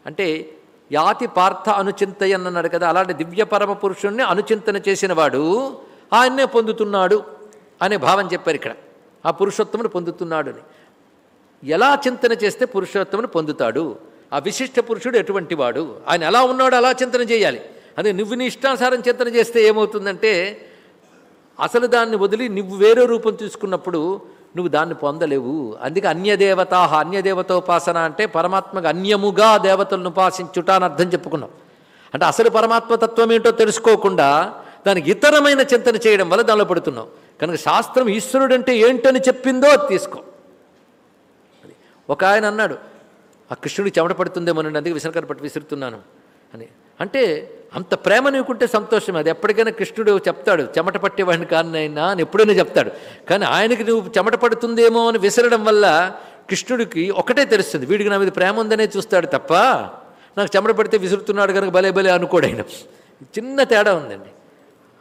అంటే యాతి పార్థ అనుచింతయన్ అన్నాడు కదా అలాంటి దివ్య పరమ పురుషుణ్ణి అనుచింతన చేసిన వాడు ఆయన్నే పొందుతున్నాడు అనే భావం చెప్పారు ఇక్కడ. ఆ పురుషోత్తముని పొందుతున్నాడు అని ఎలా చింతన చేస్తే పురుషోత్తముని పొందుతాడు? ఆ విశిష్ట పురుషుడు ఎటువంటి వాడు? ఆయన ఎలా ఉన్నాడో అలా చింతన చేయాలి. అదే నువ్వు నీ ఇష్టానుసారం చింతన చేస్తే ఏమవుతుందంటే అసలు దాన్ని వదిలి నువ్వు వేరే రూపం తీసుకున్నప్పుడు నువ్వు దాన్ని పొందలేవు. అందుకే అన్యదేవత అన్యదేవతోపాసన అంటే పరమాత్మకు అన్యముగా దేవతలను ఉపాసించుట అని అర్థం చెప్పుకున్నాం. అంటే అసలు పరమాత్మతత్వం ఏంటో తెలుసుకోకుండా దానికి ఇతరమైన చింతన చేయడం వల్ల దానిలో పడుతున్నావు కనుక శాస్త్రం ఈశ్వరుడు అంటే ఏంటని చెప్పిందో అది తీసుకో. ఒక ఆయన అన్నాడు ఆ కృష్ణుడికి చెమట పడుతుందేమోనండి అందుకే విసనకర పట్టు విసురుతున్నాను అని. అంటే అంత ప్రేమ నీకుంటే సంతోషం అది ఎప్పటికైనా కృష్ణుడు చెప్తాడు చెమట పట్టేవాడిని కానైనా అని ఎప్పుడైనా చెప్తాడు. కానీ ఆయనకి నువ్వు చెమట పడుతుందేమో అని విసరడం వల్ల కృష్ణుడికి ఒకటే తెలుస్తుంది వీడికి నా మీద ప్రేమ ఉందనే చూస్తాడు తప్ప నాకు చెమట పడితే విసురుతున్నాడు కనుక భలే భలే అనుకోడు ఆయన. చిన్న తేడా ఉందండి.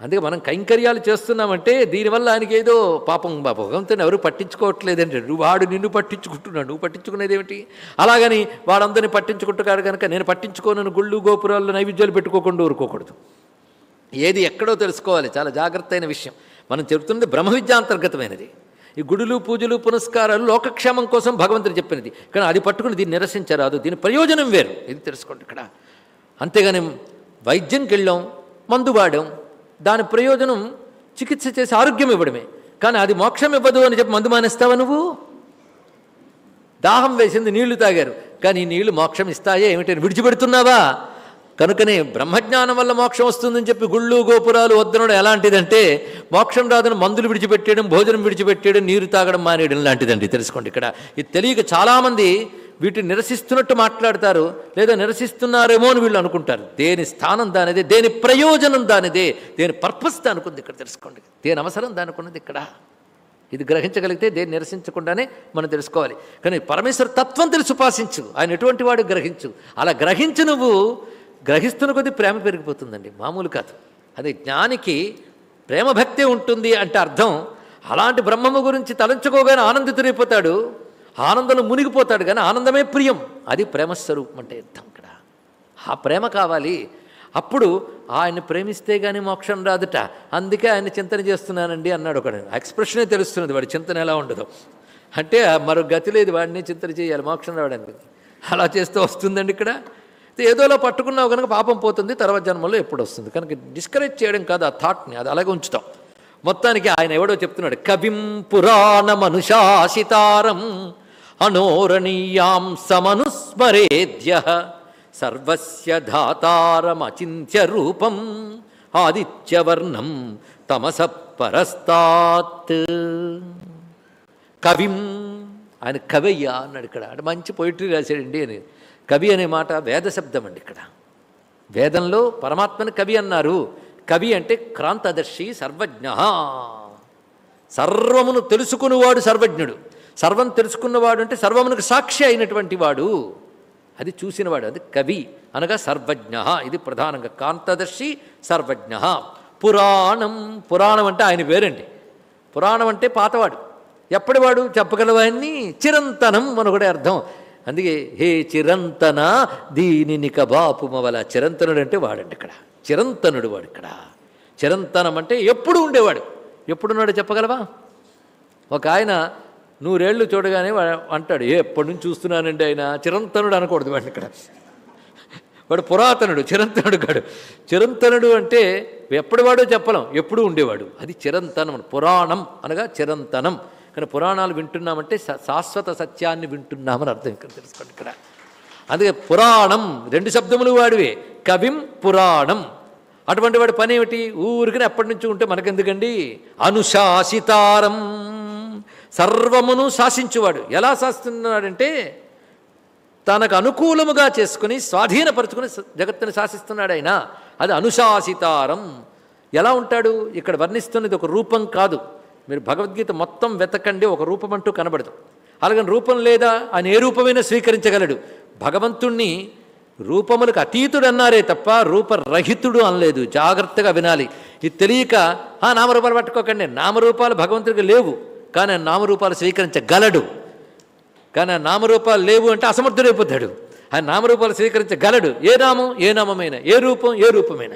అందుకే మనం కైంకర్యాలు చేస్తున్నామంటే దీనివల్ల ఆయనకి ఏదో పాపం భగవంతుని ఎవరు పట్టించుకోవట్లేదంటే వాడు నిన్ను పట్టించుకుంటున్నాడు. నువ్వు పట్టించుకునేది ఏమిటి? అలాగని వాడందరిని పట్టించుకుంటున్నాడు కనుక నేను పట్టించుకోనని గుళ్ళు గోపురాల్లో నైవేద్యాలు పెట్టుకోకుండా ఊరుకోకూడదు. ఏది ఎక్కడో తెలుసుకోవాలి. చాలా జాగ్రత్త విషయం. మనం చెబుతున్నది బ్రహ్మ విద్యాంతర్గతమైనది ఈ గుడులు పూజలు పునస్కారాలు లోకక్షేమం కోసం భగవంతుడు చెప్పినది. కానీ అది పట్టుకుని దీన్ని నిరసించరాదు. దీని ప్రయోజనం వేరు. ఇది తెలుసుకోండి ఇక్కడ. అంతేగాని వైద్యంకి వెళ్ళాం మందు వాడాం దాని ప్రయోజనం చికిత్స చేసి ఆరోగ్యం ఇవ్వడమే. కానీ అది మోక్షం ఇవ్వదు అని చెప్పి మందు మానేస్తావా నువ్వు? దాహం వేసింది నీళ్ళు తాగారు. కానీ ఈ నీళ్ళు మోక్షం ఇస్తాయే ఏమిటని విడిచిపెడుతున్నావా? కనుకనే బ్రహ్మజ్ఞానం వల్ల మోక్షం వస్తుందని చెప్పి గుళ్ళు గోపురాలు వద్దనడం ఎలాంటిదంటే మోక్షం రాదని మందులు విడిచిపెట్టేయడం భోజనం విడిచిపెట్టేయడం నీరు తాగడం మానేయడం లాంటిదండి తెలుసుకోండి ఇక్కడ. ఇది తెలియక చాలామంది వీటిని నిరసిస్తున్నట్టు మాట్లాడతారు లేదా నిరసిస్తున్నారేమో అని వీళ్ళు అనుకుంటారు. దేని స్థానం దానిదే దేని ప్రయోజనం దానిదే దేని పర్పస్ దానికి ఇక్కడ తెలుసుకోండి. దేని అవసరం దానికున్నది ఇక్కడ. ఇది గ్రహించగలిగితే దేన్ని నిరసించకుండానే మనం తెలుసుకోవాలి. కానీ పరమేశ్వర తత్వం తెలిసి ఉపాసించు. ఆయన ఎటువంటి వాడు గ్రహించు. అలా గ్రహించు నువ్వు గ్రహిస్తున్న కొద్దీ ప్రేమ పెరిగిపోతుందండి. మామూలు కాదు. అది జ్ఞానికి ప్రేమ భక్తే ఉంటుంది అంటే అర్థం. అలాంటి బ్రహ్మము గురించి తలంచుకోగానే ఆనందితుడైపోతాడు. ఆనందంలో మునిగిపోతాడు కానీ ఆనందమే ప్రియం. అది ప్రేమస్వరూపం అంటే అర్థం ఇక్కడ. ఆ ప్రేమ కావాలి. అప్పుడు ఆయన్ని ప్రేమిస్తే కానీ మోక్షం రాదుట. అందుకే ఆయన చింతన చేస్తున్నానండి అన్నాడు ఒకడు. ఎక్స్ప్రెషనే తెలుస్తున్నది వాడి చింతన ఎలా ఉండదు. అంటే మరో గతి లేదు వాడిని చింతన చేయాలి మోక్షం రావడానికి. అలా చేస్తూ వస్తుందండి ఇక్కడ. ఏదోలో పట్టుకున్నావు కనుక పాపం పోతుంది తర్వాత జన్మలో ఎప్పుడు వస్తుంది. కనుక డిస్కరేజ్ చేయడం కాదు ఆ థాట్ని అది అలాగే ఉంచుతాం. మొత్తానికి ఆయన ఎవడో చెప్తున్నాడు కవిం పురాణ మనుషాసితారం అనోరణీయాం సమనుస్మరేద్య సర్వస్య ధాతారమచింత్య రూపం ఆదిత్యవర్ణం తమస పరస్తాత్ కవిం ఆయన కవయ్య అన్నాడు ఇక్కడ. అంటే మంచి పొయిటరీ రాశాడండి అని. కవి అనే మాట వేద శబ్దం అండి ఇక్కడ. వేదంలో పరమాత్మని కవి అన్నారు. కవి అంటే క్రాంతదర్శి సర్వజ్ఞ. సర్వమును తెలుసుకునివాడు సర్వజ్ఞుడు. సర్వం తెలుసుకున్నవాడు అంటే సర్వమునకు సాక్షి అయినటువంటి వాడు. అది చూసినవాడు అది కవి అనగా సర్వజ్ఞ. ఇది ప్రధానంగా కాంతదర్శి సర్వజ్ఞ. పురాణం పురాణం అంటే ఆయన పేరండి. పురాణం అంటే పాతవాడు. ఎప్పటివాడు చెప్పగలవాన్ని చిరంతనం అని కూడా అర్థం. అందుకే హే చిరంతన దీనిని కబాపుమవల చిరంతనుడు అంటే వాడండి ఇక్కడ. చిరంతనుడు వాడు ఇక్కడ. చిరంతనం అంటే ఎప్పుడు ఉండేవాడు. ఎప్పుడున్నాడు చెప్పగలవా? ఒక ఆయన నూరేళ్ళు చూడగానే అంటాడు ఏ ఎప్పటి నుంచి చూస్తున్నానండి ఆయన? చిరంతనుడు అనకూడదు వాడిని ఇక్కడ. వాడు పురాతనుడు చిరంతనుడు కాడు. చిరంతనుడు అంటే ఎప్పటివాడో చెప్పలేం ఎప్పుడూ ఉండేవాడు. అది చిరంతనం పురాణం అనగా చిరంతనం. కానీ పురాణాలు వింటున్నామంటే శా- శాశ్వత సత్యాన్ని వింటున్నామని అర్థం ఇక్కడ తెలుసుకోండి ఇక్కడ. అందుకే పురాణం రెండు శబ్దములు వాడివే కవిం పురాణం. అటువంటి వాడి పని ఏమిటి? ఊరికనే ఎప్పటి నుంచి ఉంటే మనకెందుకండి? అనుశాసితారం. సర్వమును శాసించువాడు. ఎలా శాసిస్తున్నాడంటే తనకు అనుకూలముగా చేసుకుని స్వాధీనపరుచుకుని జగత్తుని శాసిస్తున్నాడు ఆయన అది అనుశాసితారం. ఎలా ఉంటాడు? ఇక్కడ వర్ణిస్తున్నది ఒక రూపం కాదు. మీరు భగవద్గీత మొత్తం వెతకండి ఒక రూపం అంటూ కనబడదు. అలాగని రూపం లేదా? ఆయన ఏ రూపమైనా స్వీకరించగలడు. భగవంతుణ్ణి రూపములకు అతీతుడు అన్నారే తప్ప రూపరహితుడు అనలేదు. జాగ్రత్తగా వినాలి. ఇది తెలియక ఆ నామరూపాలు పట్టుకోకండి. నామరూపాలు భగవంతుడికి లేవు. కానీ ఆయన నామరూపాలు స్వీకరించగలడు. కానీ ఆ నామరూపాలు లేవు అంటే అసమర్థుడైపోతాడు ఆయన నామరూపాలు స్వీకరించగలడు. ఏ నామం? ఏ నామమైనా. ఏ రూపం? ఏ రూపమైనా.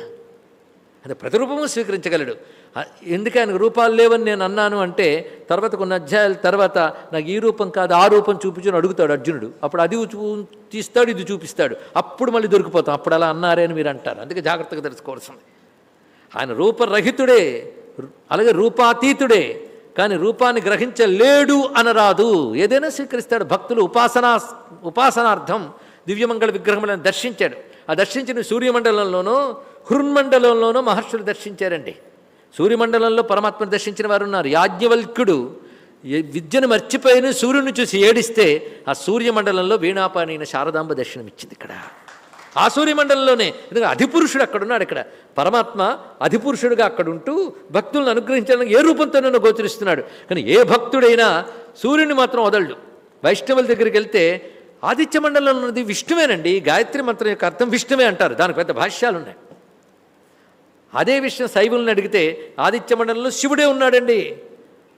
అది ప్రతిరూపము స్వీకరించగలడు. ఆ, ఎందుకు ఆయనకు రూపాలు లేవని నేను అన్నాను అంటే తర్వాత కొన్ని అధ్యాయాల తర్వాత నాకు ఈ రూపం కాదు ఆ రూపం చూపించని అడుగుతాడు అర్జునుడు. అప్పుడు అది చూ తీస్తాడు ఇది చూపిస్తాడు. అప్పుడు మళ్ళీ దొరికిపోతాం. అప్పుడు అలా అన్నారే అని మీరు అంటారు. అందుకే జాగ్రత్తగా తెలుసుకోవాల్సింది. ఆయన రూపరహితుడే. అలాగే రూపాతీతుడే. కానీ రూపాన్ని గ్రహించలేడు అనరాదు. ఏదైనా స్వీకరిస్తాడు. భక్తులు ఉపాసనా ఉపాసనార్థం దివ్యమంగళ విగ్రహములను దర్శించాడు. ఆ దర్శించిన సూర్యమండలంలోనూ హృన్మండలంలోనూ మహర్షులు దర్శించారండి. సూర్యమండలంలో పరమాత్మను దర్శించిన వారు ఉన్నారు యాజ్ఞవల్క్యుడు విద్యను మర్చిపోయిన సూర్యుని చూసి ఏడిస్తే ఆ సూర్యమండలంలో వీణాపానైన శారదాంబ దర్శనమిచ్చింది ఇక్కడ. ఆ సూర్యమండలంలోనే ఎందుకంటే అధిపురుషుడు అక్కడ ఉన్నాడు ఇక్కడ. పరమాత్మ అధిపురుషుడుగా అక్కడుంటూ భక్తులను అనుగ్రహించడానికి ఏ రూపంతోనైనా గోచరిస్తున్నాడు. కానీ ఏ భక్తుడైనా సూర్యుని మాత్రం వదలడు. వైష్ణవుల దగ్గరికి వెళ్తే ఆదిత్య మండలంలో ఉన్నది విష్ణువేనండి. గాయత్రి మంత్రం యొక్క అర్థం విష్ణువే అంటారు. దానికి పెద్ద భాష్యాలు ఉన్నాయి. అదే విషయం శైవుల్ని అడిగితే ఆదిత్య మండలంలో శివుడే ఉన్నాడండి.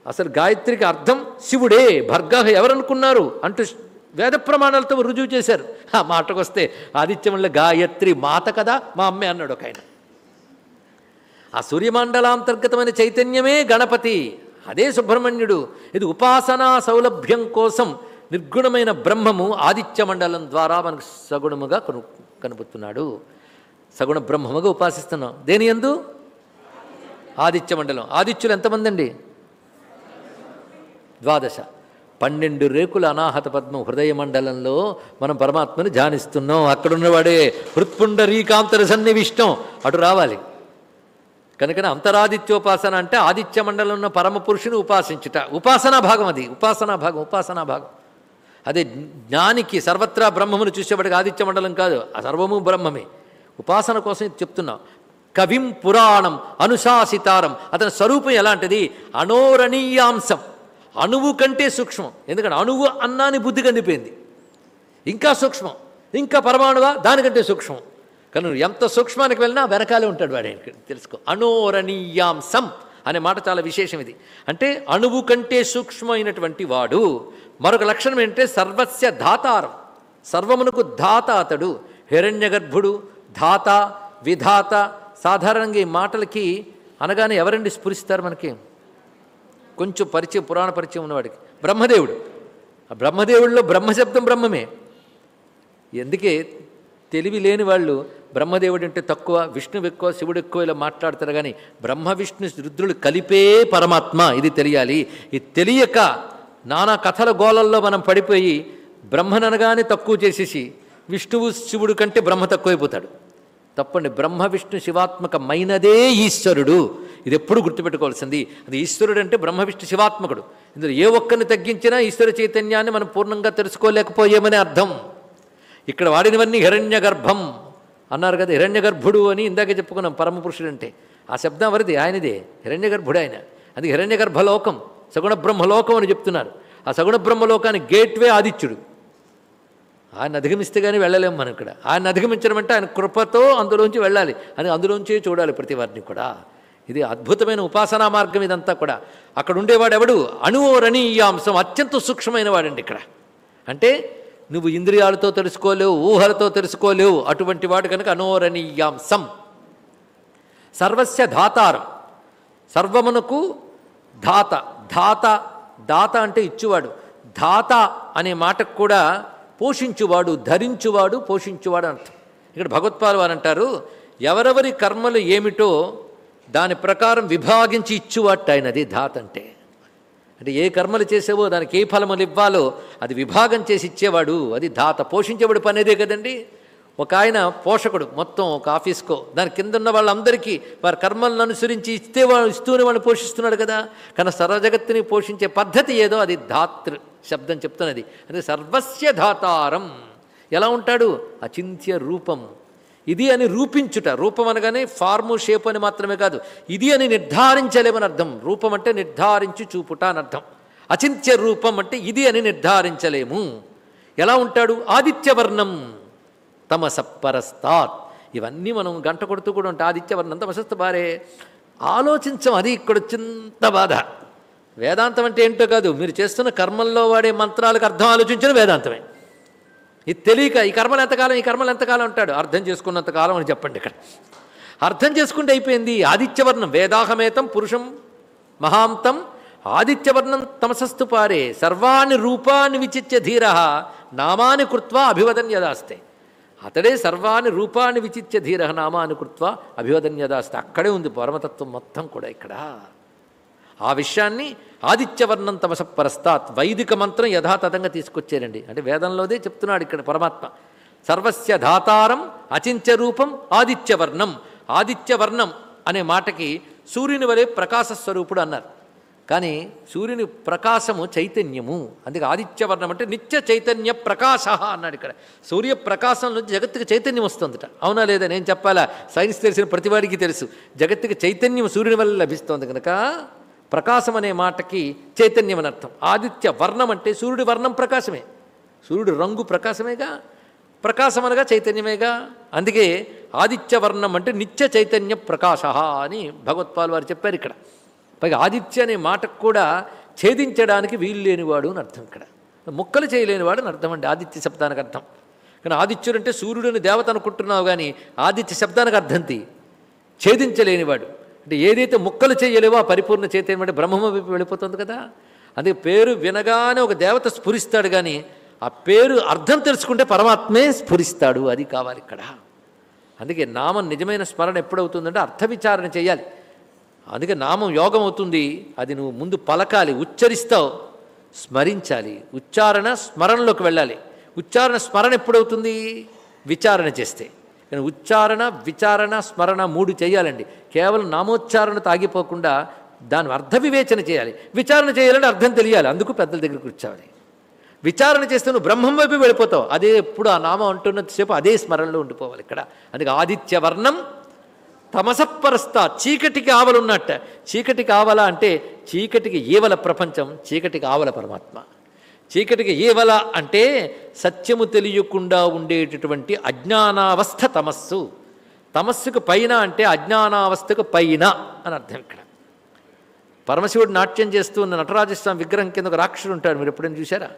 అసలు గాయత్రికి అర్థం శివుడే భర్గ ఎవరనుకున్నారు? అంటూ వేద ప్రమాణాలతో రుజువు చేశారు. ఆ మాటకు వస్తే ఆదిత్యమండల గాయత్రి మాత కదా? మా అమ్మే అన్నాడు ఒక ఆయన. ఆ సూర్యమండలాంతర్గతమైన చైతన్యమే గణపతి. అదే సుబ్రహ్మణ్యుడు. ఇది ఉపాసనా సౌలభ్యం కోసం నిర్గుణమైన బ్రహ్మము ఆదిత్య మండలం ద్వారా మనకు సగుణముగా కను కనుపుతున్నాడు సగుణ బ్రహ్మముగా ఉపాసిస్తున్నాం. దేని ఎందు ఆదిత్య మండలం ఆదిత్యులు ఎంతమంది అండి ద్వాదశ. పన్నెండు రేకుల అనాహత పద్మం హృదయ మండలంలో మనం పరమాత్మని ధ్యానిస్తున్నాం. అక్కడున్నవాడే హృత్పుండరీకాంతర సన్నివిష్టం. అటు రావాలి. కనుకనే అంతరాదిత్యోపాసన అంటే ఆదిత్య మండలం ఉన్న పరమ పురుషుని ఉపాసించుట. ఉపాసనా భాగం అది. ఉపాసనా భాగం ఉపాసనా భాగం. అదే జ్ఞానికి సర్వత్రా బ్రహ్మమును చూసేవాడికి ఆదిత్య మండలం కాదు. ఆ సర్వము బ్రహ్మమే. ఉపాసన కోసం చెప్తున్నాం. కవిం పురాణం అనుశాసితారం. అతని స్వరూపం ఎలాంటిది అనోరణీయాంశం. అణువు కంటే సూక్ష్మం. ఎందుకంటే అణువు అన్నాని బుద్ధి కందిపోయింది ఇంకా సూక్ష్మం. ఇంకా పరమాణువా? దానికంటే సూక్ష్మం. కానీ నువ్వు ఎంత సూక్ష్మానికి వెళ్ళినా వెనకాలే ఉంటాడు వాడే తెలుసుకో. అణోరణీయాంసం అనే మాట చాలా విశేషం ఇది. అంటే అణువు కంటే సూక్ష్మమైనటువంటి వాడు. మరొక లక్షణం ఏంటంటే సర్వస్య ధాతారం. సర్వమునకు ధాత అతడు. హిరణ్యగర్భుడు ధాత విధాత. సాధారణంగా ఈ మాటలకి అనగానే ఎవరండి స్ఫురిస్తారు మనకి? కొంచెం పరిచయం పురాణ పరిచయం ఉన్నవాడికి. బ్రహ్మదేవుడు. ఆ బ్రహ్మదేవుడిలో బ్రహ్మశబ్దం బ్రహ్మమే. ఎందుకే? తెలివి లేని వాళ్ళు బ్రహ్మదేవుడు అంటే తక్కువ విష్ణువు ఎక్కువ శివుడు ఎక్కువ ఇలా మాట్లాడతారు కానీ బ్రహ్మ విష్ణు రుద్రులు కలిపే పరమాత్మ ఇది తెలియాలి. ఇది తెలియక నానా కథల గోళల్లో మనం పడిపోయి బ్రహ్మననగానే తక్కువ చేసేసి విష్ణువు శివుడు కంటే బ్రహ్మ తక్కువైపోతాడు. తప్పండి. బ్రహ్మ విష్ణు శివాత్మకమైనదే ఈశ్వరుడు. ఇది ఎప్పుడు గుర్తుపెట్టుకోవాల్సింది. అది ఈశ్వరుడు అంటే బ్రహ్మవిష్ణు శివాత్మకుడు. ఇందులో ఏ ఒక్కరిని తగ్గించినా ఈశ్వర చైతన్యాన్ని మనం పూర్ణంగా తెలుసుకోలేకపోయేమనే అర్థం. ఇక్కడ వాడినవన్నీ హిరణ్య గర్భం అన్నారు కదా హిరణ్య గర్భుడు అని ఇందాకే చెప్పుకున్నాం పరమపురుషుడు అంటే ఆ శబ్దం ఎవరిది? ఆయనదే. హిరణ్య గర్భుడు ఆయన. అది హిరణ్య గర్భలోకం సగుణ బ్రహ్మలోకం అని చెప్తున్నారు. ఆ సగుణ బ్రహ్మలోకానికి గేట్వే ఆదిత్యుడు. ఆయన అధిగమిస్తే కానీ వెళ్ళలేము మనం ఇక్కడ. ఆయన అధిగమించడం అంటే ఆయన కృపతో అందులోంచి వెళ్ళాలి. అని అందులోంచి చూడాలి ప్రతి వారిని కూడా. ఇది అద్భుతమైన ఉపాసనా మార్గం ఇదంతా కూడా. అక్కడ ఉండేవాడు ఎవడు? అణువరణీయాంశం అత్యంత సూక్ష్మమైన వాడండి ఇక్కడ. అంటే నువ్వు ఇంద్రియాలతో తెలుసుకోలేవు ఊహలతో తెలుసుకోలేవు అటువంటి వాడు కనుక అనోరణీయాంశం సర్వస్య ధాతారం. సర్వమునకు ధాత ధాత దాత అంటే ఇచ్చువాడు. ధాత అనే మాటకు కూడా పోషించువాడు ధరించువాడు పోషించువాడు అర్థం. ఇక్కడ భగవత్పాల్ వారు అంటారు ఎవరెవరి కర్మలు ఏమిటో దాని ప్రకారం విభాగించి ఇచ్చువాట్ ఆయనది ధాత్ అంటే అంటే ఏ కర్మలు చేసావో దానికి ఏ ఫలములు ఇవ్వాలో అది విభాగం చేసి ఇచ్చేవాడు అది దాత పోషించేవాడు పనేదే కదండి. ఒక ఆయన పోషకుడు మొత్తం ఒక ఆఫీస్కో దాని కింద ఉన్న వాళ్ళందరికీ వారి కర్మలను అనుసరించి ఇస్తే వాళ్ళు ఇస్తూనే వాళ్ళు పోషిస్తున్నాడు కదా. కానీ సర్వజగత్తుని పోషించే పద్ధతి ఏదో అది ధాతృ శబ్దం చెప్తున్నది. అది సర్వస్య ధాతారం. ఎలా ఉంటాడు? అచింత్య రూపం. ఇది అని రూపించుట రూపం అనగానే ఫార్ము షేప్ అని మాత్రమే కాదు. ఇది అని నిర్ధారించలేమని అర్థం. రూపం అంటే నిర్ధారించి చూపుట అని అర్థం. అచింత్య రూపం అంటే ఇది అని నిర్ధారించలేము. ఎలా ఉంటాడు? ఆదిత్యవర్ణం తమసపరస్తాత్. ఇవన్నీ మనం గంట కొడుతూ కూడా ఉంటాం. ఆదిత్యవర్ణం తమసస్తు బారే ఆలోచించం అది ఇక్కడ చింత బాధ. వేదాంతం అంటే ఏంటో కాదు. మీరు చేస్తున్న కర్మల్లో వాడే మంత్రాలకు అర్థం ఆలోచించడం వేదాంతమే. ఇది తెలియక ఈ కర్మలు ఎంతకాలం ఈ కర్మలు ఎంతకాలం అంటాడు. అర్థం చేసుకున్నంత కాలం అని చెప్పండి ఇక్కడ. అర్థం చేసుకుంటే అయిపోయింది. ఆదిత్యవర్ణం వేదాహమేతం పురుషం మహాంతం ఆదిత్యవర్ణం తమసస్తు పారే. సర్వాణి రూపాన్ని విచిత్య ధీర నామాని కృత్వా అభివదన్యదాస్తే. అతడే సర్వాణి రూపాన్ని విచిత్య ధీర నామాని కృత్వా అభివదన్యదాస్తే. అక్కడే ఉంది పరమతత్వం మొత్తం కూడా ఇక్కడ. ఆ విషయాన్ని ఆదిత్యవర్ణం తమస పరస్తాత్ వైదిక మంత్రం యథాతథంగా తీసుకొచ్చారండి. అంటే వేదంలోదే చెప్తున్నాడు ఇక్కడ పరమాత్మ. సర్వస్య ధాతారం అచింత్య రూపం ఆదిత్యవర్ణం. ఆదిత్యవర్ణం అనే మాటకి సూర్యుని వలె ప్రకాశ స్వరూపుడు అన్నారు. కానీ సూర్యుని ప్రకాశము చైతన్యము. అందుకే ఆదిత్యవర్ణం అంటే నిత్య చైతన్య ప్రకాశ అన్నాడు ఇక్కడ. సూర్య ప్రకాశం నుంచి జగత్తుకి చైతన్యం వస్తుందట. అవునా లేదా నేను చెప్పాలా? సైన్స్ తెలిసిన ప్రతివాడికి తెలుసు. జగత్తుకి చైతన్యం సూర్యుని వల్ల లభిస్తుంది కనుక ప్రకాశం అనే మాటకి చైతన్యం అని అర్థం. ఆదిత్య వర్ణం అంటే సూర్యుడి వర్ణం ప్రకాశమే. సూర్యుడు రంగు ప్రకాశమేగా? ప్రకాశం అనగా చైతన్యమేగా? అందుకే ఆదిత్య వర్ణం అంటే నిత్య చైతన్య ప్రకాశ అని భగవత్పాల్ వారు చెప్పారు ఇక్కడ. పైగా ఆదిత్య అనే మాటకు కూడా ఛేదించడానికి వీలు లేనివాడు అని అర్థం ఇక్కడ. ముక్కలు చేయలేనివాడు అని అర్థం అండి ఆదిత్య శబ్దానికి అర్థం. కానీ ఆదిత్యుడు అంటే సూర్యుడిని దేవత అనుకుంటున్నావు కానీ ఆదిత్య శబ్దానికి అర్థంతి ఛేదించలేనివాడు. అంటే ఏదైతే ముక్కలు చేయలేవో ఆ పరిపూర్ణ చైతన్యం అంటే బ్రహ్మ వైపు వెళ్ళిపోతుంది కదా. అందుకే పేరు వినగానే ఒక దేవత స్ఫురిస్తాడు కానీ ఆ పేరు అర్థం తెలుసుకుంటే పరమాత్మే స్ఫురిస్తాడు. అది కావాలి ఇక్కడ. అందుకే నామం నిజమైన స్మరణ ఎప్పుడవుతుందంటే అర్థ విచారణ చేయాలి. అందుకే నామం యోగం అవుతుంది. అది నువ్వు ముందు పలకాలి ఉచ్చరిస్తావు స్మరించాలి. ఉచ్చారణ స్మరణలోకి వెళ్ళాలి. ఉచ్చారణ స్మరణ ఎప్పుడవుతుంది? విచారణ చేస్తే. కానీ ఉచ్చారణ విచారణ స్మరణ మూడు చేయాలండి. కేవలం నామోచ్చారణ తాగిపోకుండా దాని అర్థ వివేచన చేయాలి. విచారణ చేయాలంటే అర్థం తెలియాలి. అందుకు పెద్దల దగ్గరికి కూర్చోవాలి విచారణ చేస్తే నువ్వు బ్రహ్మం వైపు వెళ్ళిపోతావు. అదే ఎప్పుడు ఆ నామం అంటున్నంతసేపు అదే స్మరణలో ఉండిపోవాలి ఇక్కడ. అందుకే ఆదిత్య వర్ణం తమసపరస్తా చీకటికి ఆవలున్నట్ట. చీకటికి ఆవల అంటే చీకటికి ఏవల ప్రపంచం చీకటికి ఆవల పరమాత్మ. చీకటికి ఏవల అంటే సత్యము తెలియకుండా ఉండేటటువంటి అజ్ఞానావస్థ తమస్సు. తమస్సుకు పైన అంటే అజ్ఞానావస్థకు పైన అని అర్థం ఇక్కడ. పరమశివుడు నాట్యం చేస్తూ ఉన్న నటరాజస్వామి విగ్రహం కింద ఒక రాక్షసుడు ఉంటాడు. మీరు ఎప్పుడైనా చూసారా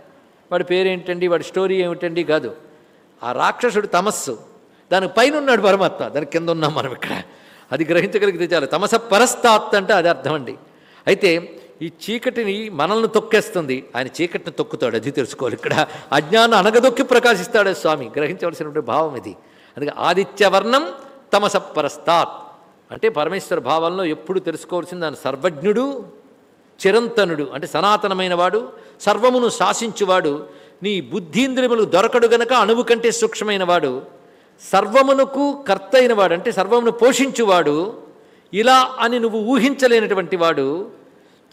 వాడి పేరేంటండి? వాడి స్టోరీ ఏమిటండి? కాదు. ఆ రాక్షసుడు తమస్సు. దానికి పైన ఉన్నాడు పరమాత్మ. దాని కింద ఉన్నాం మనం ఇక్కడ. అది గ్రహించగలిగితే చాలు. తమస పరస్తాత్ అంటే అది అర్థం అండి. అయితే ఈ చీకటిని మనల్ని తొక్కేస్తుంది. ఆయన చీకటిని తొక్కుతాడు. అది తెలుసుకోవాలి. ఇక్కడ అజ్ఞానం అనగదొక్కి ప్రకాశిస్తాడు స్వామి. గ్రహించవలసినటువంటి భావం ఇది. అందుకే ఆదిత్యవర్ణం తమసపరస్తాత్ అంటే పరమేశ్వర భావంలో ఎప్పుడు తెలుసుకోవాల్సింది ఆయన సర్వజ్ఞుడు చిరంతనుడు. అంటే సనాతనమైన వాడు సర్వమును శాసించువాడు నీ బుద్ధీంద్రియములు దొరకడు గనక అణువు కంటే సూక్ష్మమైన వాడు సర్వమునకు కర్త అయినవాడు అంటే సర్వమును పోషించువాడు ఇలా అని నువ్వు ఊహించలేనటువంటి వాడు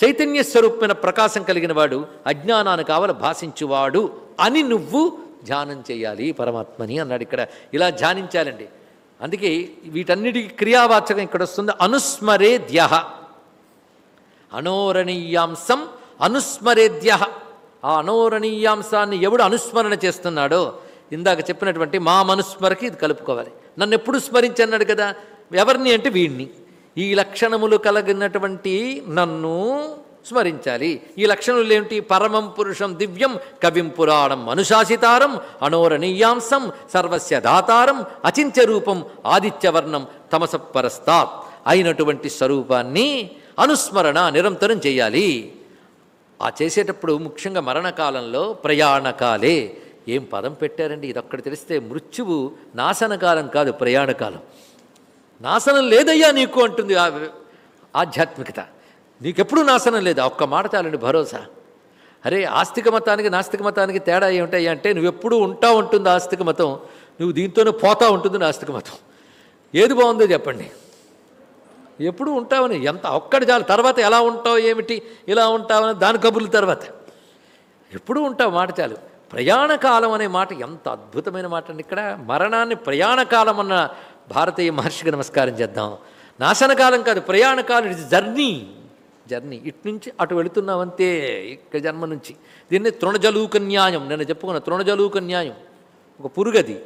చైతన్య స్వరూపమైన ప్రకాశం కలిగిన వాడు అజ్ఞానానికి కావల భాషించువాడు అని నువ్వు ధ్యానం చేయాలి పరమాత్మని అన్నాడు ఇక్కడ. ఇలా ధ్యానించాలండి. అందుకే వీటన్నిటికీ క్రియావాచకం ఇక్కడ వస్తుంది అనుస్మరే ధ్యహ అనోరణీయాంశం అనుస్మరేద్య. ఆ అనోరణీయాంశాన్ని ఎవడు అనుస్మరణ చేస్తున్నాడో ఇందాక చెప్పినటువంటి మా మనుస్మరకి ఇది కలుపుకోవాలి. నన్ను ఎప్పుడు స్మరించన్నాడు కదా? ఎవరిని అంటే వీడిని ఈ లక్షణములు కలిగినటువంటి నన్ను స్మరించాలి. ఈ లక్షణములు ఏమిటి? పరమం పురుషం దివ్యం కవిం పురాణం అనుశాసితారం అనోరణీయాంశం సర్వస్య దాతారం అచింత్య రూపం ఆదిత్యవర్ణం తమసపరస్తాత్ అయినటువంటి స్వరూపాన్ని అనుస్మరణ నిరంతరం చేయాలి. ఆ చేసేటప్పుడు ముఖ్యంగా మరణకాలంలో ప్రయాణకాలే. ఏం పదం పెట్టారండి? ఇదొక్కటి తెలిస్తే మృత్యువు నాశనకాలం కాదు ప్రయాణకాలం. నాశనం లేదయ్యా నీకు అంటుంది ఆ ఆధ్యాత్మికత. నీకెప్పుడు నాశనం లేదు ఒక్క మాట చాలండి భరోసా. అరే ఆస్తిక మతానికి నాస్తిక మతానికి తేడా ఏమిటాయి అంటే నువ్వు ఎప్పుడు ఉంటా ఉంటుంది ఆస్తిక మతం నువ్వు దీంతోనే పోతా ఉంటుంది నాస్తిక మతం. ఏది బాగుందో చెప్పండి. ఎప్పుడు ఉంటావని ఎంత ఒక్కడి చాలు తర్వాత ఎలా ఉంటావు ఏమిటి ఇలా ఉంటావని దాని కబుర్ల తర్వాత. ఎప్పుడు ఉంటావు మాట చాలు. ప్రయాణకాలం అనే మాట ఎంత అద్భుతమైన మాట అండి ఇక్కడ. మరణాన్ని ప్రయాణకాలం అన్న భారతీయ మహర్షికి నమస్కారం చేద్దాం. నాశనకాలం కాదు ప్రయాణకాలం ఇది జర్నీ. జర్నీ. ఇటు నుంచి అటు వెళుతున్నామంతే ఇక్కడ జన్మ నుంచి. దీన్ని తృణజలూక న్యాయం నేను చెప్పుకున్న తృణజలూక న్యాయం ఒక పురుగది.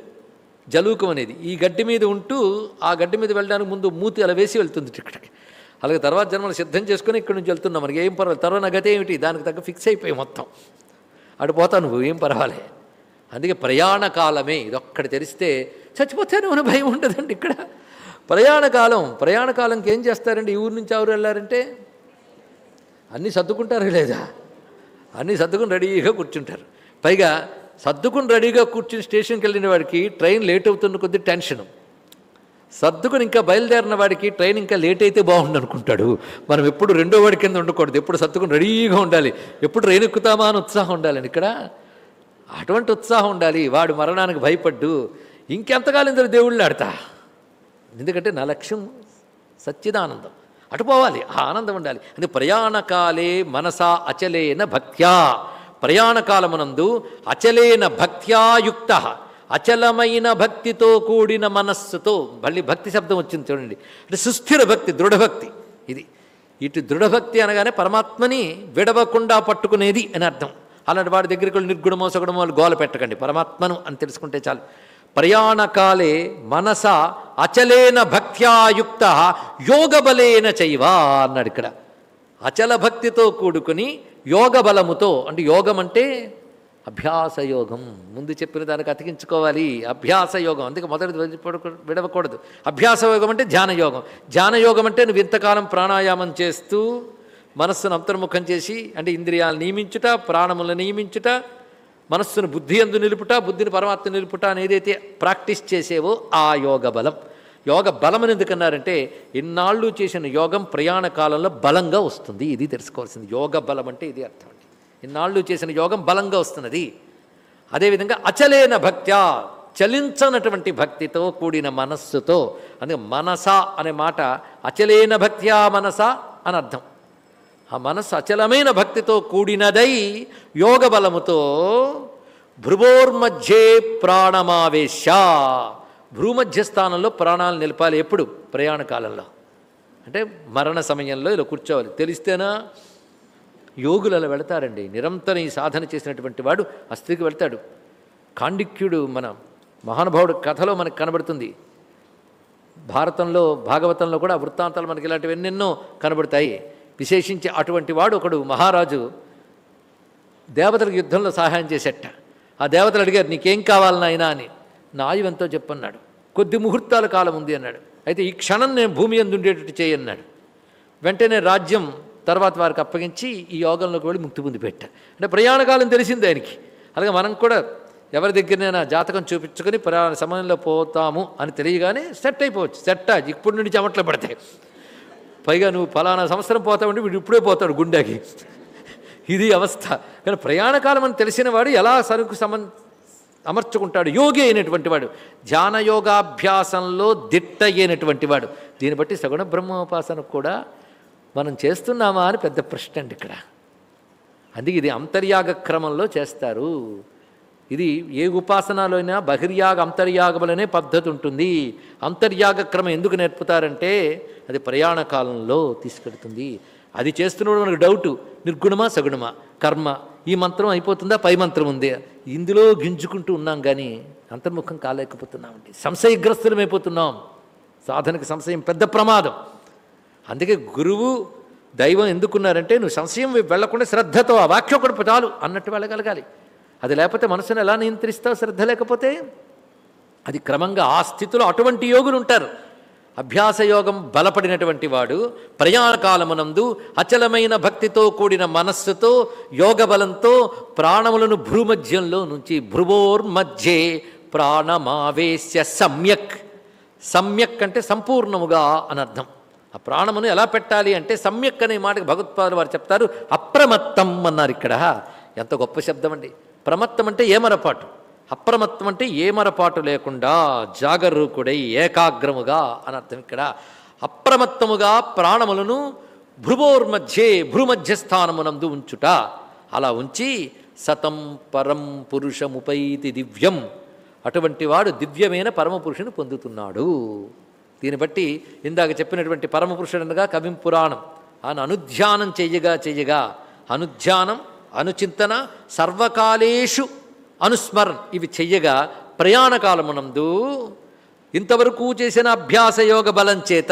జలూకం అనేది. ఈ గడ్డి మీద ఉంటూ ఆ గడ్డి మీద వెళ్ళడానికి ముందు మూతి అలా వేసి వెళ్తుంది ఇక్కడికి. అలాగే తర్వాత జన్మలు సిద్ధం చేసుకుని ఇక్కడి నుంచి వెళ్తున్నాం. మనకి ఏం పర్వాలేదు. తర్వాత నా గతి ఏమిటి? దానికి తగ్గ ఫిక్స్ అయిపోయి మొత్తం. అటు పోతా నువ్వు ఏం పర్వాలే. అందుకే ప్రయాణ కాలమే ఇదొక్కటి తెలిస్తే చచ్చిపోతాను అని భయం ఉండదండి ఇక్కడ. ప్రయాణకాలం ప్రయాణకాలంకి ఏం చేస్తారండి? ఈ ఊరు నుంచి ఎవరు వెళ్ళారంటే? అన్నీ సర్దుకుంటారు లేదా? అన్నీ సర్దుకుని రెడీగా కూర్చుంటారు. పైగా సర్దుకుని రెడీగా కూర్చుని స్టేషన్కి వెళ్ళిన వాడికి ట్రైన్ లేట్ అవుతున్న కొద్దీ టెన్షన్. సర్దుకుని ఇంకా బయలుదేరిన వాడికి ట్రైన్ ఇంకా లేట్ అయితే బాగుండు అనుకుంటాడు మనం ఎప్పుడు రెండో వాడి కింద ఉండకూడదు. ఎప్పుడు సర్దుకుని రెడీగా ఉండాలి. ఎప్పుడు ట్రైన్ ఎక్కుతామా అని ఉత్సాహం ఉండాలని ఇక్కడ. అటువంటి ఉత్సాహం ఉండాలి. వాడు మరణానికి భయపడ్డు. ఇంకెంతకాలం ఇందులో దేవుళ్ళు ఆడతా? ఎందుకంటే నా లక్ష్యం సత్యదానందం అటు పోవాలి ఆ ఆనందం ఉండాలి. అంటే ప్రయాణకాలే మనసా అచలేన భక్త్యా. ప్రయాణకాలమునందు అచలేన భక్త్యాయుక్త. అచలమైన భక్తితో కూడిన మనస్సుతో మళ్ళీ భక్తి శబ్దం వచ్చింది చూడండి. అంటే సుస్థిర భక్తి దృఢభక్తి ఇది. ఇటు దృఢభక్తి అనగానే పరమాత్మని విడవకుండా పట్టుకునేది అని అర్థం. అలాంటి వాడి దగ్గరికి నిర్గుణమో సగుణమో గోల పెట్టకండి. పరమాత్మను అని తెలుసుకుంటే చాలు. ప్రయాణకాలే మనస అచలేన భక్త్యాయుక్త యోగబలేన చైవా అన్నాడు ఇక్కడ. అచల భక్తితో కూడుకుని యోగ బలముతో అంటే యోగం అంటే అభ్యాస యోగం ముందు చెప్పిన దానికి అతికించుకోవాలి. అభ్యాస యోగం అందుకే మొదటి విడవకూడదు. అభ్యాస యోగం అంటే ధ్యాన యోగం ధ్యాన యోగం అంటే నువ్వు ఇంతకాలం ప్రాణాయామం చేస్తూ మనస్సును అంతర్ముఖం చేసి అంటే ఇంద్రియాలు నియమించుట ప్రాణములను నియమించుట మనస్సును బుద్ధి ఎందు నిలుపుట బుద్ధిని పరమాత్మ నిలుపుట అనేదైతే ప్రాక్టీస్ చేసేవో ఆ యోగ బలం. యోగ బలం అని ఎందుకన్నారంటే ఇన్నాళ్ళు చేసిన యోగం ప్రయాణ కాలంలో బలంగా వస్తుంది. ఇది తెలుసుకోవాల్సింది. యోగ బలం అంటే ఇది అర్థం అండి. ఇన్నాళ్ళు చేసిన యోగం బలంగా వస్తున్నది. అదేవిధంగా అచలేన భక్త్యా చలించనటువంటి భక్తితో కూడిన మనస్సుతో అందుకే మనస అనే మాట అచలేన భక్త్యా మనస అని అర్థం. ఆ మనస్సు అచలమైన భక్తితో కూడినదై యోగ బలముతో భ్రువోర్మధ్యే ప్రాణమావేశ భ్రూమధ్య స్థానంలో ప్రాణాలు నిలపాలి ఎప్పుడు? ప్రయాణ కాలంలో. అంటే మరణ సమయంలో ఇలా కూర్చోవాలి. తెలిస్తేనా? యోగులు అలా వెళతారండి. నిరంతరం ఈ సాధన చేసినటువంటి వాడు అస్థికి వెళ్తాడు. కాండిక్యుడు మన మహానుభావుడు కథలో మనకు కనబడుతుంది. భారతంలో భాగవతంలో కూడా వృత్తాంతాలు మనకి ఇలాంటివి ఎన్నెన్నో కనబడతాయి. విశేషించి అటువంటి వాడు ఒకడు మహారాజు. దేవతలకు యుద్ధంలో సహాయం చేసేట. ఆ దేవతలు అడిగారు నీకేం కావాలి నాయనా? అని. నా ఆయువు ఎంతో చెప్పన్నాడు. కొద్ది ముహూర్తాల కాలం ఉంది అన్నాడు. అయితే ఈ క్షణం నేను భూమి ఎందు ఉండేటట్టు చేయన్నాడు వెంటనే రాజ్యం తర్వాత వారికి అప్పగించి ఈ యోగంలోకి వెళ్ళి ముక్తి పొంది పెట్టా. అంటే ప్రయాణకాలం తెలిసింది ఆయనకి. అలాగే మనం కూడా ఎవరి దగ్గరనైనా జాతకం చూపించుకొని ప్రయాణ సమయంలో పోతాము అని తెలియగానే సెట్ అయిపోవచ్చు. సెట్ ఇప్పటి నుండి చెమట్లు పడతాయి. పైగా నువ్వు ఫలానా సంవత్సరం పోతావంటే వీడు ఇప్పుడే పోతాడు గుండెకి. ఇది అవస్థ. కానీ ప్రయాణకాలం అని తెలిసిన వాడు ఎలా సరుకు సమన్ అమర్చుకుంటాడు? యోగి అయినటువంటి వాడు. ధ్యాన యోగాభ్యాసంలో దిట్ట అయినటువంటి వాడు. దీన్ని బట్టి సగుణ బ్రహ్మోపాసన కూడా మనం చేస్తున్నామా అని పెద్ద ప్రశ్న అండి ఇక్కడ. అందుకే ఇది అంతర్యాగ క్రమంలో చేస్తారు. ఇది ఏ ఉపాసనలో అయినా బహిర్యాగ అంతర్యాగములనే పద్ధతి ఉంటుంది. అంతర్యాగ క్రమం ఎందుకు నేర్పుతారంటే అది ప్రయాణ కాలంలో తీసుకెడుతుంది అది చేస్తున్నప్పుడు మనకు డౌటు నిర్గుణమా సగుణమా? కర్మ. ఈ మంత్రం అయిపోతుందా? పై మంత్రం ఉంది. ఇందులో గింజుకుంటూ ఉన్నాం కానీ అంతర్ముఖం కాలేకపోతున్నామండి. సంశయగ్రస్తులమైపోతున్నాం సాధనకి సంశయం పెద్ద ప్రమాదం. అందుకే గురువు దైవం ఎందుకున్నారంటే నువ్వు సంశయం వెళ్ళకుండా వెళ్ళకుండా శ్రద్ధతో ఆ వాక్యం ఒకటి చాలు అన్నట్టు వెళ్ళగలగాలి. అది లేకపోతే మనసును ఎలా నియంత్రిస్తావు? శ్రద్ధ లేకపోతే అది క్రమంగా ఆ స్థితిలో అటువంటి యోగులు ఉంటారు. అభ్యాసయోగం బలపడినటువంటి వాడు ప్రయాణకాలమునందు అచలమైన భక్తితో కూడిన మనస్సుతో యోగ బలంతో ప్రాణములను భ్రూమధ్యంలో నుంచి భ్రువోర్మధ్యే ప్రాణమావేశ్య సమ్యక్. సమ్యక్ అంటే సంపూర్ణముగా అనర్థం. ఆ ప్రాణమును ఎలా పెట్టాలి అంటే సమ్యక్ అనే మాటకి భగవత్పాదులు వారు చెప్తారు అప్రమత్తం అన్నారు ఇక్కడ. ఎంత గొప్ప శబ్దం అండి ప్రమత్తం అంటే ఏమరపాటు. అప్రమత్తం అంటే ఏమరపాటు లేకుండా జాగరూకుడై ఏకాగ్రముగా అని అర్థం ఇక్కడ. అప్రమత్తముగా ప్రాణములను భ్రువోర్మధ్యే భ్రూమధ్యస్థానమునందు ఉంచుట. అలా ఉంచి సతం పరం పురుషముపైతి దివ్యం. అటువంటి వాడు దివ్యమైన పరమపురుషుని పొందుతున్నాడు. దీన్ని బట్టి ఇందాక చెప్పినటువంటి పరమపురుషుడనగా కవిం పురాణం. ఆయన అనుధ్యానం చెయ్యగా చెయ్యగా అనుధ్యానం అనుచింతన సర్వకాలేషు అనుస్మరణ్. ఇవి చెయ్యగా ప్రయాణకాలమునందు ఇంతవరకు చేసిన అభ్యాస యోగ బలం చేత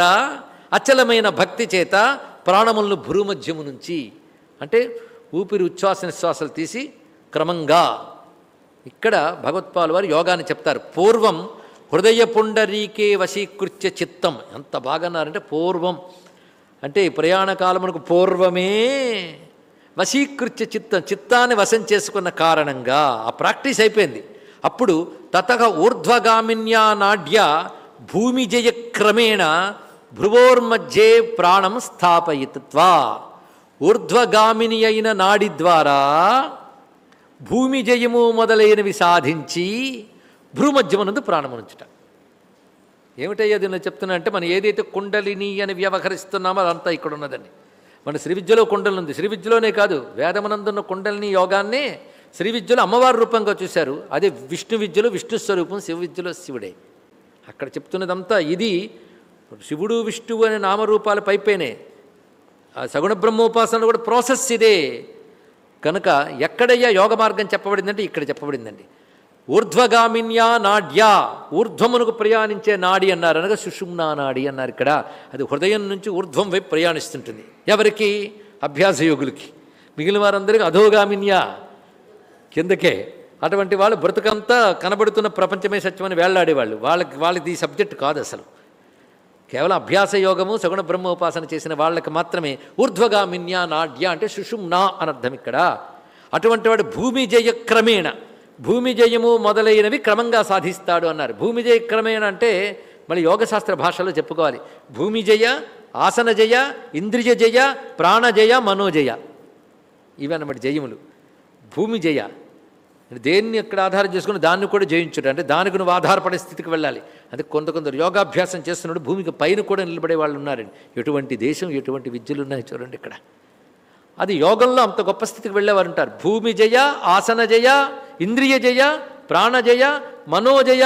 అచలమైన భక్తి చేత ప్రాణములను భూమధ్యము నుంచి అంటే ఊపిరి ఉచ్ఛ్వాస నిశ్వాసాలు తీసి క్రమంగా ఇక్కడ భగవత్పాల్ వారు యోగాన్ని చెప్తారు. పూర్వం హృదయ పుండరీకే వశీకృత్య చిత్తం. ఎంత బాగా అన్నారంటే పూర్వం. అంటే ప్రయాణకాలమునకు ప్రయాణ కాలమునకు పూర్వమే వశీకృత్య చిత్తం చిత్తాన్ని వశం చేసుకున్న కారణంగా ఆ ప్రాక్టీస్ అయిపోయింది. అప్పుడు తత ఊర్ధ్వగామిన్యా నాడ్య భూమి జయ క్రమేణ భ్రువోర్మధ్యే ప్రాణం స్థాపయిత్వా. ఊర్ధ్వగామిని అయిన నాడి ద్వారా భూమి జయము మొదలైనవి సాధించి భ్రూమధ్యమునందు ప్రాణమునుంచుట ఏమిటయ్యా దీనిలో చెప్తున్నా అంటే మనం ఏదైతే కుండలిని అని వ్యవహరిస్తున్నామో అదంతా ఇక్కడ ఉన్నదండి మన శ్రీ విద్యలో శ్రీవిద్యలోనే ఉంది. శ్రీ విద్యలోనే కాదు వేదమనందున్న కుండలిని యోగాన్ని శ్రీ విద్యలో అమ్మవారి రూపంగా చూశారు. అదే విష్ణు విద్యలో విష్ణు స్వరూపం శివ విద్యలో శివుడే. అక్కడ చెప్తున్నదంతా ఇది శివుడు విష్ణువు అనే నామరూపాల పైపేనే. ఆ సగుణ బ్రహ్మోపాసన కూడా ప్రాసెస్ ఇదే. కనుక ఎక్కడయ్యా యోగ మార్గం చెప్పబడిందంటే ఇక్కడ చెప్పబడిందండి. ఊర్ధ్వగామిన్యా నాడ్యా. ఊర్ధ్వమునకు ప్రయాణించే నాడి అన్నారు. అనగా సుషుమ్నా నాడి అన్నారు ఇక్కడ. అది హృదయం నుంచి ఊర్ధ్వం వైపు ప్రయాణిస్తుంటుంది. ఎవరికి? అభ్యాస యోగులకి మిగిలిన వారందరికీ అధోగామిన్యా. కిందకే. అటువంటి వాళ్ళు బ్రతుకంతా కనబడుతున్న ప్రపంచమే సత్యమని వేళ్ళాడేవాళ్ళు. వాళ్ళకి వాళ్ళకి ఈ సబ్జెక్ట్ కాదు అసలు. కేవలం అభ్యాస యోగము సగుణ బ్రహ్మోపాసన చేసిన వాళ్ళకి మాత్రమే ఊర్ధ్వగామిన్యా నాడ్య అంటే సుషుమ్నా అనర్థం ఇక్కడ. అటువంటి వాడు భూమి జయ క్రమేణ. భూమి జయము మొదలైనవి క్రమంగా సాధిస్తాడు అన్నారు. భూమి జయ క్రమేణ అంటే మళ్ళీ యోగశాస్త్ర భాషలో చెప్పుకోవాలి. భూమి జయ ఆసన జయ ఇంద్రియ జయ ప్రాణజయ మనోజయ ఇవన్నమాట జయములు. భూమి జయ. దేన్ని ఎక్కడ ఆధారం చేసుకుని దాన్ని కూడా జయించుట అంటే దానికి నువ్వు ఆధారపడే స్థితికి వెళ్ళాలి. అంటే కొంత కొందరు యోగాభ్యాసం చేస్తున్నాడు భూమికి పైన కూడా నిలబడే వాళ్ళు ఉన్నారండి. ఎటువంటి దేశం ఎటువంటి విద్యలు ఉన్నాయి చూడండి ఇక్కడ. అది యోగంలో అంత గొప్ప స్థితికి వెళ్ళేవారు ఉంటారు. భూమి జయ ఆసన జయ ఇంద్రియ జయ ప్రాణజయ మనోజయ.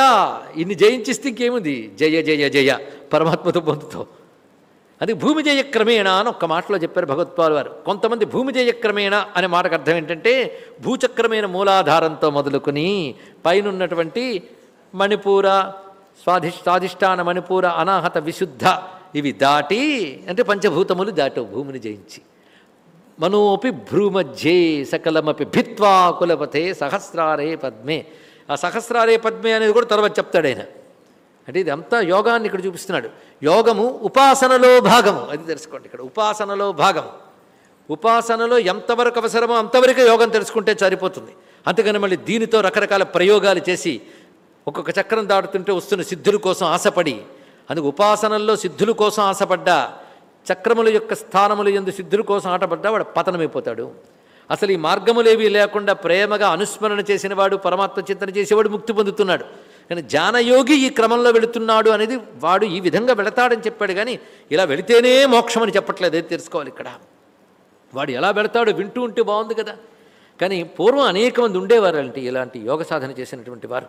ఇన్ని జయించిస్తే ఇంకేముంది? జయ జయ జయ. పరమాత్మతో పొందుతావు. అది భూమి జయ క్రమేణ అని ఒక్క మాటలో చెప్పారు భగవత్పాల్ వారు కొంతమంది భూమి జయ క్రమేణ అనే మాటకు అర్థం ఏంటంటే భూచక్రమైన మూలాధారంతో మొదలుకొని పైనున్నటువంటి మణిపూర స్వాధి స్వాధిష్టాన మణిపూర అనాహత విశుద్ధ ఇవి దాటి అంటే పంచభూతములు దాటవు భూమిని జయించి. మనోపి భ్రూమధ్యే సకలమపి భిత్వా కులపతే సహస్రారే పద్మే. ఆ సహస్రారే పద్మే అనేది కూడా తర్వాత చెప్తాడు ఆయన. అంటే ఇది అంతా యోగాన్ని ఇక్కడ చూపిస్తున్నాడు. యోగము ఉపాసనలో భాగము. అది తెలుసుకోండి ఇక్కడ. ఉపాసనలో భాగం ఉపాసనలో ఎంతవరకు అవసరమో అంతవరకే యోగం తెలుసుకుంటే సరిపోతుంది. అంతేగాని మళ్ళీ దీనితో రకరకాల ప్రయోగాలు చేసి ఒక్కొక్క చక్రం దాటుతుంటే వస్తున్న సిద్ధుల కోసం ఆశపడి అందుకు ఉపాసనల్లో సిద్ధుల కోసం ఆశపడ్డా చక్రముల యొక్క స్థానములు ఎందు సిద్ధుల కోసం ఆటపడ్డా వాడు పతనమైపోతాడు. అసలు ఈ మార్గములేవి లేకుండా ప్రేమగా అనుస్మరణ చేసిన వాడు పరమాత్మ చింతన చేసేవాడు ముక్తి పొందుతున్నాడు. కానీ జానయోగి ఈ క్రమంలో వెళుతున్నాడు అనేది వాడు ఈ విధంగా వెళతాడని చెప్పాడు కానీ ఇలా వెళితేనే మోక్షం అని చెప్పట్లేదు అది తెలుసుకోవాలి ఇక్కడ? వాడు ఎలా వెళతాడో వింటూ ఉంటే బాగుంది కదా. కానీ పూర్వం అనేక మంది ఉండేవారు అంటే ఇలాంటి యోగ సాధన చేసినటువంటి వారు.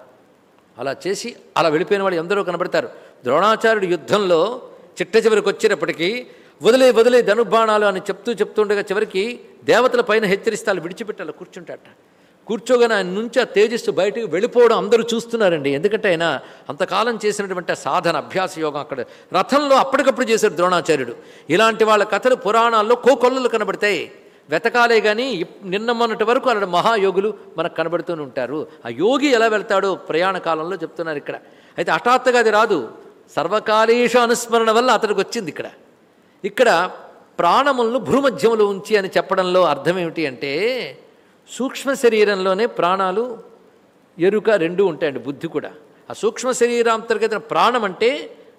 అలా చేసి అలా వెళ్ళిపోయిన వాళ్ళు ఎందరో కనబడతారు. ద్రోణాచార్యుడు యుద్ధంలో చిట్ట చివరికి వచ్చేటప్పటికీ వదిలే వదిలే ధనుర్బాణాలు అని చెప్తూ చెప్తుండగా చివరికి దేవతల పైన హెచ్చరిస్తాలు విడిచిపెట్టాలి కూర్చుంటాట కూర్చోగానే ఆయన నుంచి ఆ తేజస్సు బయటకు వెళ్ళిపోవడం అందరూ చూస్తున్నారండి. ఎందుకంటే ఆయన అంతకాలం చేసినటువంటి సాధన అభ్యాస యోగం అక్కడ. రథంలో అప్పటికప్పుడు చేశాడు ద్రోణాచార్యుడు. ఇలాంటి వాళ్ళ కథలు పురాణాల్లో కోకొల్లలు కనబడతాయి. వెతకాలే కానీ నిన్న మొన్నటి వరకు అలాంటి మహాయోగులు మనకు కనబడుతూనే ఉంటారు. ఆ యోగి ఎలా వెళ్తాడో ప్రయాణ కాలంలో చెప్తున్నారు ఇక్కడ. అయితే హఠాత్తుగా అది రాదు. సర్వకాలేష అనుస్మరణ వల్ల అతనికి వచ్చింది ఇక్కడ. ఇక్కడ ప్రాణములను భూమధ్యములు ఉంచి అని చెప్పడంలో అర్థం ఏమిటి అంటే సూక్ష్మ శరీరంలోనే ప్రాణాలు ఎరుక రెండు ఉంటాయండి బుద్ధి కూడా. ఆ సూక్ష్మ శరీరాంతర్గత ప్రాణం అంటే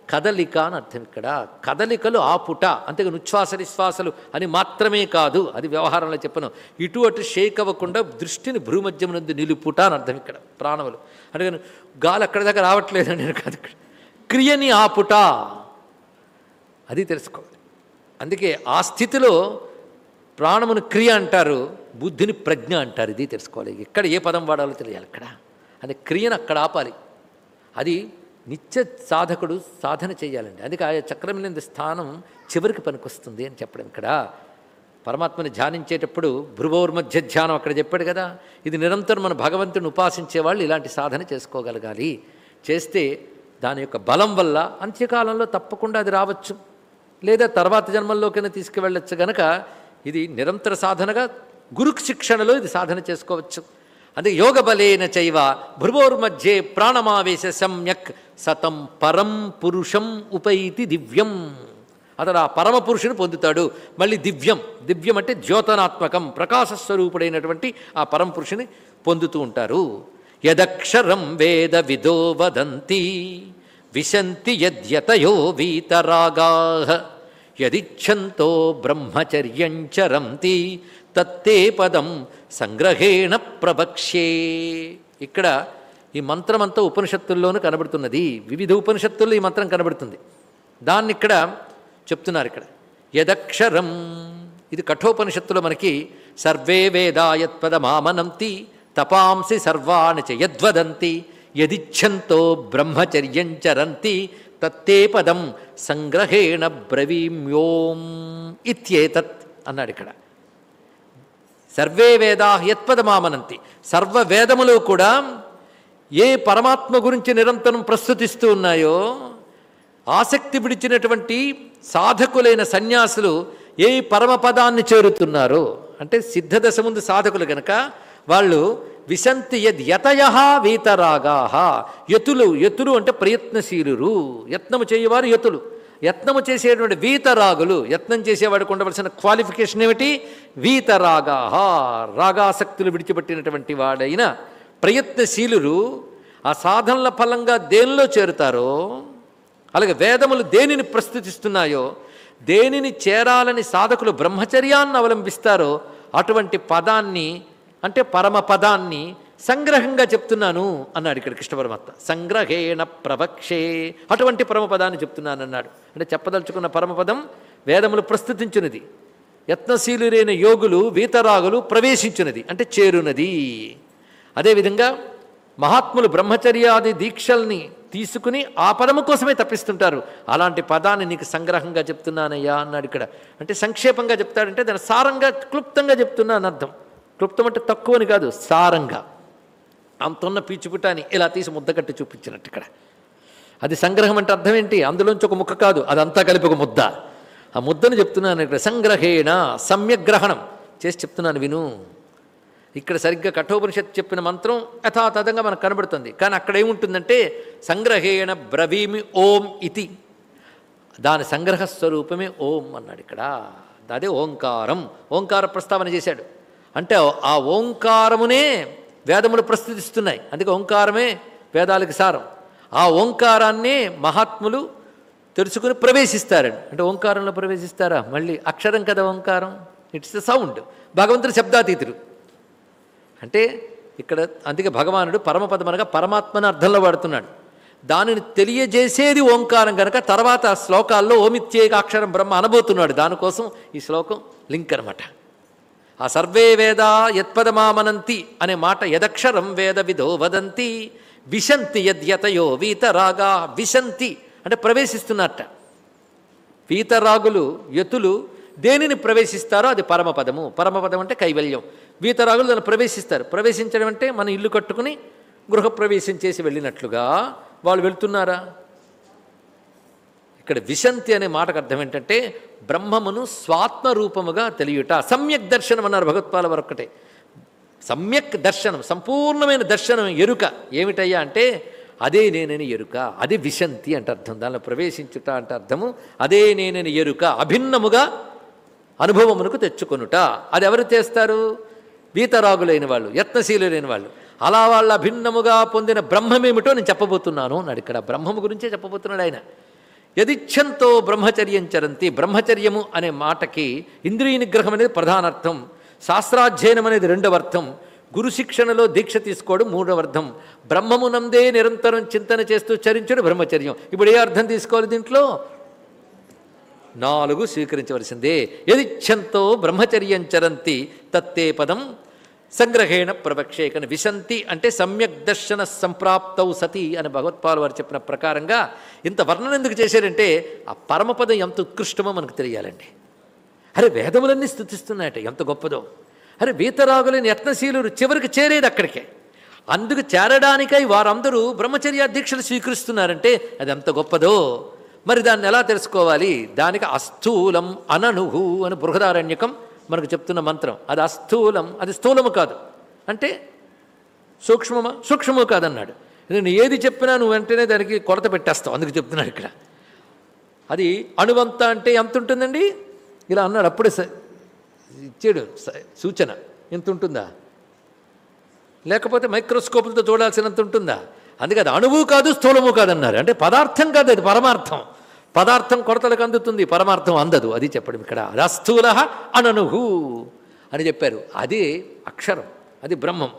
కదలిక అని అర్థం ఇక్కడ. కదలికలు ఆపుట అంతేగా ఉచ్ఛ్వాస నిశ్వాసలు అని మాత్రమే కాదు అది వ్యవహారంలో చెప్పను. ఇటు అటు షేక్ అవ్వకుండా దృష్టిని భూమధ్యం నుండి నిలుపుట అని అర్థం ఇక్కడ ప్రాణములు. అంటే గాలి అక్కడి దాకా రావట్లేదండి నేను కాదు ఇక్కడ. క్రియని ఆపుట అది తెలుసుకోవాలి. అందుకే ఆ స్థితిలో ప్రాణమును క్రియ అంటారు బుద్ధిని ప్రజ్ఞ అంటారు. ఇది తెలుసుకోవాలి. ఎక్కడ ఏ పదం వాడాలో తెలియాలి అక్కడ. అది క్రియను అక్కడ ఆపాలి. అది నిత్య సాధకుడు సాధన చేయాలండి. అందుకే ఆ చక్రమిలింద స్థానం చివరికి పనికొస్తుంది అని చెప్పడం ఇక్కడ. పరమాత్మని ధ్యానించేటప్పుడు భ్రువోర్మధ్య ధ్యానం అక్కడ చెప్పాడు కదా. ఇది నిరంతరం మన భగవంతుని ఉపాసించే వాళ్ళు ఇలాంటి సాధన చేసుకోగలగాలి. చేస్తే దాని యొక్క బలం వల్ల అంత్యకాలంలో తప్పకుండా అది రావచ్చు. లేదా తర్వాత జన్మల్లోకైనా తీసుకువెళ్ళొచ్చు గనక ఇది నిరంతర సాధనగా గురు శిక్షణలో ఇది సాధన చేసుకోవచ్చు. అందుకే యోగ బలేన చైవ భృవోర్మధ్యే ప్రాణమావేశ సమ్యక్ సతం పరం పురుషం ఉపైతి దివ్యం. అతడు ఆ పరమ పురుషుని పొందుతాడు. మళ్ళీ దివ్యం. దివ్యం అంటే ద్యోతనాత్మకం ప్రకాశస్వరూపుడైనటువంటి ఆ పరమ పురుషుని పొందుతూ ఉంటారు. యదక్షరం వేద విదో వదంతి. విశంతి యద్యతయో వీతరాగా. యదిచ్ఛంతో బ్రహ్మచర్యంచరంతి తత్తే పదం సంగ్రహేణ ప్రవక్ష్యే. ఇక్కడ ఈ మంత్రమంతా ఉపనిషత్తుల్లోనూ కనబడుతున్నది. వివిధ ఉపనిషత్తుల్లో ఈ మంత్రం కనబడుతుంది. దాన్ని ఇక్కడ చెప్తున్నారు ఇక్కడ. యదక్షరం. ఇది కఠోపనిషత్తులో మనకి సర్వే వేదాయత్పదమామనంతి తపాంసి సర్వాణి చ యద్వదంతి. యదిచ్ఛంతో బ్రహ్మచర్యంచరంతి తత్తే పదం సంగ్రహేణ బ్రవీమ్యోం ఇత్యేతత్ అన్నాడు ఇక్కడ. సర్వే వేదా యత్పదమామనంతి. సర్వ వేదములు కూడా ఏ పరమాత్మ గురించి నిరంతరం ప్రస్తుతిస్తూ ఉన్నాయో ఆసక్తి విడిచినటువంటి సాధకులైన సన్యాసులు ఏ పరమపదాన్ని చేరుతున్నారో అంటే సిద్ధదశ ముందు సాధకులు గనక వాళ్ళు విశంతి యద్ యతయ వీతరాగా యతులు యతులు అంటే ప్రయత్నశీలురు. యత్నము చేయవారు యతులు. యత్నము చేసేటువంటి వీతరాగులు యత్నం చేసేవాడికి ఉండవలసిన క్వాలిఫికేషన్ ఏమిటి? వీతరాగా రాగాసక్తులు విడిచిపెట్టినటువంటి వాడైన ప్రయత్నశీలురు ఆ సాధనల ఫలంగా దేనిలో చేరుతారో అలాగే వేదములు దేనిని ప్రస్తుతిస్తున్నాయో దేనిని చేరాలని సాధకులు బ్రహ్మచర్యాన్ని అవలంబిస్తారో అటువంటి పదాన్ని అంటే పరమ పదాన్ని సంగ్రహంగా చెప్తున్నాను అన్నాడు ఇక్కడ కృష్ణ పరమాత్మ సంగ్రహేణ ప్రవక్షే. అటువంటి పరమపదాన్ని చెప్తున్నాను అన్నాడు అంటే చెప్పదలుచుకున్న పరమపదం వేదములు ప్రస్తుతించినది. యత్నశీలురైన యోగులు వీతరాగులు ప్రవేశించినది. అంటే చేరునది. అదేవిధంగా మహాత్ములు బ్రహ్మచర్యాది దీక్షల్ని తీసుకుని ఆ పదము కోసమే తప్పిస్తుంటారు. అలాంటి పదాన్ని నీకు సంగ్రహంగా చెప్తున్నానయ్యా అన్నాడు ఇక్కడ. అంటే సంక్షేపంగా చెప్తాడంటే దాని సారంగా క్లుప్తంగా చెప్తున్నా అర్థం క్లుప్తం అంటే తక్కువని కాదు సారంగా. అంతున్న పీచుపుటాని ఇలా తీసి ముద్దకట్టి చూపించినట్టు ఇక్కడ. అది సంగ్రహం అంటే అర్థం ఏంటి? అందులోంచి ఒక ముక్క కాదు అదంతా కలిపి ఒక ముద్ద. ఆ ముద్దను చెప్తున్నాను ఇక్కడ సంగ్రహేణ సమ్యగ్రహణం. చేసి చెప్తున్నాను విను. ఇక్కడ సరిగ్గా కఠోపనిషత్తు చెప్పిన మంత్రం యథాతథంగా మనకు కనబడుతుంది. కానీ అక్కడ ఏముంటుందంటే సంగ్రహేణ బ్రవీమి ఓం ఇది దాని సంగ్రహ స్వరూపమే ఓం అన్నాడు ఇక్కడ. అదే ఓంకారం. ఓంకార ప్రస్తావన చేశాడు. అంటే ఆ ఓంకారమునే వేదములు ప్రస్తుతిస్తున్నాయి. అందుకే ఓంకారమే వేదాలకి సారం. ఆ ఓంకారాన్ని మహాత్ములు తెలుసుకుని ప్రవేశిస్తారండి. అంటే ఓంకారంలో ప్రవేశిస్తారా? మళ్ళీ అక్షరం కదా ఓంకారం? ఇట్స్ ద సౌండ్ భగవంతుడు శబ్దాతీతుడు. అంటే ఇక్కడ అందుకే భగవానుడు పరమపదమనగా పరమాత్మని అర్థంలో వాడుతున్నాడు. దానిని తెలియజేసేది ఓంకారం కనుక తర్వాత శ్లోకాల్లో ఓమిత్యేక అక్షరం బ్రహ్మ అనబోతున్నాడు. దానికోసం ఈ శ్లోకం లింక్ అనమాట ఆ సర్వే వేద యత్పదమామనంతి అనే మాట యదక్షరం వేద విధో వదంతి. విశంతి యద్యతయో వీతరాగా. విశంతి అంటే ప్రవేశిస్తున్నట్ట. వీతరాగులు యతులు దేనిని ప్రవేశిస్తారో అది పరమపదము. పరమపదం అంటే కైవల్యం. వీతరాగులు దాన్ని ప్రవేశిస్తారు. ప్రవేశించడం అంటే మన ఇల్లు కట్టుకుని గృహప్రవేశం చేసి వెళ్ళినట్లుగా. వాళ్ళు వెళ్తున్నారా? ఇక్కడ విశంతి అనే మాటకు అర్థం ఏంటంటే బ్రహ్మమును స్వాత్మ రూపముగా తెలియట. సమ్యక్ దర్శనం అన్నారు భగవత్పాల వరొక్కటే సమ్యక్ దర్శనం సంపూర్ణమైన దర్శనం ఎరుక. ఏమిటయ్యా అంటే అదే నేనని ఎరుక అది విశంతి అంటే అర్థం. దానిలో ప్రవేశించుట అంటే అర్థము అదే నేనని ఎరుక అభిన్నముగా అనుభవమునకు తెచ్చుకొనుట. అది ఎవరు చేస్తారు? వీతరాగులైన వాళ్ళు యత్నశీలులైన వాళ్ళు. అలా వాళ్ళ అభిన్నముగా పొందిన బ్రహ్మమేమిటో నేను చెప్పబోతున్నాను అన్నాడు ఇక్కడ. బ్రహ్మము గురించే చెప్పబోతున్నాడు ఆయన. యదిచ్ఛంతో బ్రహ్మచర్యం చరంతి. బ్రహ్మచర్యము అనే మాటకి ఇంద్రియ నిగ్రహం అనేది ప్రధానార్థం. శాస్త్రాధ్యయనం అనేది రెండవ అర్థం గురు శిక్షణలో దీక్ష తీసుకోవడం మూడవ అర్థం బ్రహ్మమునందే నిరంతరం చింతన చేస్తూ చరించడం బ్రహ్మచర్యం. ఇప్పుడు ఏ అర్థం తీసుకోవాలి దీంట్లో? నాలుగు స్వీకరించవలసిందే. యదిచ్ఛంతో బ్రహ్మచర్యం చరంతి తత్తే పదం సంగ్రహేణ ప్రవక్షేకన విశంతి అంటే సమ్యక్ దర్శన సంప్రాప్తౌ సతి అని భగవత్పాల్ వారు చెప్పిన ప్రకారంగా ఇంత వర్ణన ఎందుకు చేశారంటే ఆ పరమపదం ఎంత ఉత్కృష్టమో మనకు తెలియాలండి. అరే వేదములన్నీ స్థుతిస్తున్నాయట ఎంత గొప్పదో. అరే వీతరాగులైన యత్నశీలుడు చివరికి చేరేది అక్కడికే. అందుకు చేరడానికై వారందరూ బ్రహ్మచర్య దీక్షలు స్వీకరిస్తున్నారంటే అది ఎంత గొప్పదో. మరి దాన్ని ఎలా తెలుసుకోవాలి? దానికి అస్థూలం అననుహు అని బృహదారణ్యకం మనకు చెప్తున్న మంత్రం. అది అస్థూలం అది స్థూలము కాదు. అంటే సూక్ష్మమా? సూక్ష్మము కాదన్నాడు. నేను ఏది చెప్పినా నువ్వు వెంటనే దానికి కొరత పెట్టేస్తావు. అందుకు చెప్తున్నాడు ఇక్కడ. అది అణువంత అంటే ఎంత ఉంటుందండి? ఇలా అన్నాడు. అప్పుడే ఇచ్చాడు సూచన. ఎంత ఉంటుందా? లేకపోతే మైక్రోస్కోపులతో చూడాల్సినంత ఉంటుందా? అందుకే అది అణువు కాదు స్థూలము కాదన్నారు. అంటే పదార్థం కాదు అది పరమార్థం. పదార్థం కొరతలకు అందుతుంది పరమార్థం అందదు. అది చెప్పడం ఇక్కడ. అది అననుహు అని చెప్పారు. అది అక్షరం అది బ్రహ్మం.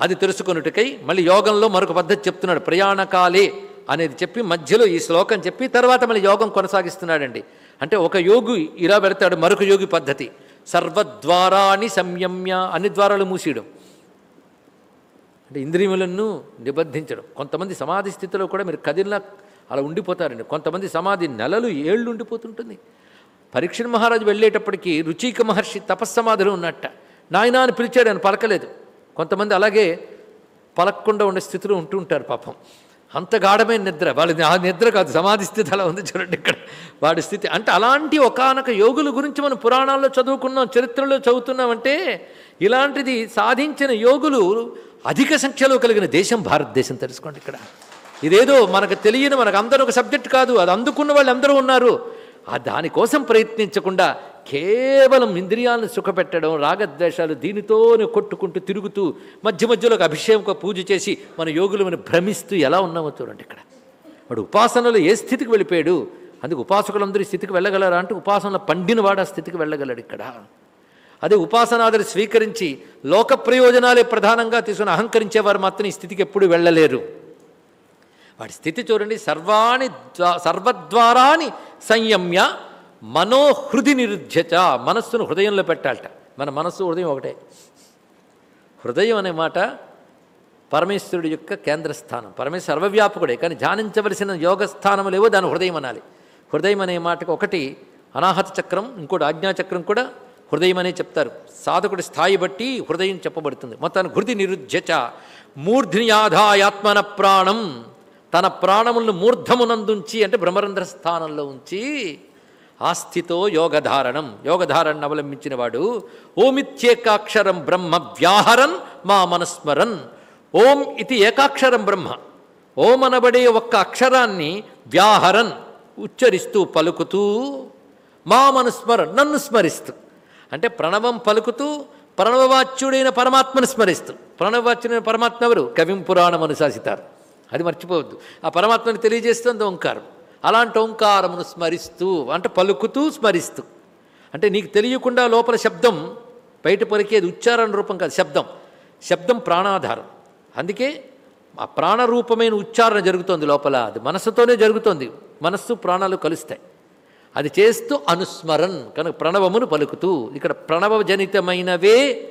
అది తెలుసుకొనుటకై మళ్ళీ యోగంలో మరొక పద్ధతి చెప్తున్నాడు. ప్రయాణకాలే అనేది చెప్పి మధ్యలో ఈ శ్లోకం చెప్పి తర్వాత మళ్ళీ యోగం కొనసాగిస్తున్నాడండి. అంటే ఒక యోగి ఇలా పెడతాడు మరొక యోగి పద్ధతి. సర్వద్వారాన్ని సంయమ్య అన్ని ద్వారాలు మూసేయడం. అంటే ఇంద్రియములను నిబద్ధించడం. కొంతమంది సమాధి స్థితిలో కూడా మీరు కదిలిన అలా ఉండిపోతారండి. కొంతమంది సమాధి నెలలు ఏళ్ళు ఉండిపోతుంటుంది. పరీక్షణ మహారాజు వెళ్ళేటప్పటికి రుచిక మహర్షి తపస్సమాధిలో ఉన్నట్ట. నాయన అని పిలిచాడు ఆయన పలకలేదు. కొంతమంది అలాగే పలకకుండా ఉండే స్థితిలో ఉంటూ ఉంటారు పాపం. అంత గాఢమైన నిద్ర. వాళ్ళది ఆ నిద్ర కాదు సమాధి స్థితి అలా ఉంది చూడండి ఇక్కడ. వాడి స్థితి. అంటే అలాంటి ఒకానొక యోగుల గురించి మనం పురాణాల్లో చదువుకున్నాం చరిత్రలో చదువుతున్నామంటే ఇలాంటిది సాధించిన యోగులు అధిక సంఖ్యలో కలిగిన దేశం భారతదేశం తెలుసుకోండి ఇక్కడ. ఇదేదో మనకు తెలియని మనకు అందరూ ఒక సబ్జెక్ట్ కాదు అది అందుకున్న వాళ్ళు అందరూ ఉన్నారు. ఆ దానికోసం ప్రయత్నించకుండా కేవలం ఇంద్రియాలను సుఖపెట్టడం రాగద్వేషాలు దీనితోనే కొట్టుకుంటూ తిరుగుతూ మధ్య మధ్యలో ఒక అభిషేకం పూజ చేసి మన యోగులమని భ్రమిస్తూ ఎలా ఉన్నామో చూడండి ఇక్కడ. వాడు ఉపాసనలో ఏ స్థితికి వెళ్ళిపోయాడు? అందుకు ఉపాసకులందరూ స్థితికి వెళ్ళగలరా అంటే ఉపాసనలో పండినవాడు ఆ స్థితికి వెళ్ళగలడు ఇక్కడ. అదే ఉపాసనాదరి స్వీకరించి లోక ప్రయోజనాలే ప్రధానంగా తీసుకుని అహంకరించేవారు మాత్రం ఈ స్థితికి ఎప్పుడూ వెళ్ళలేరు. వాడి స్థితి చూడండి. సర్వాణి ద్వా- సర్వద్వారాని సంయమ్య మనోహృది నిరుధ్యచ. మనస్సును హృదయంలో పెట్టాలట. మన మనస్సు హృదయం ఒకటే. హృదయం అనే మాట పరమేశ్వరుడి యొక్క కేంద్రస్థానం. పరమేశ్వర సర్వవ్యాపకుడే. కానీ ధ్యానించవలసిన యోగ లేవో దాని హృదయం అనాలి. హృదయం అనే మాటకు ఒకటి అనాహత చక్రం ఇంకోటి ఆజ్ఞాచక్రం కూడా హృదయం అనే చెప్తారు. సాధకుడి స్థాయి బట్టి హృదయం చెప్పబడుతుంది. మొత్తాన్ని హృది నిరుధ్యచ. మూర్ధ్నియాధాయాత్మన ప్రాణం. తన ప్రాణములను మూర్ధమునందుంచి అంటే బ్రహ్మరంధ్ర స్థానంలో ఉంచి ఆస్థితో యోగధారణం. యోగధారణ అవలంబించిన వాడు ఓమిత్యేకాక్షరం బ్రహ్మ వ్యాహరన్ మా మనస్మరన్. ఓం ఇది ఏకాక్షరం బ్రహ్మ. ఓం అనబడే ఒక్క అక్షరాన్ని వ్యాహరన్ ఉచ్చరిస్తూ పలుకుతూ మా మనస్మరన్ నన్ను స్మరిస్తూ. అంటే ప్రణవం పలుకుతూ ప్రణవవాచ్యుడైన పరమాత్మను స్మరిస్తూ. ప్రణవవాచ్యుడైన పరమాత్మ ఎవరు? కవిం పురాణం అనుశాసితారు. అది మర్చిపోవద్దు. ఆ పరమాత్మని తెలియజేస్తుంది ఓంకారం. అలాంటి ఓంకారమును స్మరిస్తూ అంటే పలుకుతూ స్మరిస్తూ. అంటే నీకు తెలియకుండా లోపల శబ్దం బయట పలికేది ఉచ్చారణ రూపం కాదు శబ్దం. శబ్దం ప్రాణాధారం. అందుకే ఆ ప్రాణరూపమైన ఉచ్చారణ జరుగుతోంది లోపల అది మనస్సుతోనే జరుగుతోంది. మనస్సు ప్రాణాలు కలుస్తాయి. అది చేస్తూ అనుస్మరన్ కనుక ప్రణవమును పలుకుతూ. ఇక్కడ ప్రణవజనితమైనవే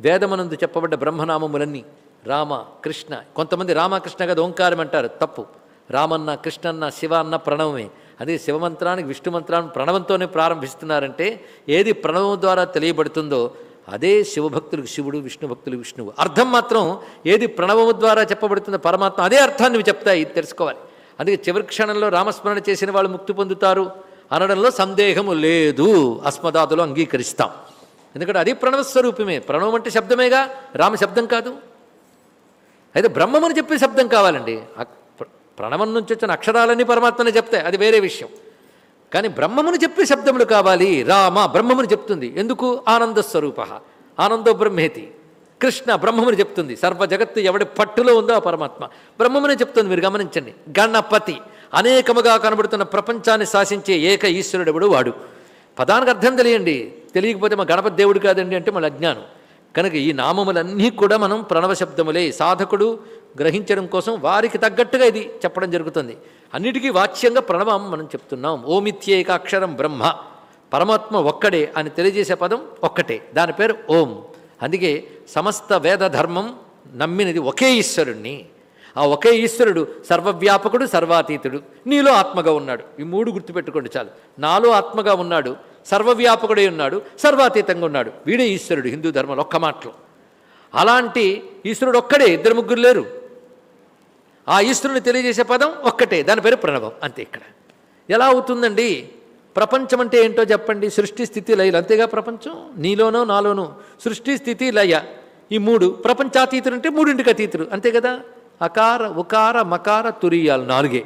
వేదమనందు చెప్పబడ్డ బ్రహ్మనామములన్నీ. రామ కృష్ణ. కొంతమంది రామకృష్ణ ఓంకారం అంటారు. తప్పు. రామన్న కృష్ణన్న శివ అన్న ప్రణవమే. అదే శివమంత్రానికి విష్ణు మంత్రాన్ని ప్రణవంతోనే ప్రారంభిస్తున్నారంటే ఏది ప్రణవం ద్వారా తెలియబడుతుందో అదే శివభక్తులకు శివుడు విష్ణు భక్తులు విష్ణువు. అర్థం మాత్రం ఏది ప్రణవము ద్వారా చెప్పబడుతుందో పరమాత్మ అదే అర్థాన్ని ఇవి చెప్తాయి తెలుసుకోవాలి. అందుకే చివరి క్షణంలో రామస్మరణ చేసిన వాళ్ళు ముక్తి పొందుతారు. అనడంలో సందేహము లేదు. అస్మదాదులు అంగీకరిస్తాం. ఎందుకంటే అది ప్రణవస్వరూపమే. ప్రణవం అంటే శబ్దమేగా? రామ శబ్దం కాదు. అయితే బ్రహ్మమని చెప్పే శబ్దం కావాలండి. ప్రణవం నుంచి వచ్చిన అక్షరాలన్నీ పరమాత్మనే చెప్తాయి. అది వేరే విషయం. కానీ బ్రహ్మమును చెప్పే శబ్దములు కావాలి. రామ బ్రహ్మమును చెప్తుంది. ఎందుకు? ఆనంద స్వరూప. ఆనందో బ్రహ్మేతి. కృష్ణ బ్రహ్మముని చెప్తుంది. సర్వ జగత్తు ఎవడి పట్టులో ఉందో ఆ పరమాత్మ. బ్రహ్మమునే చెప్తుంది. మీరు గమనించండి. గణపతి. అనేకముగా కనబడుతున్న ప్రపంచాన్ని శాసించే ఏక ఈశ్వరుడెవడు వాడు. పదానికి అర్థం తెలియండి. తెలియకపోతే మా గణపతి దేవుడు కాదండి అంటే మన అజ్ఞానం. కనుక ఈ నామములన్నీ కూడా మనం ప్రణవ శబ్దములే. సాధకుడు గ్రహించడం కోసం వారికి తగ్గట్టుగా ఇది చెప్పడం జరుగుతుంది. అన్నిటికీ వాచ్యంగా ప్రణవం మనం చెప్తున్నాం. ఓమిత్యేక అక్షరం బ్రహ్మ. పరమాత్మ ఒక్కడే అని తెలియజేసే పదం ఒక్కటే. దాని పేరు ఓం. అందుకే సమస్త వేద ధర్మం నమ్మినది ఒకే ఈశ్వరుణ్ణి. ఆ ఒకే ఈశ్వరుడు సర్వవ్యాపకుడు సర్వాతీతుడు. నీలో ఆత్మగా ఉన్నాడు. ఈ మూడు గుర్తుపెట్టుకోండి చాలు. నాలో ఆత్మగా ఉన్నాడు సర్వవ్యాపకుడై ఉన్నాడు సర్వాతీతంగా ఉన్నాడు. వీడే ఈశ్వరుడు హిందూ ధర్మంలో ఒక్క మాటలో. అలాంటి ఈశ్వరుడు ఒక్కడే ఇద్దరు ముగ్గురు లేరు. ఆ ఈశ్వరుని తెలియజేసే పదం ఒక్కటే దాని పేరు ప్రణవం అంతే ఇక్కడ. ఎలా అవుతుందండి? ప్రపంచం అంటే ఏంటో చెప్పండి. సృష్టి స్థితి లయలు అంతేగా ప్రపంచం? నీలోనో నాలోనూ. సృష్టి స్థితి లయ. ఈ మూడు ప్రపంచాతీతులు అంటే మూడింటికి అతీతులు అంతే కదా? అకార ఉకార మకార తురియాలు నాలుగే.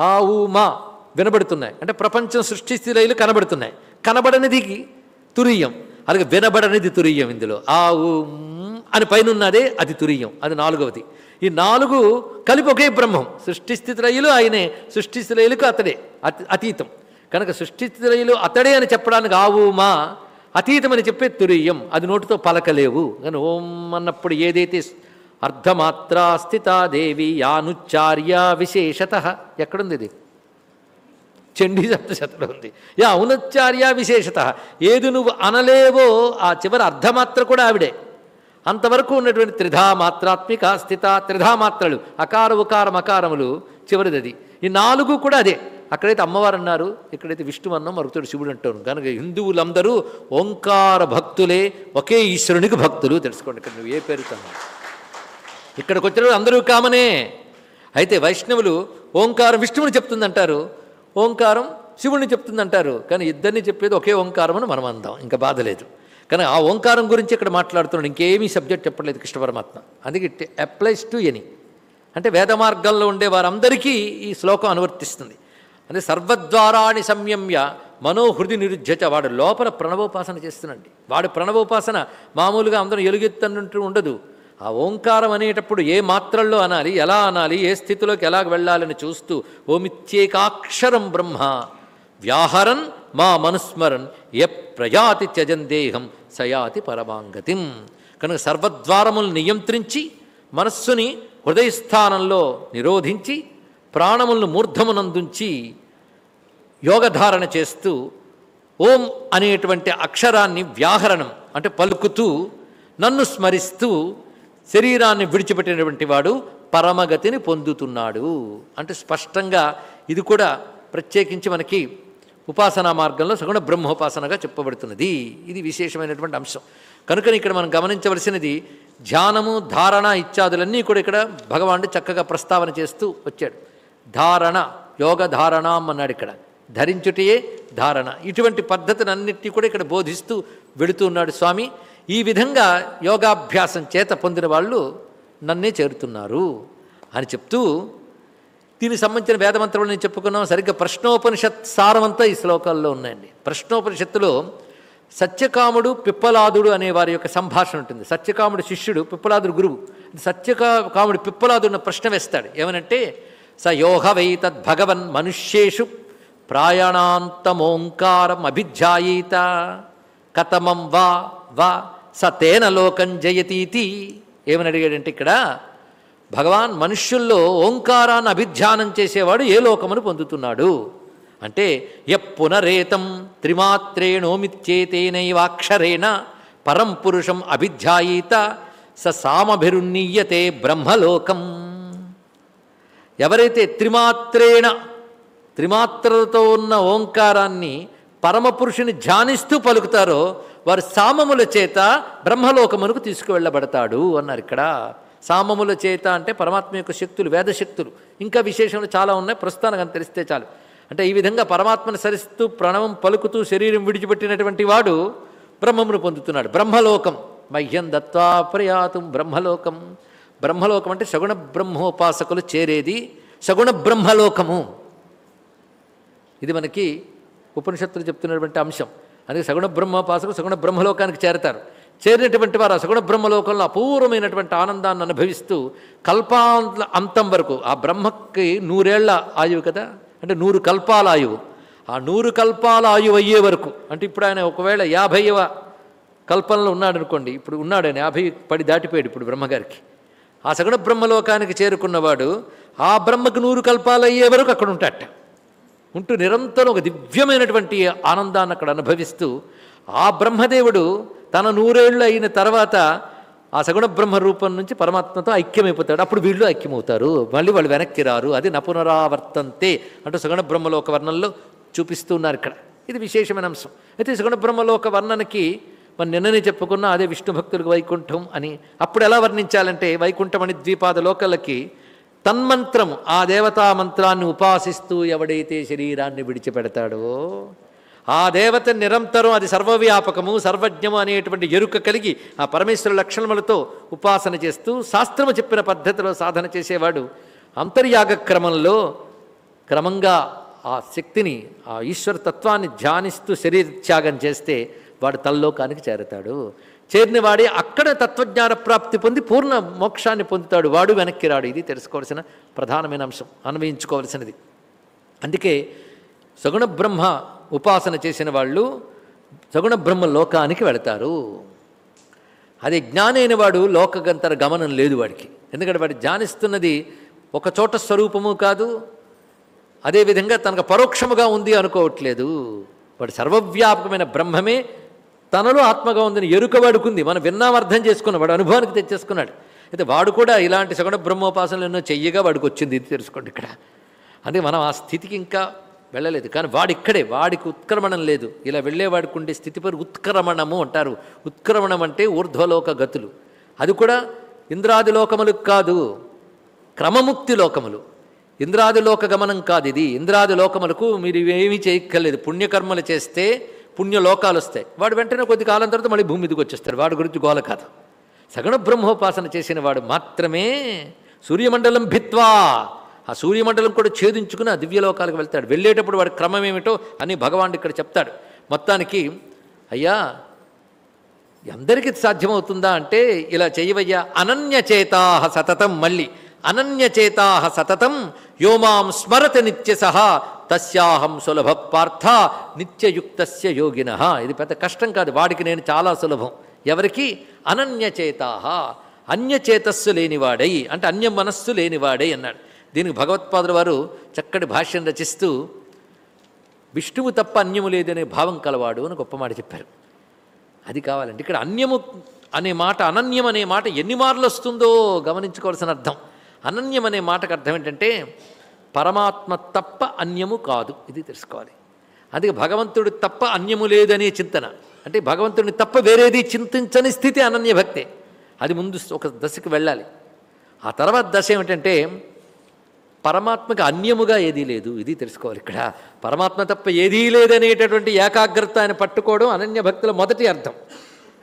ఆ ఊ మా వినబడుతున్నాయి. అంటే ప్రపంచం సృష్టి స్థిరైలు కనబడుతున్నాయి. కనబడనిది తురియం. అలాగే వినబడనిది తురియం ఇందులో. ఆ ఊ అని పైన ఉన్నదే అది తురియం. అది నాలుగవది. ఈ నాలుగు కలిపి ఒకే బ్రహ్మం. సృష్టి స్థితిలయులు ఆయనే. సృష్టి స్థితిలయులకు అతడే. అతి అతీతం. కనుక సృష్టి స్థితిలయులు అతడే అని చెప్పడానికి ఆవు మా అతీతం అని చెప్పే తురియం. అది నోటితో పలకలేవు. కానీ ఓం అన్నప్పుడు ఏదైతే అర్ధమాత్రా స్థితాదేవి యానుచ్చార్య విశేషత. ఎక్కడుంది ఇది చండీ సప్తశతిలో ఉంది యా ఔనచ్చార్య విశేషత. ఏది నువ్వు అనలేవో ఆ చివరి అర్ధమాత్ర కూడా ఆవిడే. అంతవరకు ఉన్నటువంటి త్రిధా మాత్రాత్మిక స్థిత త్రిధామాత్రలు అకార ఉకారం అకారములు చివరిది అది ఈ నాలుగు కూడా అదే. అక్కడైతే అమ్మవారు అన్నారు ఇక్కడైతే విష్ణు అన్నం మరుగుతాడు శివుడు అంటాను కనుక హిందువులందరూ ఓంకార భక్తులే ఒకే ఈశ్వరునికి భక్తులు తెలుసుకోండి. ఇక్కడ నువ్వు ఏ పేరుతో ఇక్కడికి వచ్చిన అందరూ కామనే. అయితే వైష్ణవులు ఓంకారం విష్ణువుని చెప్తుందంటారు. ఓంకారం శివుడిని చెప్తుందంటారు. కానీ ఇద్దరిని చెప్పేది ఒకే ఓంకారం అని మనం అందాం. ఇంకా బాధ లేదు. కానీ ఆ ఓంకారం గురించి ఇక్కడ మాట్లాడుతున్నాడు. ఇంకేమీ సబ్జెక్ట్ చెప్పలేదు కృష్ణ పరమాత్మ అందుకే అప్లైస్ టు ఎనీ. అంటే వేద మార్గంలో ఉండే వారందరికీ ఈ శ్లోకం అనువర్తిస్తుంది. అంటే సర్వద్వారాన్ని సంయమ్య మనోహృది నిరుధ్యత వాడు లోపల ప్రణవోపాసన చేస్తున్నాండి. వాడు ప్రణవోపాసన మామూలుగా అందరం ఎలుగెత్తనంటూ ఉండదు. ఆ ఓంకారం అనేటప్పుడు ఏ మాత్రల్లో అనాలి ఎలా అనాలి ఏ స్థితిలోకి ఎలా వెళ్ళాలని చూస్తూ ఓమిత్యేకాక్షరం బ్రహ్మ వ్యాహరన్ మా మనుస్మరన్ ఎ ప్రజాతి త్యజన్ దేహం సయాతి పరమాంగతిం. కనుక సర్వద్వారములు నియంత్రించి మనస్సుని హృదయస్థానంలో నిరోధించి ప్రాణములను మూర్ధమునందుంచి యోగధారణ చేస్తూ ఓం అనేటువంటి అక్షరాన్ని వ్యాహరణం అంటే పలుకుతూ నన్ను స్మరిస్తూ శరీరాన్ని విడిచిపెట్టినటువంటి వాడు పరమగతిని పొందుతున్నాడు. అంటే స్పష్టంగా ఇది కూడా ప్రత్యేకించి మనకి ఉపాసనా మార్గంలో సగుణ బ్రహ్మోపాసనగా చెప్పబడుతున్నది. ఇది విశేషమైనటువంటి అంశం. కనుక ఇక్కడ మనం గమనించవలసినది ధ్యానము ధారణ ఇత్యాదులన్నీ కూడా ఇక్కడ భగవానుడు చక్కగా ప్రస్తావన చేస్తూ వచ్చాడు. ధారణ యోగ ధారణం అన్నాడు ఇక్కడ. ధరించుటయే ధారణ. ఇటువంటి పద్ధతినన్నిటి కూడా ఇక్కడ బోధిస్తూ వెళుతూ ఉన్నాడు స్వామి. ఈ విధంగా యోగాభ్యాసం చేత పొందిన వాళ్ళు నన్నే చేరుతున్నారు అని చెప్తూ దీనికి సంబంధించిన వేదమంత్రాలు నేను చెప్పుకున్నాం సరిగ్గా ప్రశ్నోపనిషత్ సారమంతా ఈ శ్లోకాల్లో ఉన్నాయండి. ప్రశ్నోపనిషత్తులో సత్యకాముడు పిప్పలాదుడు అనే వారి యొక్క సంభాషణ ఉంటుంది. సత్యకాముడు శిష్యుడు పిప్పలాదుడు గురువు. సత్యకా కాముడు పిప్పలాదుడిన ప్రశ్న వేస్తాడు. ఏమనంటే స యోహ వై తద్భగవన్ మనుష్యేషు ప్రాయణాంతమోంకారం అభిధ్యాయీత కథమం వా వా సతేన లోకం జయతీతి. ఏమని అడిగాడంటే ఇక్కడ భగవాన్ మనుష్యుల్లో ఓంకారాన్ని అభిధ్యానం చేసేవాడు ఏ లోకమును పొందుతున్నాడు? అంటే ఎప్పునరేతం త్రిమాత్రేణోమిత్యేతేనైవాక్షరేణ పరం పురుషం అభిధ్యాయీత స సామభిరున్నీయతే బ్రహ్మలోకం. ఎవరైతే త్రిమాత్రేణ త్రిమాత్రతో ఉన్న ఓంకారాన్ని పరమపురుషుని ధ్యానిస్తూ పలుకుతారో వారు సామముల చేత బ్రహ్మలోకమునకు తీసుకువెళ్ళబడతాడు అన్నారు ఇక్కడ. సామముల చేత అంటే పరమాత్మ యొక్క శక్తులు వేదశక్తులు ఇంకా విశేషములు చాలా ఉన్నాయి. ప్రస్తుతానికి అని తెలిస్తే చాలు. అంటే ఈ విధంగా పరమాత్మను సరిస్తూ ప్రణవం పలుకుతూ శరీరం విడిచిపెట్టినటువంటి వాడు బ్రహ్మమును పొందుతున్నాడు. బ్రహ్మలోకం. మహ్యం దత్వా ప్రయాతం బ్రహ్మలోకం. బ్రహ్మలోకం అంటే సగుణ బ్రహ్మోపాసకులు చేరేది సగుణ బ్రహ్మలోకము. ఇది మనకి ఉపనిషత్తులు చెప్తున్నటువంటి అంశం. అందుకే సగుణ బ్రహ్మోపాసకులు సగుణ బ్రహ్మలోకానికి చేరతారు. చేరినటువంటి వారు ఆ సగుణ బ్రహ్మలోకంలో అపూర్వమైనటువంటి ఆనందాన్ని అనుభవిస్తూ కల్పాంత అంతం వరకు ఆ బ్రహ్మకి నూరేళ్ళ ఆయువు కదా? అంటే నూరు కల్పాల ఆయువు. ఆ నూరు కల్పాల ఆయువు అయ్యే వరకు అంటే ఇప్పుడు ఆయన ఒకవేళ యాభైవ కల్పనలో ఉన్నాడు అనుకోండి ఇప్పుడు ఉన్నాడు ఆయన యాభై పడి దాటిపోయాడు ఇప్పుడు బ్రహ్మగారికి. ఆ సగుణ బ్రహ్మలోకానికి చేరుకున్నవాడు ఆ బ్రహ్మకు నూరు కల్పాలు అయ్యే వరకు అక్కడ ఉంటాట ఉంటూ నిరంతరం ఒక దివ్యమైనటువంటి ఆనందాన్ని అక్కడ అనుభవిస్తూ ఆ బ్రహ్మదేవుడు తన నూరేళ్ళు అయిన తర్వాత ఆ సగుణ బ్రహ్మ రూపం నుంచి పరమాత్మతో ఐక్యమైపోతాడు. అప్పుడు వీళ్ళు ఐక్యమవుతారు. మళ్ళీ వాళ్ళు వెనక్కి రారు. అది నపునరావర్తంతే అంటూ సగుణ బ్రహ్మలోక వర్ణంలో చూపిస్తున్నారు ఇక్కడ. ఇది విశేషమైన అంశం. అయితే సగుణ బ్రహ్మలోక వర్ణనకి మనం నిన్ననే చెప్పుకున్నా అదే విష్ణు భక్తులకు వైకుంఠం అని. అప్పుడు ఎలా వర్ణించాలంటే వైకుంఠం అని ద్వీపాద లోకలకి తన్మంత్రం ఆ దేవతా మంత్రాన్ని ఉపాసిస్తూ ఎవడైతే శరీరాన్ని విడిచిపెడతాడో ఆ దేవత నిరంతరం అది సర్వవ్యాపకము సర్వజ్ఞము అనేటువంటి ఎరుక కలిగి ఆ పరమేశ్వర లక్షణములతో ఉపాసన చేస్తూ శాస్త్రము చెప్పిన పద్ధతిలో సాధన చేసేవాడు అంతర్యాగ క్రమంలో క్రమంగా ఆ శక్తిని ఆ ఈశ్వర తత్వాన్ని ధ్యానిస్తూ శరీర త్యాగం చేస్తే వాడు తల్లోకానికి చేరతాడు. చేరిన వాడే అక్కడ తత్వజ్ఞాన ప్రాప్తి పొంది పూర్ణ మోక్షాన్ని పొందుతాడు. వాడు వెనక్కి రాడు. ఇది తెలుసుకోవాల్సిన ప్రధానమైన అంశం. అన్వయించుకోవాల్సినది. అందుకే సగుణ బ్రహ్మ ఉపాసన చేసిన వాళ్ళు సగుణ బ్రహ్మ లోకానికి వెళతారు. అది జ్ఞానైన వాడు లోకగంతర గమనం లేదు వాడికి. ఎందుకంటే వాడు ధ్యానిస్తున్నది ఒక చోట స్వరూపము కాదు. అదేవిధంగా తనకు పరోక్షముగా ఉంది అనుకోవట్లేదు. వాడు సర్వవ్యాపకమైన బ్రహ్మమే తనలో ఆత్మగా ఉందని ఎరుక వాడుకుంది. మనం విన్నాం అర్థం చేసుకున్నాం. వాడు అనుభవానికి తెచ్చేసుకున్నాడు. అయితే వాడు కూడా ఇలాంటి సగుణ బ్రహ్మోపాసనలు ఎన్నో చెయ్యగా వాడికి వచ్చింది ఇది తెలుసుకోండి ఇక్కడ. అంటే మనం ఆ స్థితికి ఇంకా వెళ్ళలేదు. కానీ వాడిక్కడే వాడికి ఉత్క్రమణం లేదు. ఇలా వెళ్ళేవాడికి ఉండే స్థితి పేరు ఉత్క్రమణము అంటారు. ఉత్క్రమణం అంటే ఊర్ధ్వలోక గతులు. అది కూడా ఇంద్రాది లోకములు కాదు క్రమముక్తి లోకములు. ఇంద్రాది లోక గమనం కాదు ఇది. ఇంద్రాది లోకములకు మీరు ఏమీ చేయక్కర్లేదు. పుణ్యకర్మలు చేస్తే పుణ్యలోకాలు వస్తాయి వాడు వెంటనే కొద్ది కాలం తర్వాత మళ్ళీ భూమి మీదకి వచ్చేస్తాడు. వాడి గురించి గోల కాదు. సగణ బ్రహ్మోపాసన చేసిన వాడు మాత్రమే సూర్యమండలం భిత్వా. ఆ సూర్యమండలం కూడా ఛేదించుకుని ఆ దివ్యలోకాలకు వెళ్తాడు. వెళ్ళేటప్పుడు వాడి క్రమం ఏమిటో అని భగవానుడు ఇక్కడ చెప్తాడు. మొత్తానికి అయ్యా అందరికీ సాధ్యమవుతుందా అంటే ఇలా చేయవయ్యా. అనన్యచేతా సతతం మళ్ళీ. అనన్యచేతా సతతం. యోమాం స్మరత నిత్య సహా తస్యాహం సులభ పార్థ నిత్యయుక్తస్య యోగిన. ఇది పెద్ద కష్టం కాదు వాడికి నేను చాలా సులభం. ఎవరికి? అనన్యచేతా. అన్యచేతస్సు లేనివాడై అంటే అన్య మనస్సు లేనివాడై అన్నాడు. దీనికి భగవత్పాదుల వారు చక్కటి భాష్యం రచిస్తూ విష్ణువు తప్ప అన్యము లేదనే భావం కలవాడు అని గొప్ప మాట చెప్పారు. అది కావాలండి. ఇక్కడ అన్యము అనే మాట అనన్యం అనే మాట ఎన్ని మార్లు వస్తుందో గమనించుకోవాల్సిన అర్థం. అనన్యం అనే మాటకు అర్థం ఏంటంటే పరమాత్మ తప్ప అన్యము కాదు. ఇది తెలుసుకోవాలి. అందుకే భగవంతుడు తప్ప అన్యము లేదనే చింతన. అంటే భగవంతుడిని తప్ప వేరేది చింతించని స్థితి అనన్య భక్తే. అది ముందు ఒక దశకు వెళ్ళాలి. ఆ తర్వాత దశ ఏమిటంటే పరమాత్మకు అన్యముగా ఏదీ లేదు. ఇది తెలుసుకోవాలి ఇక్కడ. పరమాత్మ తప్ప ఏదీ లేదనేటటువంటి ఏకాగ్రత ఆయన పట్టుకోవడం అనన్య భక్తుల మొదటి అర్థం.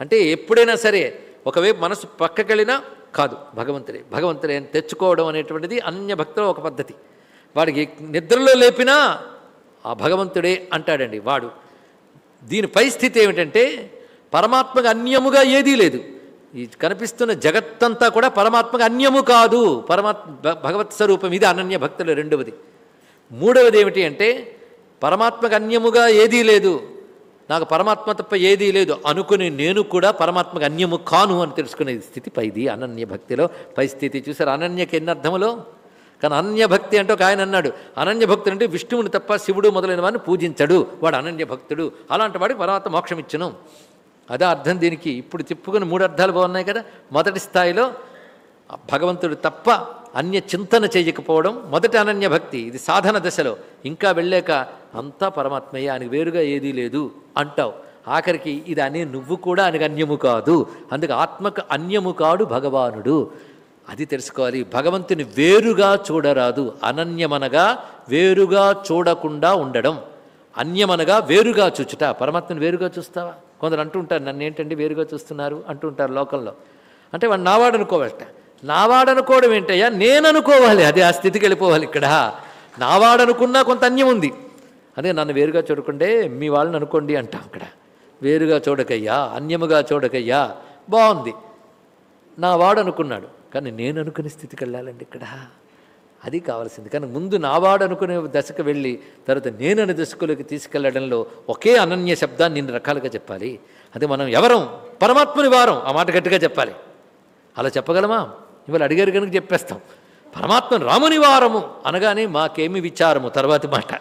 అంటే ఎప్పుడైనా సరే ఒకవైపు మనసు పక్కకెళ్ళినా కాదు భగవంతుడే. భగవంతుడే అని తెచ్చుకోవడం అనేటువంటిది అనన్య భక్తుల ఒక పద్ధతి. వాడికి నిద్రలో లేపినా ఆ భగవంతుడే అంటాడండి వాడు. దీని పరిస్థితి ఏమిటంటే పరమాత్మకు అన్యముగా ఏదీ లేదు. ఈ కనిపిస్తున్న జగత్తంతా కూడా పరమాత్మకు అన్యము కాదు. పరమాత్మ భగవత్ స్వరూపం ఇది అనన్య భక్తులు రెండవది. మూడవది ఏమిటి అంటే పరమాత్మకు అన్యముగా ఏదీ లేదు. నాకు పరమాత్మ తప్ప ఏదీ లేదు. అనుకుని నేను కూడా పరమాత్మకు అన్యము కాను అని తెలుసుకునే స్థితి పైది అనన్య భక్తిలో పై స్థితి. చూసారు అనన్యకి ఎన్ని అర్థములో కానీ అనన్యభక్తి అంటే ఒక ఆయన అన్నాడు. అనన్య భక్తుడు అంటే విష్ణువుని తప్ప శివుడు మొదలైన వాడిని పూజించడు. వాడు అనన్య భక్తుడు అలాంటి వాడికి పరమాత్మ మోక్షం ఇచ్చును. అదే అర్థం దీనికి. ఇప్పుడు చెప్పుకుని మూడు అర్థాలు బాగున్నాయి కదా. మొదటి స్థాయిలో భగవంతుడు తప్ప అన్య చింతన చేయకపోవడం మొదటి అనన్య భక్తి ఇది సాధన దశలో. ఇంకా వెళ్ళాక అంతా పరమాత్మయ్య ఆయనకు వేరుగా ఏదీ లేదు అంటావు. ఆఖరికి ఇది అనే నువ్వు కూడా ఆయనకు అన్యము కాదు. అందుకు ఆత్మకు అన్యము కాడు భగవానుడు. అది తెలుసుకోవాలి. భగవంతుని వేరుగా చూడరాదు అనన్యమనగా వేరుగా చూడకుండా ఉండడం. అన్యమనగా వేరుగా చూచుట. పరమాత్మని వేరుగా చూస్తావా? కొందరు అంటుంటారు నన్ను ఏంటండి వేరుగా చూస్తున్నారు? అంటుంటారు లోకంలో. అంటే వాడు నావాడు అనుకోవాలట నావాడు అనుకోవడం ఏంటయ్యా? నేను అనుకోవాలి అది ఆ స్థితికి వెళ్ళిపోవాలి ఇక్కడ. నావాడనుకున్నా కొంత అన్యం ఉంది. అదే నన్ను వేరుగా చూడకుండే మీ వాళ్ళని అనుకోండి అంటాం అక్కడ. వేరుగా చూడకయ్యా అన్యముగా చూడకయ్యా. బాగుంది. నా వాడు అనుకున్నాడు కానీ నేను అనుకునే స్థితికి వెళ్ళాలండి ఇక్కడ. అది కావాల్సింది. కానీ ముందు నావాడు అనుకునే దశకు వెళ్ళి తర్వాత నేను అనే దశకులోకి తీసుకెళ్ళడంలో ఒకే అనన్య శబ్దాన్ని నిన్ను రకాలుగా చెప్పాలి. అది మనం ఎవరం? పరమాత్మని వారం. ఆ మాట గట్టిగా చెప్పాలి. అలా చెప్పగలమా? ఇవాళ అడిగారు కనుక చెప్పేస్తాం. పరమాత్మను రాముని వారము అనగానే మాకేమి విచారము? తర్వాతి మాట.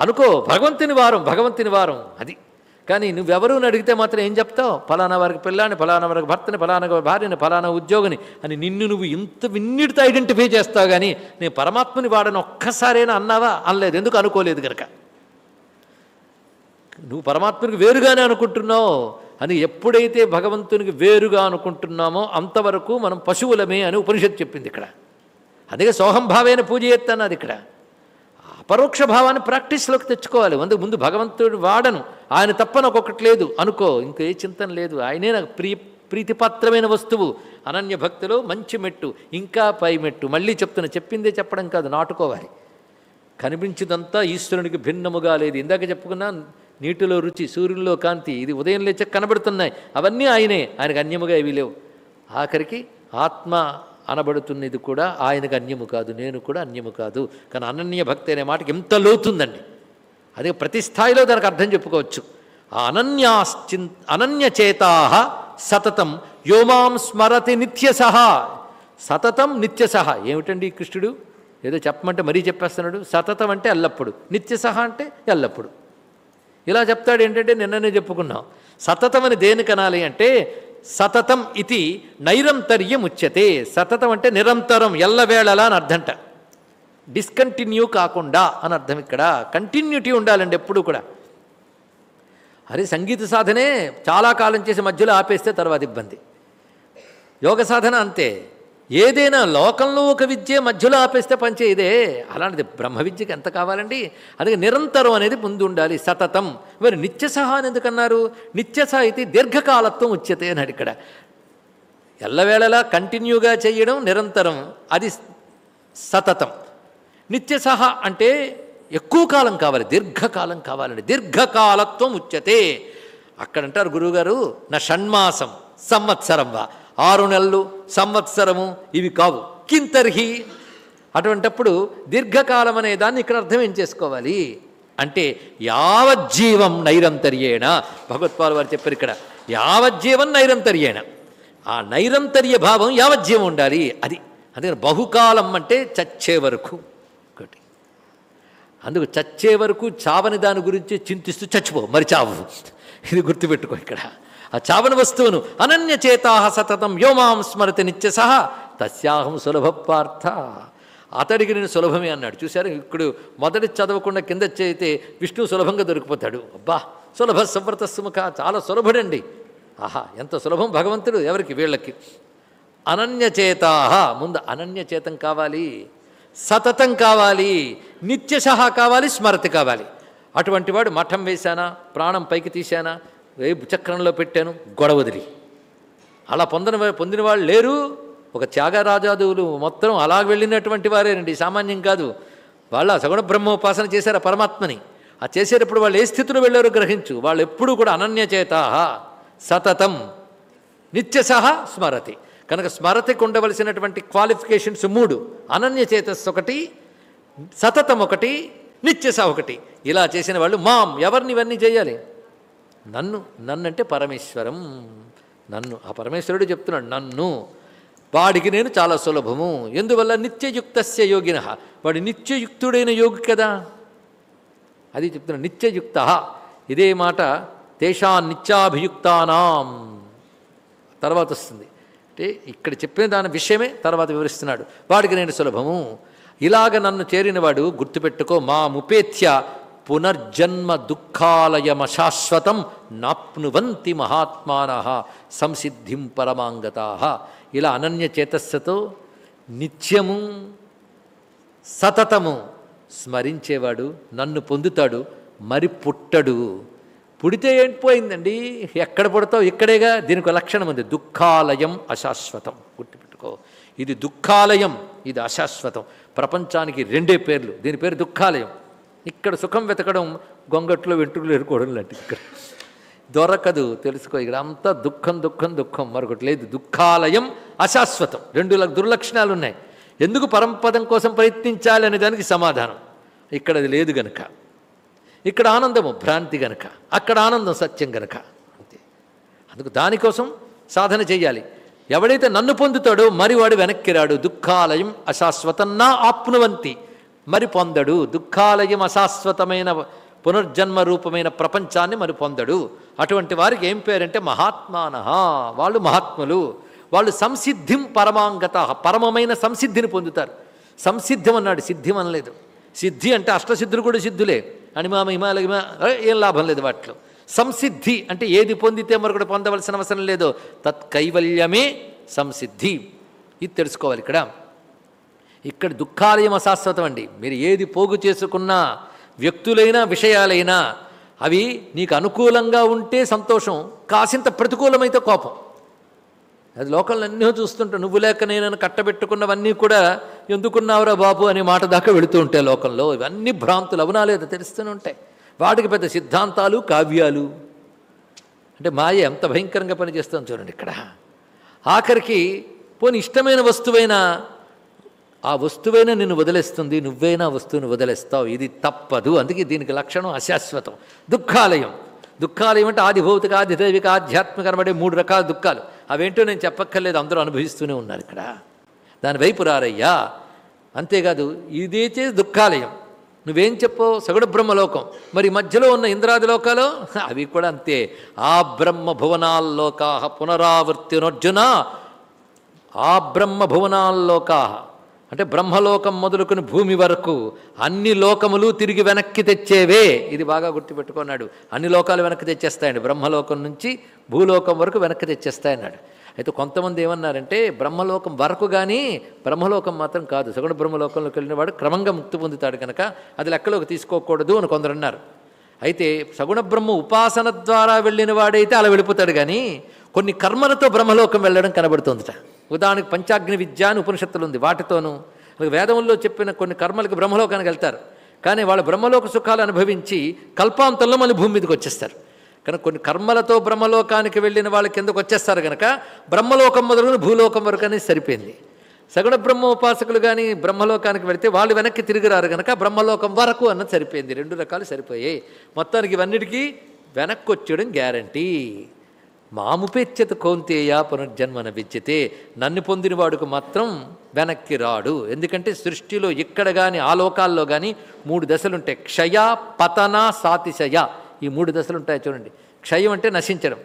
అనుకో భగవంతుని వారం భగవంతుని వారం. అది. కానీ నువ్వెవరు అడిగితే మాత్రం ఏం చెప్తావు? ఫలానా వారికి పిల్లాని ఫలానా వారికి భర్తని ఫలానా వారి భార్యని ఫలానా ఉద్యోగిని అని నిన్ను నువ్వు ఇంత విన్నిటితో ఐడెంటిఫై చేస్తావు కానీ నేను పరమాత్మని వాడని ఒక్కసారైనా అన్నావా? అనలేదు. ఎందుకు అనుకోలేదు కనుక నువ్వు పరమాత్మనికి వేరుగానే అనుకుంటున్నావు అని ఎప్పుడైతే భగవంతునికి వేరుగా అనుకుంటున్నామో అంతవరకు మనం పశువులమే అని ఉపనిషత్తు చెప్పింది ఇక్కడ. అందుకే సోహంభావైన పూజ చేస్తాను ఇక్కడ. పరోక్ష భావాన్ని ప్రాక్టీస్లోకి తెచ్చుకోవాలి. అందుకు ముందు భగవంతుడు వాడను. ఆయన తప్పని ఒక్కొక్కటి లేదు. అనుకో ఇంక ఏ చింతన లేదు. ఆయనే నాకు ప్రియ ప్రీతిపాత్రమైన వస్తువు. అనన్య భక్తిలో మంచి మెట్టు ఇంకా పై మెట్టు. మళ్ళీ చెప్తున్నా చెప్పిందే చెప్పడం కాదు నాటుకోవాలి. కనిపించిందంతా ఈశ్వరునికి భిన్నముగా లేదు. ఇందాక చెప్పుకున్నా నీటిలో రుచి సూర్యుల్లో కాంతి ఇది ఉదయం లేచ కనబడుతున్నాయి. అవన్నీ ఆయనే. ఆయనకు అన్యముగా ఇవి లేవు. ఆఖరికి ఆత్మ అనబడుతున్నది కూడా ఆయనకు అన్యము కాదు నేను కూడా అన్యము కాదు. కానీ అనన్య భక్తి అనే మాటకి ఎంత లోతుందండి. అదే ప్రతి స్థాయిలో దానికి అర్థం చెప్పుకోవచ్చు. ఆ అనన్యాశ్చిన్ అనన్యచేతా సతతం యోమాం స్మరతి నిత్యసహ. సతతం నిత్యసహ. ఏమిటండి కృష్ణుడు? ఏదో చెప్పమంటే మరీ చెప్పేస్తున్నాడు. సతతం అంటే ఎల్లప్పుడు. నిత్యసహ అంటే ఎల్లప్పుడు. ఇలా చెప్తాడు ఏంటంటే నిన్ననే చెప్పుకున్నాం. సతతం అని దేనికి అనాలి అంటే సతతం ఇది నైరంతర్యం ఉచ్యతే. సతతం అంటే నిరంతరం ఎల్లవేళలా అని అర్థంట. డిస్కంటిన్యూ కాకుండా అని అర్థం ఇక్కడ. కంటిన్యూటీ ఉండాలండి ఎప్పుడు కూడా. అరే సంగీత సాధనే చాలా కాలం చేసి మధ్యలో ఆపేస్తే తర్వాత ఇబ్బంది. యోగ సాధన అంతే. ఏదైనా లోకంలో ఒక విద్య మధ్యలో ఆపేస్తే పంచే అలాంటిది బ్రహ్మ విద్యకి ఎంత కావాలండి? అందుకే నిరంతరం అనేది ముందు ఉండాలి. సతతం. మరి నిత్యసహ అని ఎందుకన్నారు? నిత్యసహ ఇది దీర్ఘకాలత్వం ఉచ్యతే అన్నాడు ఇక్కడ. ఎల్లవేళలా కంటిన్యూగా చేయడం నిరంతరం. అది సతతం. నిత్యసహ అంటే ఎక్కువ కాలం కావాలి. దీర్ఘకాలం కావాలండి. దీర్ఘకాలత్వం ఉచ్యతే. అక్కడంటారు గురువుగారు నా షణ్మాసం సంవత్సరం వా. ఆరు నెలలు సంవత్సరము ఇవి కావు. కింతర్హి అటువంటప్పుడు దీర్ఘకాలం అనే దాన్ని ఇక్కడ అర్థం ఏం చేసుకోవాలి? అంటే యావజ్జీవం నైరంతర్యేణ. భగవత్పాల్ వారు చెప్పారు ఇక్కడ యావజ్జీవం నైరంతర్యేణ. ఆ నైరంతర్య భావం యావజ్జీవం ఉండాలి. అది అందుకని బహుకాలం అంటే చచ్చే వరకు. ఒకటి. అందుకు చచ్చే వరకు చావని దాని గురించి చింతిస్తూ చచ్చిపో మరి చావు. ఇది గుర్తుపెట్టుకో ఇక్కడ. ఆ చావని వస్తువును అనన్యచేతా సతతం యోమాం స్మరతి నిత్య సహా. తస్యాహం సులభ పార్థ. అతడికి నేను సులభమే అన్నాడు. చూశారు? ఇప్పుడు మొదటి చదవకుండా కింద చేయితే విష్ణు సులభంగా దొరికిపోతాడు. అబ్బా! సులభ సంవ్రత సుముఖ చాలా సులభుడండి. ఆహా! ఎంత సులభం భగవంతుడు ఎవరికి? వీళ్ళకి. అనన్యచేతా ముందు అనన్యచేతం కావాలి సతతం కావాలి నిత్యశ కావాలి స్మరతి కావాలి. అటువంటి వాడు మఠం వేశానా? ప్రాణం పైకి తీశానా? ఏ చక్రంలో పెట్టాను? గొడవదిలి అలా పొందిన పొందిన వాళ్ళు లేరు. ఒక త్యాగరాజాదువులు మొత్తం అలా వెళ్ళినటువంటి వారేనండి. సామాన్యం కాదు. వాళ్ళ సగుణ బ్రహ్మోపాసన చేశారు పరమాత్మని. ఆ చేసేటప్పుడు వాళ్ళు ఏ స్థితిలో వెళ్ళారో గ్రహించు. వాళ్ళు ఎప్పుడూ కూడా అనన్యచేత సతతం నిత్యసహ స్మరతి. కనుక స్మరతికి ఉండవలసినటువంటి క్వాలిఫికేషన్స్ మూడు. అనన్యచేతస్ ఒకటి సతతం ఒకటి నిత్యస ఒకటి. ఇలా చేసిన వాళ్ళు మాం. ఎవరిని ఇవన్నీ చేయాలి? నన్ను నన్నంటే పరమేశ్వరం. నన్ను ఆ పరమేశ్వరుడు చెప్తున్నాడు నన్ను. వాడికి నేను చాలా సులభము. ఎందువల్ల? నిత్యయుక్తస్య యోగిన. వాడు నిత్యయుక్తుడైన యోగి కదా. అది చెప్తున్నాడు నిత్యయుక్త. ఇదే మాట తేషా నిత్యాభియుక్తానాం. తర్వాత వస్తుంది. అంటే ఇక్కడ చెప్పిన దాని విషయమే తర్వాత వివరిస్తున్నాడు. వాడికి నేను సులభము. ఇలాగ నన్ను చేరినవాడు గుర్తుపెట్టుకో మా ముపేత్య పునర్జన్మ దుఃఖాలయమశాశ్వతం నాప్నువంతి మహాత్మాన సంసిద్ధిం పరమాంగతా. ఇలా అనన్య చేతస్సుతో నిత్యము సతతము స్మరించేవాడు నన్ను పొందుతాడు మరి పుట్టడు. పుడితే ఏంటిపోయిందండి ఎక్కడ పుడతావు? ఇక్కడేగా? దీనికి ఒక లక్షణం ఉంది. దుఃఖాలయం అశాశ్వతం. గుర్తుపెట్టుకో. ఇది దుఃఖాలయం ఇది అశాశ్వతం. ప్రపంచానికి రెండే పేర్లు. దీని పేరు దుఃఖాలయం. ఇక్కడ సుఖం వెతకడం గొంగట్లో వెంట్రుకలు ఎరుకోవడం లాంటిది ఇక్కడ. దొరకదు తెలుసుకో ఇక్కడ అంతా దుఃఖం దుఃఖం దుఃఖం. మరొకటి లేదు దుఃఖాలయం అశాశ్వతం. రెండు ల- దుర్లక్షణాలు ఉన్నాయి. ఎందుకు పరంపదం కోసం ప్రయత్నించాలి అనే దానికి సమాధానం? ఇక్కడ అది లేదు గనక. ఇక్కడ ఆనందము భ్రాంతి గనక. అక్కడ ఆనందం సత్యం గనక. అంతే. అందుకు దానికోసం సాధన చేయాలి. ఎవడైతే నన్ను పొందుతాడో మరి వాడు వెనక్కి రాడు. దుఃఖాలయం అశాశ్వతన్నా ఆప్నువంతి. మరి పొందడు. దుఃఖాలయం అశాశ్వతమైన పునర్జన్మ రూపమైన ప్రపంచాన్ని మరి పొందడు. అటువంటి వారికి ఏం పేరంటే మహాత్మాన వాళ్ళు మహాత్ములు. వాళ్ళు సంసిద్ధిం పరమాంగత. పరమమైన సంసిద్ధిని పొందుతారు. సంసిద్ధం అన్నాడు. సిద్ధిం అనలేదు. సిద్ధి అంటే అష్టసిద్ధులు కూడా సిద్ధులే. అనిమామ హిమాలయ ఏం లాభం లేదు వాటిలో. సంసిద్ధి అంటే ఏది పొందితే మరొకటి పొందవలసిన అవసరం లేదు. తత్కైవల్యమే సంసిద్ధి. ఇది తెలుసుకోవాలి ఇక్కడ. ఇక్కడ దుఃఖాలయం అశాశ్వతం అండి. మీరు ఏది పోగు చేసుకున్నా వ్యక్తులైనా విషయాలైనా అవి నీకు అనుకూలంగా ఉంటే సంతోషం కాసింత ప్రతికూలమైతే కోపం. అది లోకల్ని అన్నీ చూస్తుంటా నువ్వు లేక నేను కట్టబెట్టుకున్నవన్నీ కూడా ఎందుకున్నావురా బాబు అనే మాట దాకా వెళుతూ ఉంటాయి లోకంలో. ఇవన్నీ భ్రాంతులు అవునా లేదా తెలుస్తూనే ఉంటాయి. వాటికి పెద్ద సిద్ధాంతాలు కావ్యాలు. అంటే మాయ ఎంత భయంకరంగా పనిచేస్తాం చూడండి ఇక్కడ. ఆఖరికి పోని ఇష్టమైన వస్తువైనా ఆ వస్తువైనా నిన్ను వదిలేస్తుంది నువ్వైనా వస్తువుని వదిలేస్తావు. ఇది తప్పదు. అందుకే దీనికి లక్షణం అశాశ్వతం. దుఃఖాలయం. దుఃఖాలయం అంటే ఆది భౌతిక ఆది ఆధ్యాత్మిక అనబడే మూడు రకాల దుఃఖాలు. అవేంటో నేను చెప్పక్కర్లేదు. అందరూ అనుభవిస్తూనే ఉన్నారు ఇక్కడ. దాని వైపు రారయ్యా. అంతేకాదు ఇదైతే దుఃఖాలయం. నువ్వేం చెప్పు సగుడు బ్రహ్మలోకం. మరి మధ్యలో ఉన్న ఇంద్రాది లోకాలు? అవి కూడా అంతే. ఆ బ్రహ్మ భువనాల్లోకా పునరావర్తినర్జున ఆ బ్రహ్మ భువనాల్లోకా అంటే బ్రహ్మలోకం మొదలుకుని భూమి వరకు అన్ని లోకములు తిరిగి వెనక్కి తెచ్చేవే. ఇది బాగా గుర్తుపెట్టుకున్నాడు. అన్ని లోకాలు వెనక్కి తెచ్చేస్తాయండి. బ్రహ్మలోకం నుంచి భూలోకం వరకు వెనక్కి తెచ్చేస్తాయన్నాడు. అయితే కొంతమంది ఏమన్నారంటే బ్రహ్మలోకం వరకు కానీ బ్రహ్మలోకం మాత్రం కాదు. సగుణ బ్రహ్మలోకంలోకి వెళ్ళిన వాడు క్రమంగా ముక్తి పొందుతాడు కనుక అది లెక్కలోకి తీసుకోకూడదు అని కొందరు అన్నారు అయితే సగుణ బ్రహ్మ ఉపాసన ద్వారా వెళ్ళిన వాడైతే అలా వెళ్ళిపోతాడు కానీ కొన్ని కర్మలతో బ్రహ్మలోకం వెళ్ళడం కనబడుతుందిట. ఉదాహరణకు పంచాగ్ని విద్య అని ఉపనిషత్తులు ఉంది వాటితోనూ అలాగే వేదంలో చెప్పిన కొన్ని కర్మలకు బ్రహ్మలోకానికి వెళ్తారు. కానీ వాళ్ళు బ్రహ్మలోక సుఖాలు అనుభవించి కల్పాంతంలో మళ్ళీ భూమి మీదకి వచ్చేస్తారు. కనుక కొన్ని కర్మలతో బ్రహ్మలోకానికి వెళ్ళిన వాళ్ళ కిందకు వచ్చేస్తారు కనుక బ్రహ్మలోకం మొదలుకొని భూలోకం వరకు అనేది సరిపోయింది. సగుణ బ్రహ్మ ఉపాసకులు కానీ బ్రహ్మలోకానికి వెళితే వాళ్ళు వెనక్కి తిరిగి రారు కనుక బ్రహ్మలోకం వరకు అన్నది సరిపోయింది. రెండు రకాలు సరిపోయాయి. మొత్తానికి ఇవన్నిటికీ వెనక్కి వచ్చేయడం గ్యారంటీ. మాముపేచ్యత కౌంతేయ పునర్జన్మన విద్యతే. నన్ను పొందిన వాడుకు మాత్రం వెనక్కి రాడు. ఎందుకంటే సృష్టిలో ఇక్కడ కానీ ఆ లోకాల్లో కానీ మూడు దశలుంటాయి. క్షయ పతన సాతిశయ. ఈ మూడు దశలు ఉంటాయి చూడండి. క్షయం అంటే నశించడం.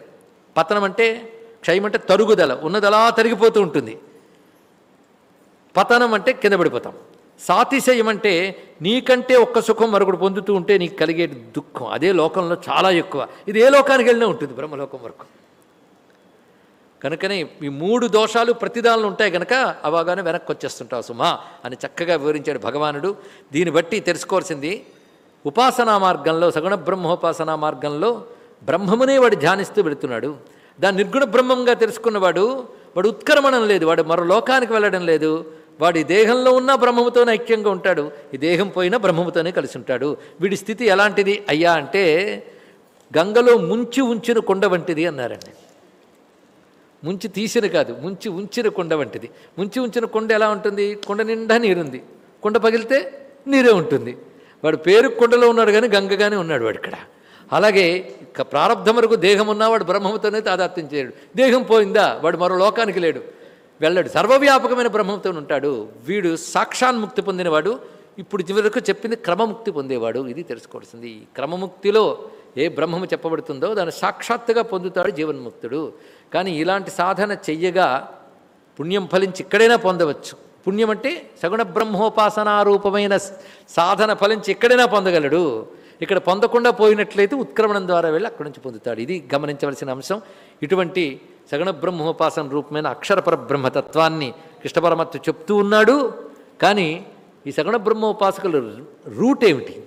పతనం అంటే క్షయం అంటే తరుగుదల. ఉన్నదలా తరిగిపోతూ ఉంటుంది. పతనం అంటే కింద పడిపోతాం. సాతిశయం అంటే నీకంటే ఒక్క సుఖం మరొకటి పొందుతూ ఉంటే నీకు కలిగే దుఃఖం. అదే లోకంలో చాలా ఎక్కువ. ఇది ఏ లోకానికి వెళ్ళినా ఉంటుంది. బ్రహ్మలోకం వరకు. కనుకనే ఈ మూడు దోషాలు ప్రతిదానిలో ఉంటాయి కనుక అవగానే వెనక్కి వచ్చేస్తుంటావు సుమా అని చక్కగా వివరించాడు భగవానుడు. దీన్ని బట్టి తెలుసుకోవాల్సింది ఉపాసనా మార్గంలో సగుణ బ్రహ్మోపాసనా మార్గంలో బ్రహ్మమునే వాడు ధ్యానిస్తూ వెళుతున్నాడు. దాన్ని నిర్గుణ బ్రహ్మంగా తెలుసుకున్నవాడు వాడు ఉత్కర్మణం లేదు వాడు మరో లోకానికి వెళ్ళడం లేదు. వాడు ఈ దేహంలో ఉన్న బ్రహ్మముతోనే ఐక్యంగా ఉంటాడు ఈ దేహం పోయినా బ్రహ్మముతోనే కలిసి ఉంటాడు. వీడి స్థితి ఎలాంటిది? అయ్యా అంటే గంగలో ముంచి ఉంచిన కొండ వంటిది అన్నారండి. ముంచి తీసిన కాదు ముంచి ఉంచిన కొండ వంటిది. ముంచి ఉంచిన కొండ ఎలా ఉంటుంది? కొండ నిండా నీరుంది. కొండ పగిలితే నీరే ఉంటుంది. వాడు పేరు కొండలో ఉన్నాడు కానీ గంగగానే ఉన్నాడు వాడు ఇక్కడ. అలాగే ప్రారంధం వరకు దేహం ఉన్నా వాడు బ్రహ్మముతోనే తాదాత్యం చేయడు. దేహం పోయిందా? వాడు మరో లోకానికి లేడు. వెళ్ళాడు. సర్వవ్యాపకమైన బ్రహ్మంతో ఉంటాడు. వీడు సాక్షాన్ముక్తి పొందినవాడు. ఇప్పుడు చివరకు చెప్పింది క్రమముక్తి పొందేవాడు. ఇది తెలుసుకోవాల్సింది. ఈ క్రమముక్తిలో ఏ బ్రహ్మము చెప్పబడుతుందో దాన్ని సాక్షాత్తుగా పొందుతాడు జీవన్ముక్తుడు. కానీ ఇలాంటి సాధన చెయ్యగా పుణ్యం ఫలించి ఇక్కడైనా పొందవచ్చు. పుణ్యం అంటే సగుణ బ్రహ్మోపాసనారూపమైన సాధన ఫలించి ఎక్కడైనా పొందగలడు. ఇక్కడ పొందకుండా పోయినట్లయితే ఉత్క్రమణం ద్వారా వెళ్ళి అక్కడి నుంచి పొందుతాడు. ఇది గమనించవలసిన అంశం. ఇటువంటి సగుణ బ్రహ్మోపాసన రూపమైన అక్షరపర బ్రహ్మతత్వాన్ని కృష్ణ పరమాత్మ చెప్తూ ఉన్నాడు. కానీ ఈ సగుణ బ్రహ్మోపాసకుల రూట్ ఏమిటి?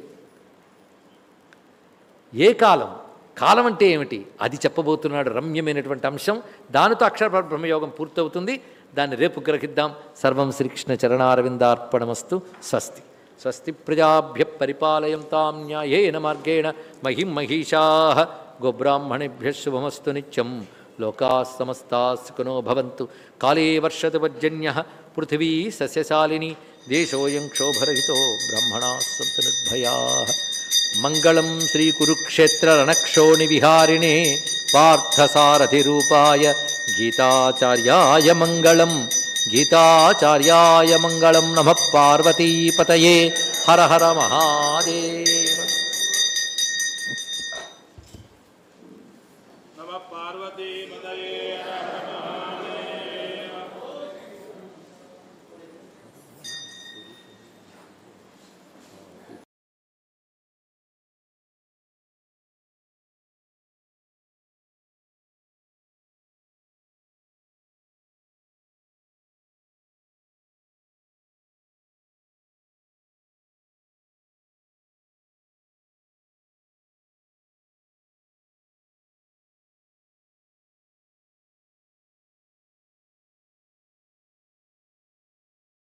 ఏ కాలం? కాలం అంటే ఏమిటి? అది చెప్పబోతున్నాడు రమ్యమైనటువంటి అంశం. దానితో అక్షర బ్రహ్మయోగం పూర్తవుతుంది. దాన్ని రేపు గ్రహిద్దాం. సర్వం శ్రీకృష్ణ చరణారవిందార్పణమస్తు. స్వస్తి. స్వస్తి ప్రజాభ్య పరిపాలయంతాం న్యాయేన మార్గేణ మహిం మహిషా. గోబ్రాహ్మణేభ్య శుభమస్తు నిత్యం. లోకా సమస్తా సుఖినో భవంతు. కాళే వర్షతు పర్జన్య పృథివీ సస్యశాలిని. దేశోయం క్షోభరహితో బ్రహ్మణా సంతు నిర్భయా. మంగళం శ్రీకురుక్షేత్రరణక్షోణి విహారిణే పార్థసారథిరూపాయ గీతాచార్యాయ మంగళం గీతాచార్యాయ మంగళం నమ పార్వతీపతయే హర హర మహాదేవ నమ పార్వతీ